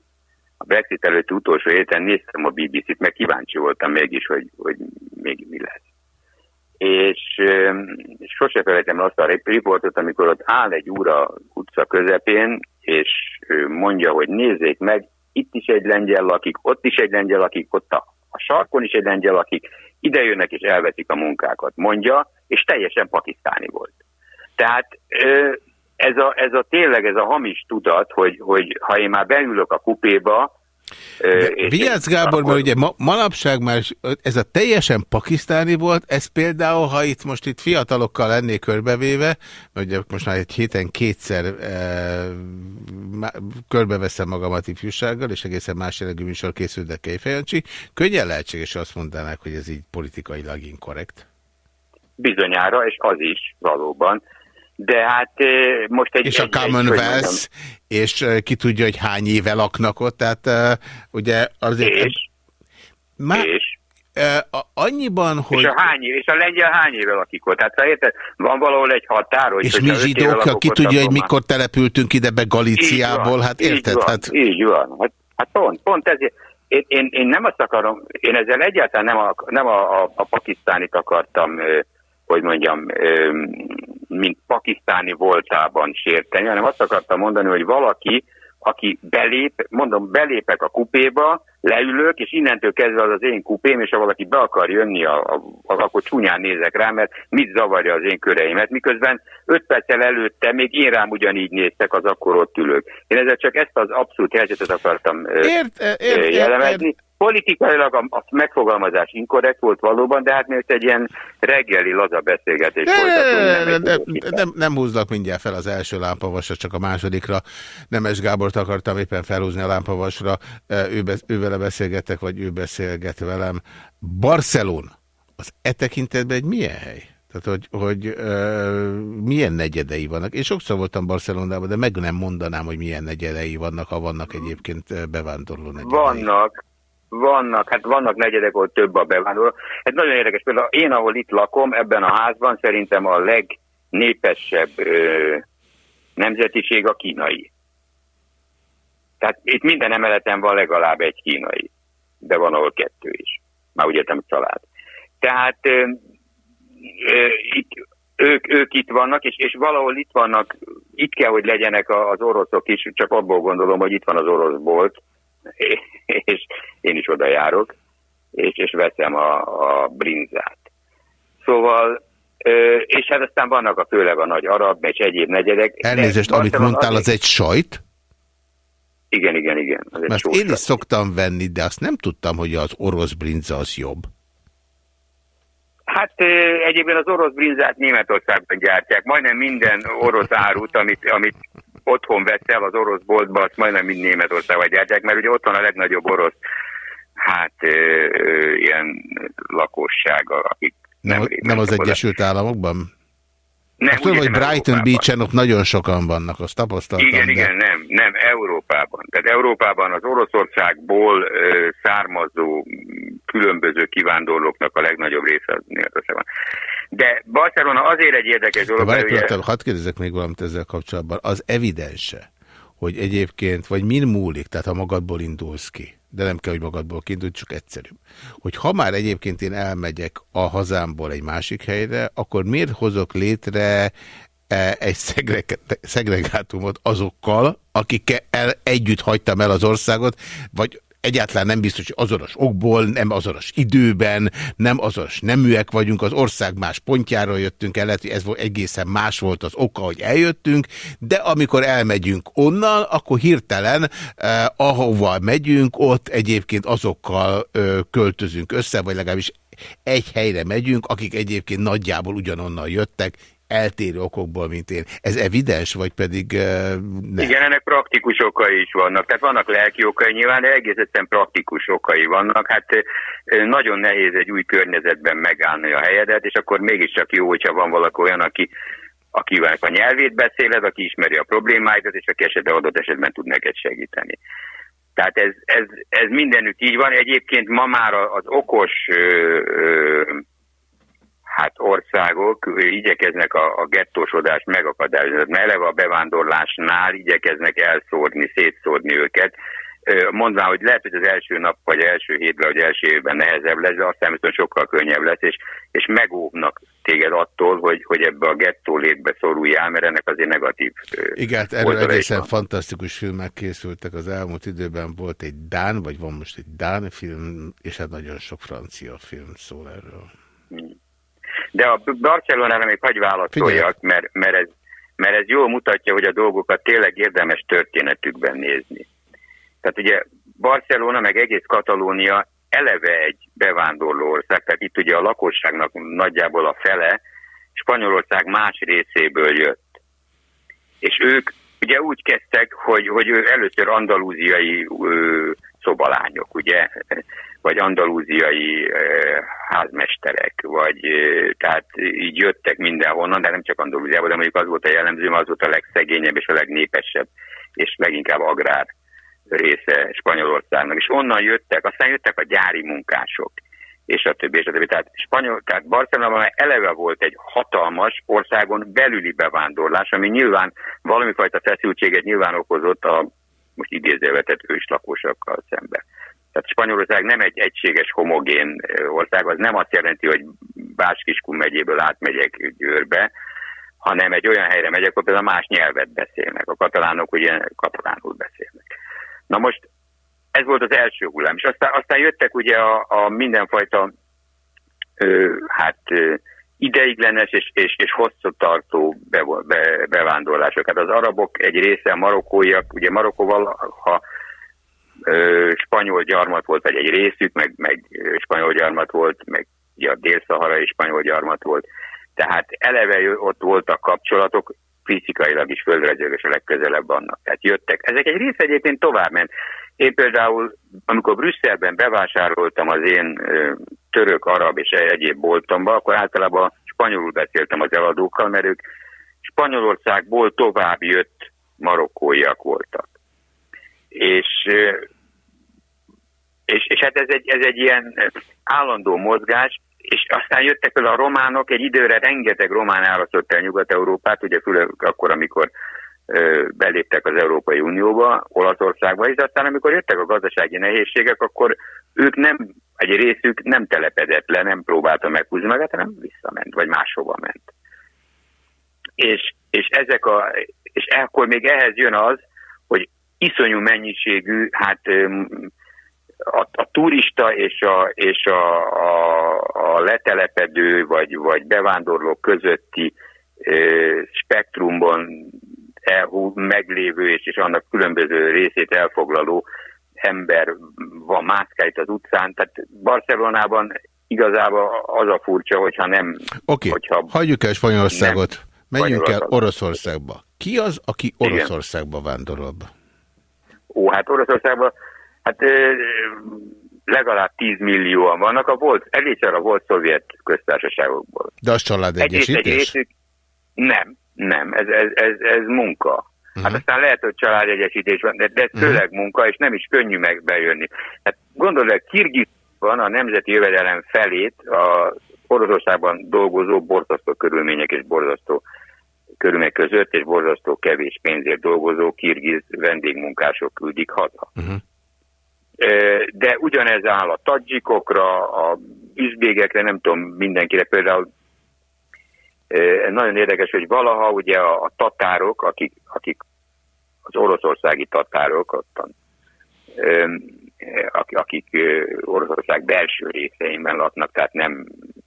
a Brexit előtti utolsó héten néztem a BBC-t, meg kíváncsi voltam mégis, hogy, hogy még mi lesz és, és sose felejtem azt a riportot, amikor ott áll egy úra utca közepén, és mondja, hogy nézzék meg, itt is egy lengyel lakik, ott is egy lengyel lakik, ott a, a sarkon is egy lengyel lakik, ide jönnek és elveszik a munkákat, mondja, és teljesen pakisztáni volt. Tehát ez a, ez a tényleg ez a hamis tudat, hogy, hogy ha én már beülök a kupéba, Vigyázz Gábor, akkor... mert ugye ma, manapság már ez a teljesen pakisztáni volt, ez például, ha itt most itt fiatalokkal lennék körbevéve, mert ugye most már egy héten kétszer e, körbeveszem magamat ifjúsággal, és egészen más jellegű műsor készül, de Kejfejancsi, könnyen lehetséges azt mondanák, hogy ez így politikailag inkorrekt. Bizonyára, és az is valóban de hát most egy... És a Commonwealth, és ki tudja, hogy hány éve laknak ott, tehát ugye azért... És? Má... és? annyiban, hogy... És a, hány, és a lengyel hány éve lakik ott? Tehát ha érted, van valahol egy határ, hogy... És mi zsidók, ki tudja, hogy mikor települtünk ide be Galíciából, hát érted? Így van, hát... így van. Hát, hát pont, pont ezért. Én, én, én nem azt akarom, én ezzel egyáltalán nem a, nem a, a, a pakisztánit akartam hogy mondjam, mint pakisztáni voltában sérteni, hanem azt akartam mondani, hogy valaki, aki belép, mondom, belépek a kupéba, leülök, és innentől kezdve az az én kupém, és ha valaki be akar jönni, a, a, akkor csúnyán nézek rá, mert mit zavarja az én köreimet, miközben öt perccel előtte még én rám ugyanígy néztek, az akkor ott ülök. Én ezzel csak ezt az abszolút helyzetet akartam ért, ért, jellemezni. Ért, Politikailag a, a megfogalmazás inkorrekt volt valóban, de hát miért egy ilyen reggeli laza beszélgetés volt. Nem, nem, nem húzlak mindjárt fel az első lámpavasra, csak a másodikra. Nemes Gábort akartam éppen felhúzni a lámpavasra. Ő, ő vele beszélgetek, vagy ő beszélget velem. Barcelona az e tekintetben egy milyen hely? Tehát, hogy, hogy ö, milyen negyedei vannak. Én sokszor voltam Barcelonában, de meg nem mondanám, hogy milyen negyedei vannak, ha vannak egyébként bevándorló negyedei. Vannak, vannak, hát vannak negyedek, ahol több a bevándorló. Hát nagyon érdekes, például én, ahol itt lakom, ebben a házban szerintem a legnépesebb ö, nemzetiség a kínai. Tehát itt minden emeleten van legalább egy kínai, de van ahol kettő is. Már úgy értem, család. Tehát ö, ö, itt, ők, ők itt vannak, és, és valahol itt vannak, itt kell, hogy legyenek az oroszok is, csak abból gondolom, hogy itt van az orosz bolt, és én is oda járok, és, és veszem a, a brinzát. Szóval, és hát aztán vannak a főleg a nagy arab és egyéb negyedek. Elnézést, amit mondtál, az, az egy sajt? Igen, igen, igen. Az Mert én is szoktam venni, de azt nem tudtam, hogy az orosz brinza az jobb. Hát egyébként az orosz brinzát Németországban gyártják. Majdnem minden orosz árut, amit, amit otthon el az orosz boltba, azt majdnem mind Németországban gyártják, mert ugye ott van a legnagyobb orosz hát ö, ö, ilyen lakossága, akik Nem, nem, nem az Egyesült Államokban? Nem, tudom, hogy Brighton Beach-en ott nagyon sokan vannak, azt tapasztaltam. Igen, de... igen, nem, nem, Európában. Tehát Európában az Oroszországból ö, származó különböző kivándorlóknak a legnagyobb része az Németországban. De Barcelona azért egy érdekes dolog. Várj, ugye... hadd kérdezek még valamit ezzel kapcsolatban. Az evidense, hogy egyébként, vagy min múlik, tehát ha magadból indulsz ki, de nem kell, hogy magadból kiindulj, csak egyszerűbb. Hogy ha már egyébként én elmegyek a hazámból egy másik helyre, akkor miért hozok létre e, egy szegregátumot azokkal, akikkel együtt hagytam el az országot, vagy egyáltalán nem biztos, hogy azonos okból, nem azonos időben, nem azonos neműek vagyunk, az ország más pontjáról jöttünk el, lehet, hogy ez egészen más volt az oka, hogy eljöttünk, de amikor elmegyünk onnan, akkor hirtelen eh, ahova megyünk, ott egyébként azokkal eh, költözünk össze, vagy legalábbis egy helyre megyünk, akik egyébként nagyjából ugyanonnan jöttek, eltérő okokból, mint én. Ez evidens, vagy pedig uh, nem? Igen, ennek praktikus okai is vannak. Tehát vannak lelki okai nyilván, de egész praktikus okai vannak. Hát nagyon nehéz egy új környezetben megállni a helyedet, és akkor mégiscsak jó, hogyha van valaki olyan, aki akivel a nyelvét beszéled, aki ismeri a problémáidat, és aki esetben adott esetben tud neked segíteni. Tehát ez, ez, ez mindenütt így van. Egyébként ma már az okos ö, ö, hát országok igyekeznek a, a gettósodást megakadályozni. Mert eleve a bevándorlásnál igyekeznek elszórni, szétszórni őket. Mondván, hogy lehet, hogy az első nap, vagy első hétben, vagy első évben nehezebb lesz, de aztán viszont sokkal könnyebb lesz, és, és megóvnak téged attól, hogy, hogy ebbe a gettó létbe szoruljál, mert ennek azért negatív Igen, hát erről egészen fantasztikus filmek készültek az elmúlt időben. Volt egy Dán, vagy van most egy Dán film, és hát nagyon sok francia film szól erről. De a Barcelonára még hagy válaszoljak, mert, mert, ez, mert ez jól mutatja, hogy a dolgokat tényleg érdemes történetükben nézni. Tehát ugye Barcelona meg egész Katalónia eleve egy bevándorló ország, tehát itt ugye a lakosságnak nagyjából a fele Spanyolország más részéből jött. És ők ugye úgy kezdtek, hogy, hogy először andalúziai ö, szobalányok, ugye, vagy andalúziai házmesterek, vagy tehát így jöttek mindenhonnan, de nem csak Andalúziából, de mondjuk az volt a jellemző, az volt a legszegényebb és a legnépesebb, és leginkább agrár része Spanyolországnak. És onnan jöttek, aztán jöttek a gyári munkások, és a többi, és a többi. Tehát, Spanyol, tehát Barcelonában eleve volt egy hatalmas országon belüli bevándorlás, ami nyilván valamifajta feszültséget nyilván okozott a most idézővetett őslakósokkal szemben. Tehát Spanyolország nem egy egységes, homogén ország, az nem azt jelenti, hogy Báskiskun megyéből átmegyek Győrbe, hanem egy olyan helyre megyek, ahol például más nyelvet beszélnek. A katalánok ugye katalánul beszélnek. Na most ez volt az első hullám, és aztán, aztán jöttek ugye a, a mindenfajta ö, hát ö, ideiglenes és, és, és hosszútartó be, be, bevándorlások. Hát az arabok egy része, a marokkóiak, ugye Marokkóval, ha spanyol gyarmat volt, vagy egy részük, meg, meg spanyol gyarmat volt, meg ugye a dél-szaharai spanyol gyarmat volt. Tehát eleve ott voltak kapcsolatok, fizikailag is földrajzilag a legközelebb vannak. Tehát jöttek. Ezek egy része egyébként tovább ment. Én például, amikor Brüsszelben bevásároltam az én török, arab és egyéb boltomba, akkor általában spanyolul beszéltem az eladókkal, mert ők Spanyolországból tovább jött marokkóiak voltak. És és, és hát ez egy, ez egy ilyen állandó mozgás, és aztán jöttek el a románok, egy időre rengeteg román árasztott el Nyugat-Európát, ugye főleg akkor, amikor ö, beléptek az Európai Unióba, Olaszországba de aztán amikor jöttek a gazdasági nehézségek, akkor ők nem, egy részük nem telepedett le, nem próbálta meghúzni magát, hanem visszament, vagy máshova ment. És, és ezek a, és akkor még ehhez jön az, hogy iszonyú mennyiségű, hát a, a turista és a, és a, a, a letelepedő vagy, vagy bevándorló közötti e, spektrumban elhú, meglévő és, és annak különböző részét elfoglaló ember van mászkáit az utcán. Tehát Barcelonában igazából az a furcsa, hogyha nem... Oké, okay. hagyjuk el Spanyolországot, menjünk el Oroszországba. Ki az, aki Oroszországba vándorol? Ó, hát Oroszországban Hát legalább 10 millióan vannak, a volt, egészen a volt szovjet köztársaságokból. De az családegyesítés? Nem, nem, ez, ez, ez, ez munka. Uh -huh. Hát mhm. aztán lehet, hogy családegyesítés van, de, de ez uh mhm. -huh. főleg munka, és nem is könnyű megbejönni. Hát gondolod, hogy Kirgiz van a nemzeti jövedelem felét a Oroszországban dolgozó borzasztó körülmények és borzasztó körülmények között, és borzasztó kevés pénzért dolgozó kirgiz vendégmunkások küldik haza. Uh -huh. De ugyanez áll a tadzsikokra, a üzbégekre, nem tudom, mindenkire például nagyon érdekes, hogy valaha ugye a, a tatárok, akik, akik az oroszországi tatárok, ottan, akik Oroszország belső részeinben laknak, tehát nem,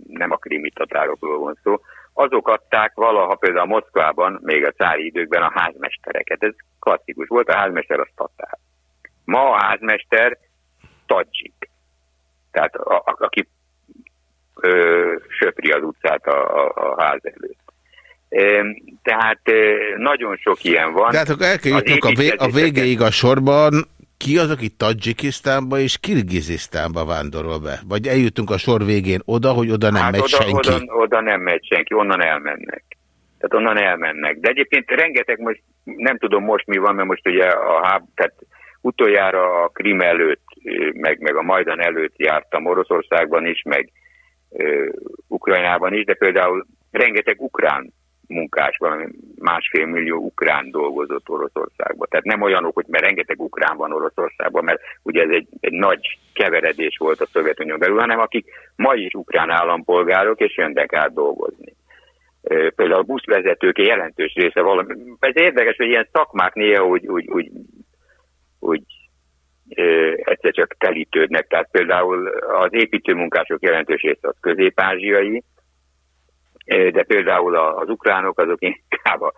nem a krimi tatárokról van szó, azok adták valaha például Moszkvában, még a cári időkben a házmestereket. Ez klasszikus volt, a házmester az tatár. Ma a házmester tadzsik. Tehát a, a, aki ö, söpri az utcát a, a, a ház előtt. Tehát nagyon sok ilyen van. De hát akkor el kell jutnunk a, vé a végéig a sorban, ki az, aki Tadzsikisztánba és Kirgizisztánba vándorol be? Vagy eljutunk a sor végén oda, hogy oda nem hát megy oda, senki? Oda, oda nem megy senki, onnan elmennek. Tehát onnan elmennek. De egyébként rengeteg most, nem tudom most mi van, mert most ugye a háb, tehát utoljára a Krim előtt, meg, meg a Majdan előtt jártam Oroszországban is, meg uh, Ukrajnában is, de például rengeteg ukrán munkás, valami másfél millió ukrán dolgozott Oroszországban. Tehát nem olyanok, hogy mert rengeteg ukrán van Oroszországban, mert ugye ez egy, egy nagy keveredés volt a Szovjetunió belül, hanem akik ma is ukrán állampolgárok, és jönnek át dolgozni. Például a buszvezetők jelentős része valami. Ez érdekes, hogy ilyen szakmák néha úgy, úgy, úgy, úgy egyszer csak telítődnek. Tehát például az építőmunkások jelentős része az közép-ázsiai, de például az ukránok azok inkább a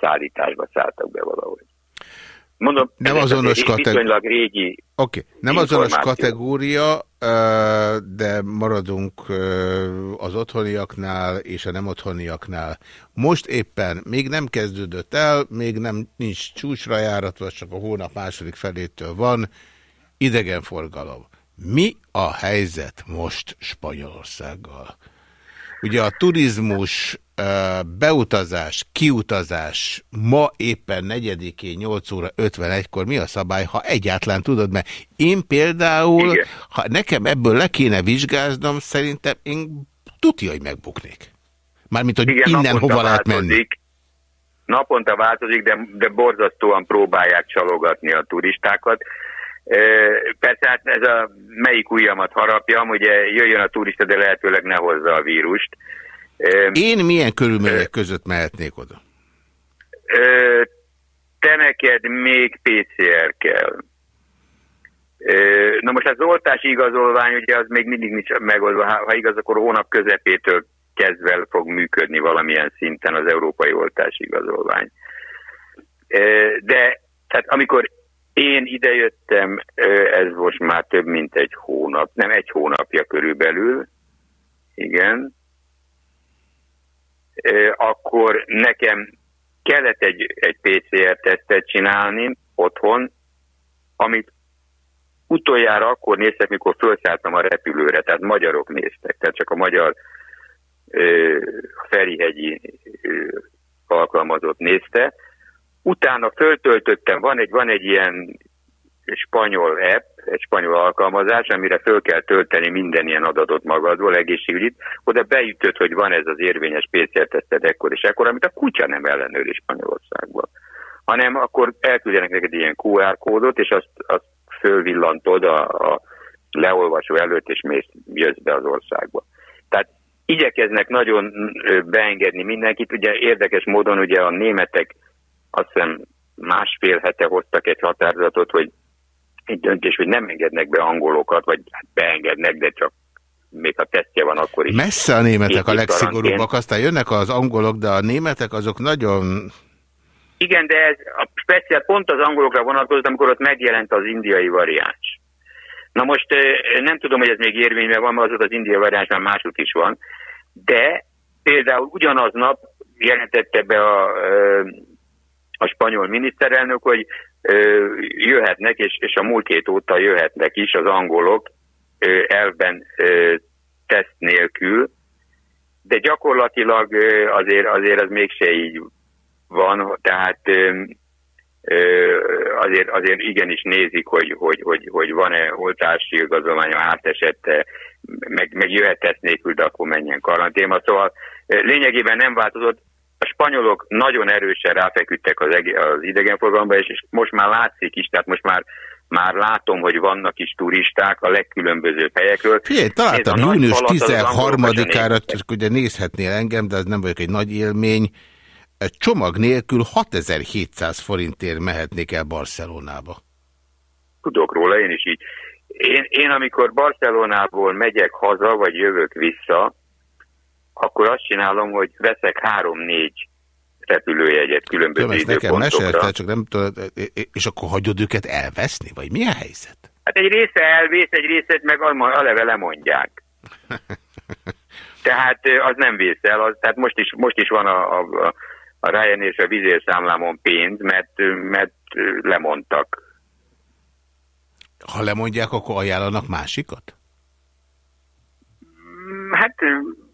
szállításba szálltak be valahogy. Mondom, nem azonos kategória. régi okay. Nem azonos kategória, de maradunk az otthoniaknál és a nem otthoniaknál. Most éppen még nem kezdődött el, még nem nincs csúcsra járatva, csak a hónap második felétől van idegenforgalom. Mi a helyzet most Spanyolországgal? Ugye a turizmus, beutazás, kiutazás ma éppen 4-én 8 óra 51-kor mi a szabály, ha egyáltalán tudod, mert én például, Igen. ha nekem ebből le kéne vizsgáznom, szerintem én tudja, hogy megbuknék. Mármint, hogy Igen, innen hova lehet menni. Naponta változik, de, de borzasztóan próbálják csalogatni a turistákat. Persze hát ez a melyik ujjamat harapjam, ugye jöjjön a turista, de lehetőleg ne hozza a vírust. Én milyen körülmények között mehetnék oda? Te neked még PCR kell. Na most az oltási igazolvány, ugye az még mindig nincs megoldva. Ha igaz, akkor hónap közepétől kezdve fog működni valamilyen szinten az európai oltási igazolvány. De tehát amikor én idejöttem, ez most már több mint egy hónap, nem egy hónapja körülbelül, igen, akkor nekem kellett egy, egy PCR-tesztet csinálni otthon, amit utoljára akkor néztek, mikor felszálltam a repülőre, tehát magyarok néztek, tehát csak a magyar Ferihegyi alkalmazott nézte, Utána föltöltöttem, van egy, van egy ilyen spanyol app, egy spanyol alkalmazás, amire föl kell tölteni minden ilyen adatot magadról, egészségügyit, oda beütött, hogy van ez az érvényes PCR-teszted ekkor és ekkor, amit a kutya nem ellenőri Spanyolországban. Hanem akkor elküldenek neked ilyen QR kódot, és azt, azt fölvillantod a, a leolvasó előtt, és mész, jössz be az országba. Tehát igyekeznek nagyon beengedni mindenkit. Ugye érdekes módon ugye a németek azt hiszem másfél hete hoztak egy határozatot, hogy egy döntés, hogy nem engednek be angolokat, vagy hát beengednek, de csak még ha tesztje van, akkor is. Messze a németek a legszigorúbbak, aztán jönnek az angolok, de a németek azok nagyon... Igen, de ez a speciál pont az angolokra vonatkozott, amikor ott megjelent az indiai variáns. Na most nem tudom, hogy ez még érvényben van, mert az az indiai variáns már másút is van, de például ugyanaz nap jelentette be a a spanyol miniszterelnök, hogy ö, jöhetnek, és, és a múlt két óta jöhetnek is az angolok elben teszt nélkül, de gyakorlatilag azért, azért az mégse így van, tehát azért, azért igenis nézik, hogy, hogy, hogy, hogy van-e oltási igazolványa átesette, meg, meg jöhet tesz nélkül, de akkor menjen karanténba. Szóval lényegében nem változott. A spanyolok nagyon erősen ráfeküdtek az, az idegenforgalomba, és, és most már látszik is, tehát most már már látom, hogy vannak is turisták a legkülönbözőbb helyekről. Figyelj, találtam június 13-ára, ugye nézhetnél engem, de ez nem vagyok egy nagy élmény, csomag nélkül 6700 forintért mehetnék el Barcelonába. Tudok róla, én is így. Én, én amikor Barcelonából megyek haza, vagy jövök vissza, akkor azt csinálom, hogy veszek három-négy repülőjegyet különböző Tudom, nekem mesélte, csak nem tudod, és akkor hagyod őket elveszni, vagy mi a helyzet? Hát egy része elvész, egy részét meg aleve lemondják. tehát az nem vész el, az, tehát most is, most is van a, a, a Ryan és a vizér számlámon pénz, mert, mert lemondtak. Ha lemondják, akkor ajánlanak másikat? Hát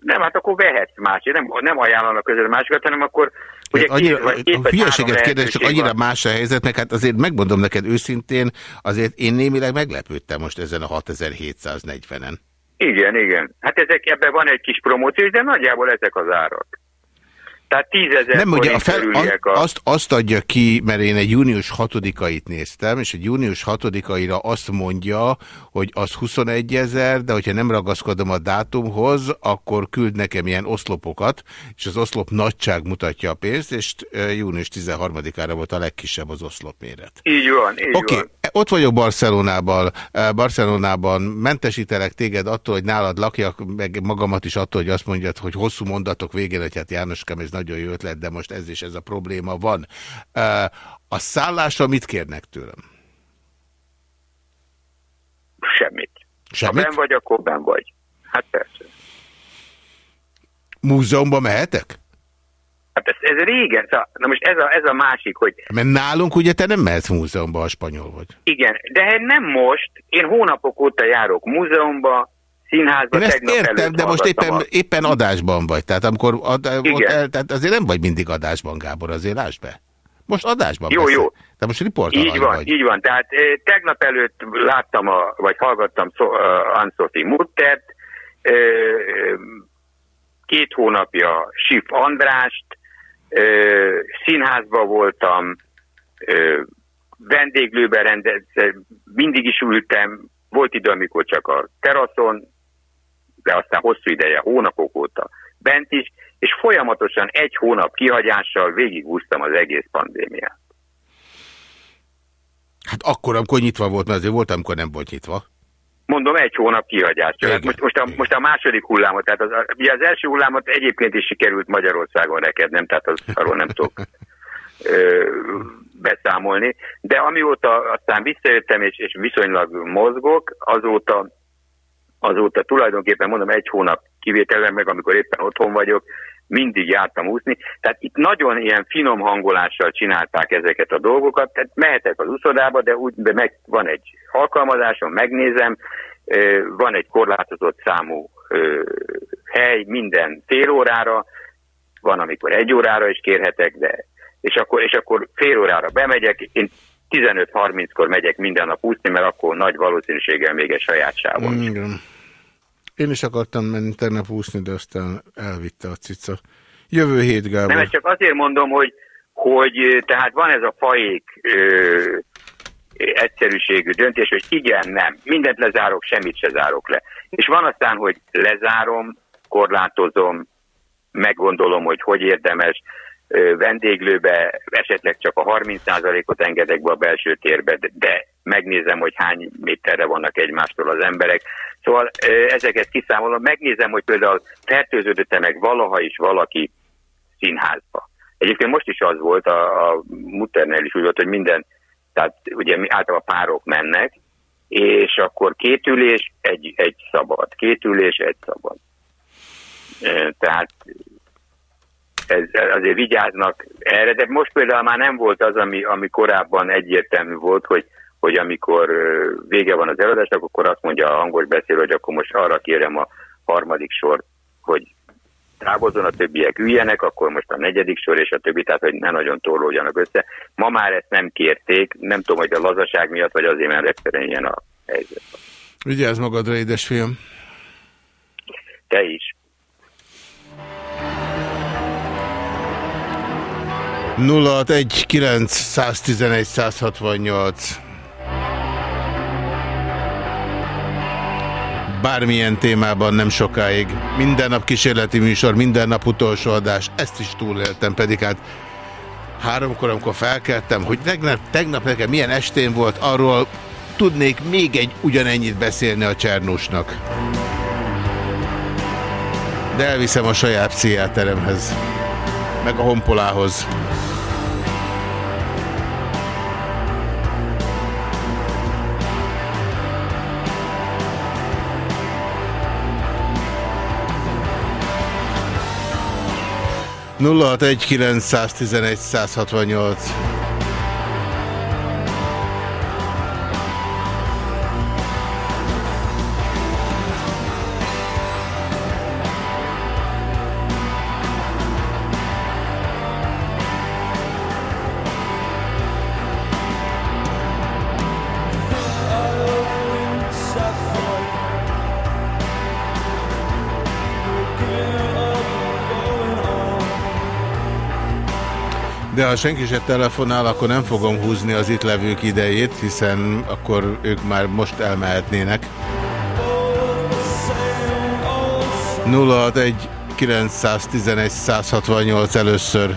nem, hát akkor vehetsz másik. Nem, nem ajánlanak közül másikat, hanem akkor ugye hát annyira, két, két, a hülyeséget kérdez, csak annyira van. más a helyzet, meg hát azért megmondom neked őszintén, azért én némileg meglepődtem most ezen a 6740-en. Igen, igen. Hát ezek ebben van egy kis promóció, de nagyjából ezek az árak. Tehát tízezer Nem, ugye a fel, a... azt, azt adja ki, mert én egy június 6-ait néztem, és egy június 6-aira azt mondja, hogy az 21 ezer, de hogyha nem ragaszkodom a dátumhoz, akkor küld nekem ilyen oszlopokat, és az oszlop nagyság mutatja a pénzt, és június 13-ára volt a legkisebb az oszlop méret. Így van, így okay. van. Ott vagyok Barcelonában, Barcelonában mentesítelek téged attól, hogy nálad lakjak, meg magamat is attól, hogy azt mondjad, hogy hosszú mondatok végén, hogy hát Jánoskám, ez nagyon jó ötlet, de most ez is ez a probléma van. A szállásra mit kérnek tőlem? Semmit. Semmit? Ha ben vagy, akkor ben vagy. Hát persze. Múzeumban mehetek? Hát ez, ez régen, szóval, na most ez a, ez a másik, hogy... Mert nálunk ugye te nem mehetsz múzeumba, ha spanyol vagy. Igen, de nem most, én hónapok óta járok múzeumba, színházban. Én ezt értem, de most éppen, a... éppen adásban vagy. Tehát amikor ad, ott el, tehát azért nem vagy mindig adásban, Gábor, azért lásd be. Most adásban Jó, beszél. jó. De most riportalany Így van, vagy. így van. Tehát eh, tegnap előtt láttam, a, vagy hallgattam so, uh, Anne-Sophie Muttert, eh, két hónapja Sif Andrást, eh, színházban voltam, eh, vendéglőben rendezve, mindig is ültem, volt idő, amikor csak a teraszon, de aztán hosszú ideje, hónapok óta bent is, és folyamatosan egy hónap kihagyással végigúztam az egész pandémiát. Hát akkor, amikor nyitva volt, mert azért volt, amikor nem volt nyitva. Mondom, egy hónap kihagyással. Hát most, most, a, most a második hullámot, tehát az, ugye az első hullámot egyébként is sikerült Magyarországon nem, tehát az, arról nem tudok ö, beszámolni, de amióta aztán visszajöttem és, és viszonylag mozgok, azóta azóta tulajdonképpen mondom egy hónap kivételen meg, amikor éppen otthon vagyok, mindig jártam úszni. Tehát itt nagyon ilyen finom hangolással csinálták ezeket a dolgokat, tehát mehetek az uszodába, de úgy de meg van egy alkalmazásom, megnézem, van egy korlátozott számú hely minden fél van, amikor egy órára is kérhetek, de és akkor, és akkor fél órára bemegyek, én 15-30-kor megyek minden nap úszni, mert akkor nagy valószínűséggel még egy saját sávon. Igen. Én is akartam menni tegnap úszni, de aztán elvitte a cica. Jövő hét, Gábor. Nem, csak azért mondom, hogy, hogy tehát van ez a fajék ö, egyszerűségű döntés, hogy igen, nem, mindent lezárok, semmit se zárok le. És van aztán, hogy lezárom, korlátozom, meggondolom, hogy hogy érdemes, vendéglőbe esetleg csak a 30%-ot engedek be a belső térbe, de megnézem, hogy hány méterre vannak egymástól az emberek. Szóval ezeket kiszámolom, megnézem, hogy például fertőződött-e meg valaha is valaki színházba. Egyébként most is az volt, a, a Mutternél is úgy volt, hogy minden, tehát ugye általában párok mennek, és akkor két ülés, egy, egy szabad. Két ülés, egy szabad. Tehát ez, azért vigyáznak erre, de most például már nem volt az, ami, ami korábban egyértelmű volt, hogy hogy amikor vége van az előadásnak, akkor azt mondja a hangos beszélő, hogy akkor most arra kérem a harmadik sort, hogy távozzon, a többiek üljenek, akkor most a negyedik sor és a többi, tehát hogy ne nagyon torlódjanak össze. Ma már ezt nem kérték, nem tudom, hogy a lazaság miatt, vagy azért, mert egyszerűen ilyen a helyzet. Vigyázz magadra, édesfiam! Te is. 061 911 168 bármilyen témában nem sokáig. Minden nap kísérleti műsor, minden nap utolsó adás. Ezt is túléltem, pedig hát háromkor, amikor felkeltem, hogy tegnap, tegnap nekem milyen estén volt, arról tudnék még egy ugyanennyit beszélni a Csernusnak. De elviszem a saját pszichiáteremhez, meg a honpolához. 061 911 168 ha senki se telefonál, akkor nem fogom húzni az itt levők idejét, hiszen akkor ők már most elmehetnének. 061 911 168 először.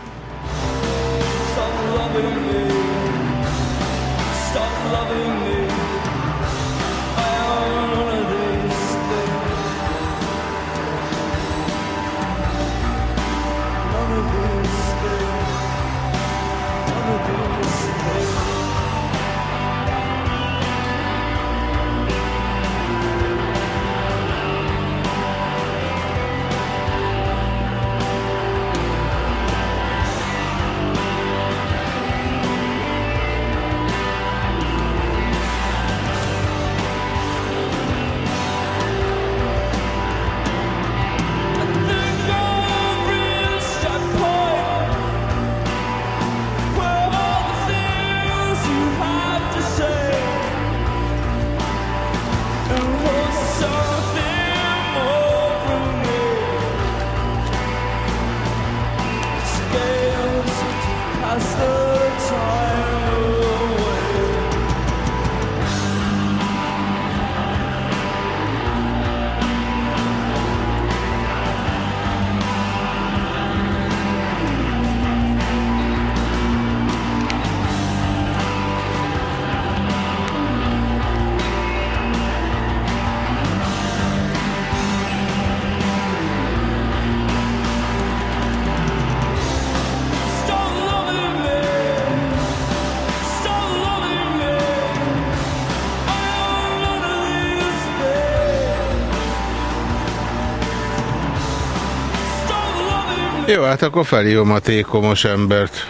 Jó, hát akkor felhívom a tékomos embert.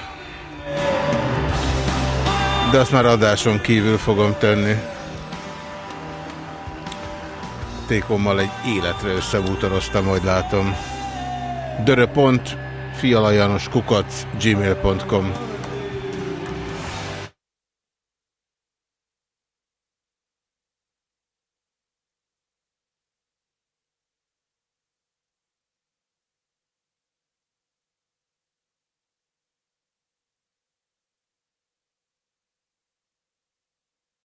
De azt már adáson kívül fogom tenni. Tékommal egy életre összebútoroztam, hogy látom. Dörö.fialajanoskukac gmail.com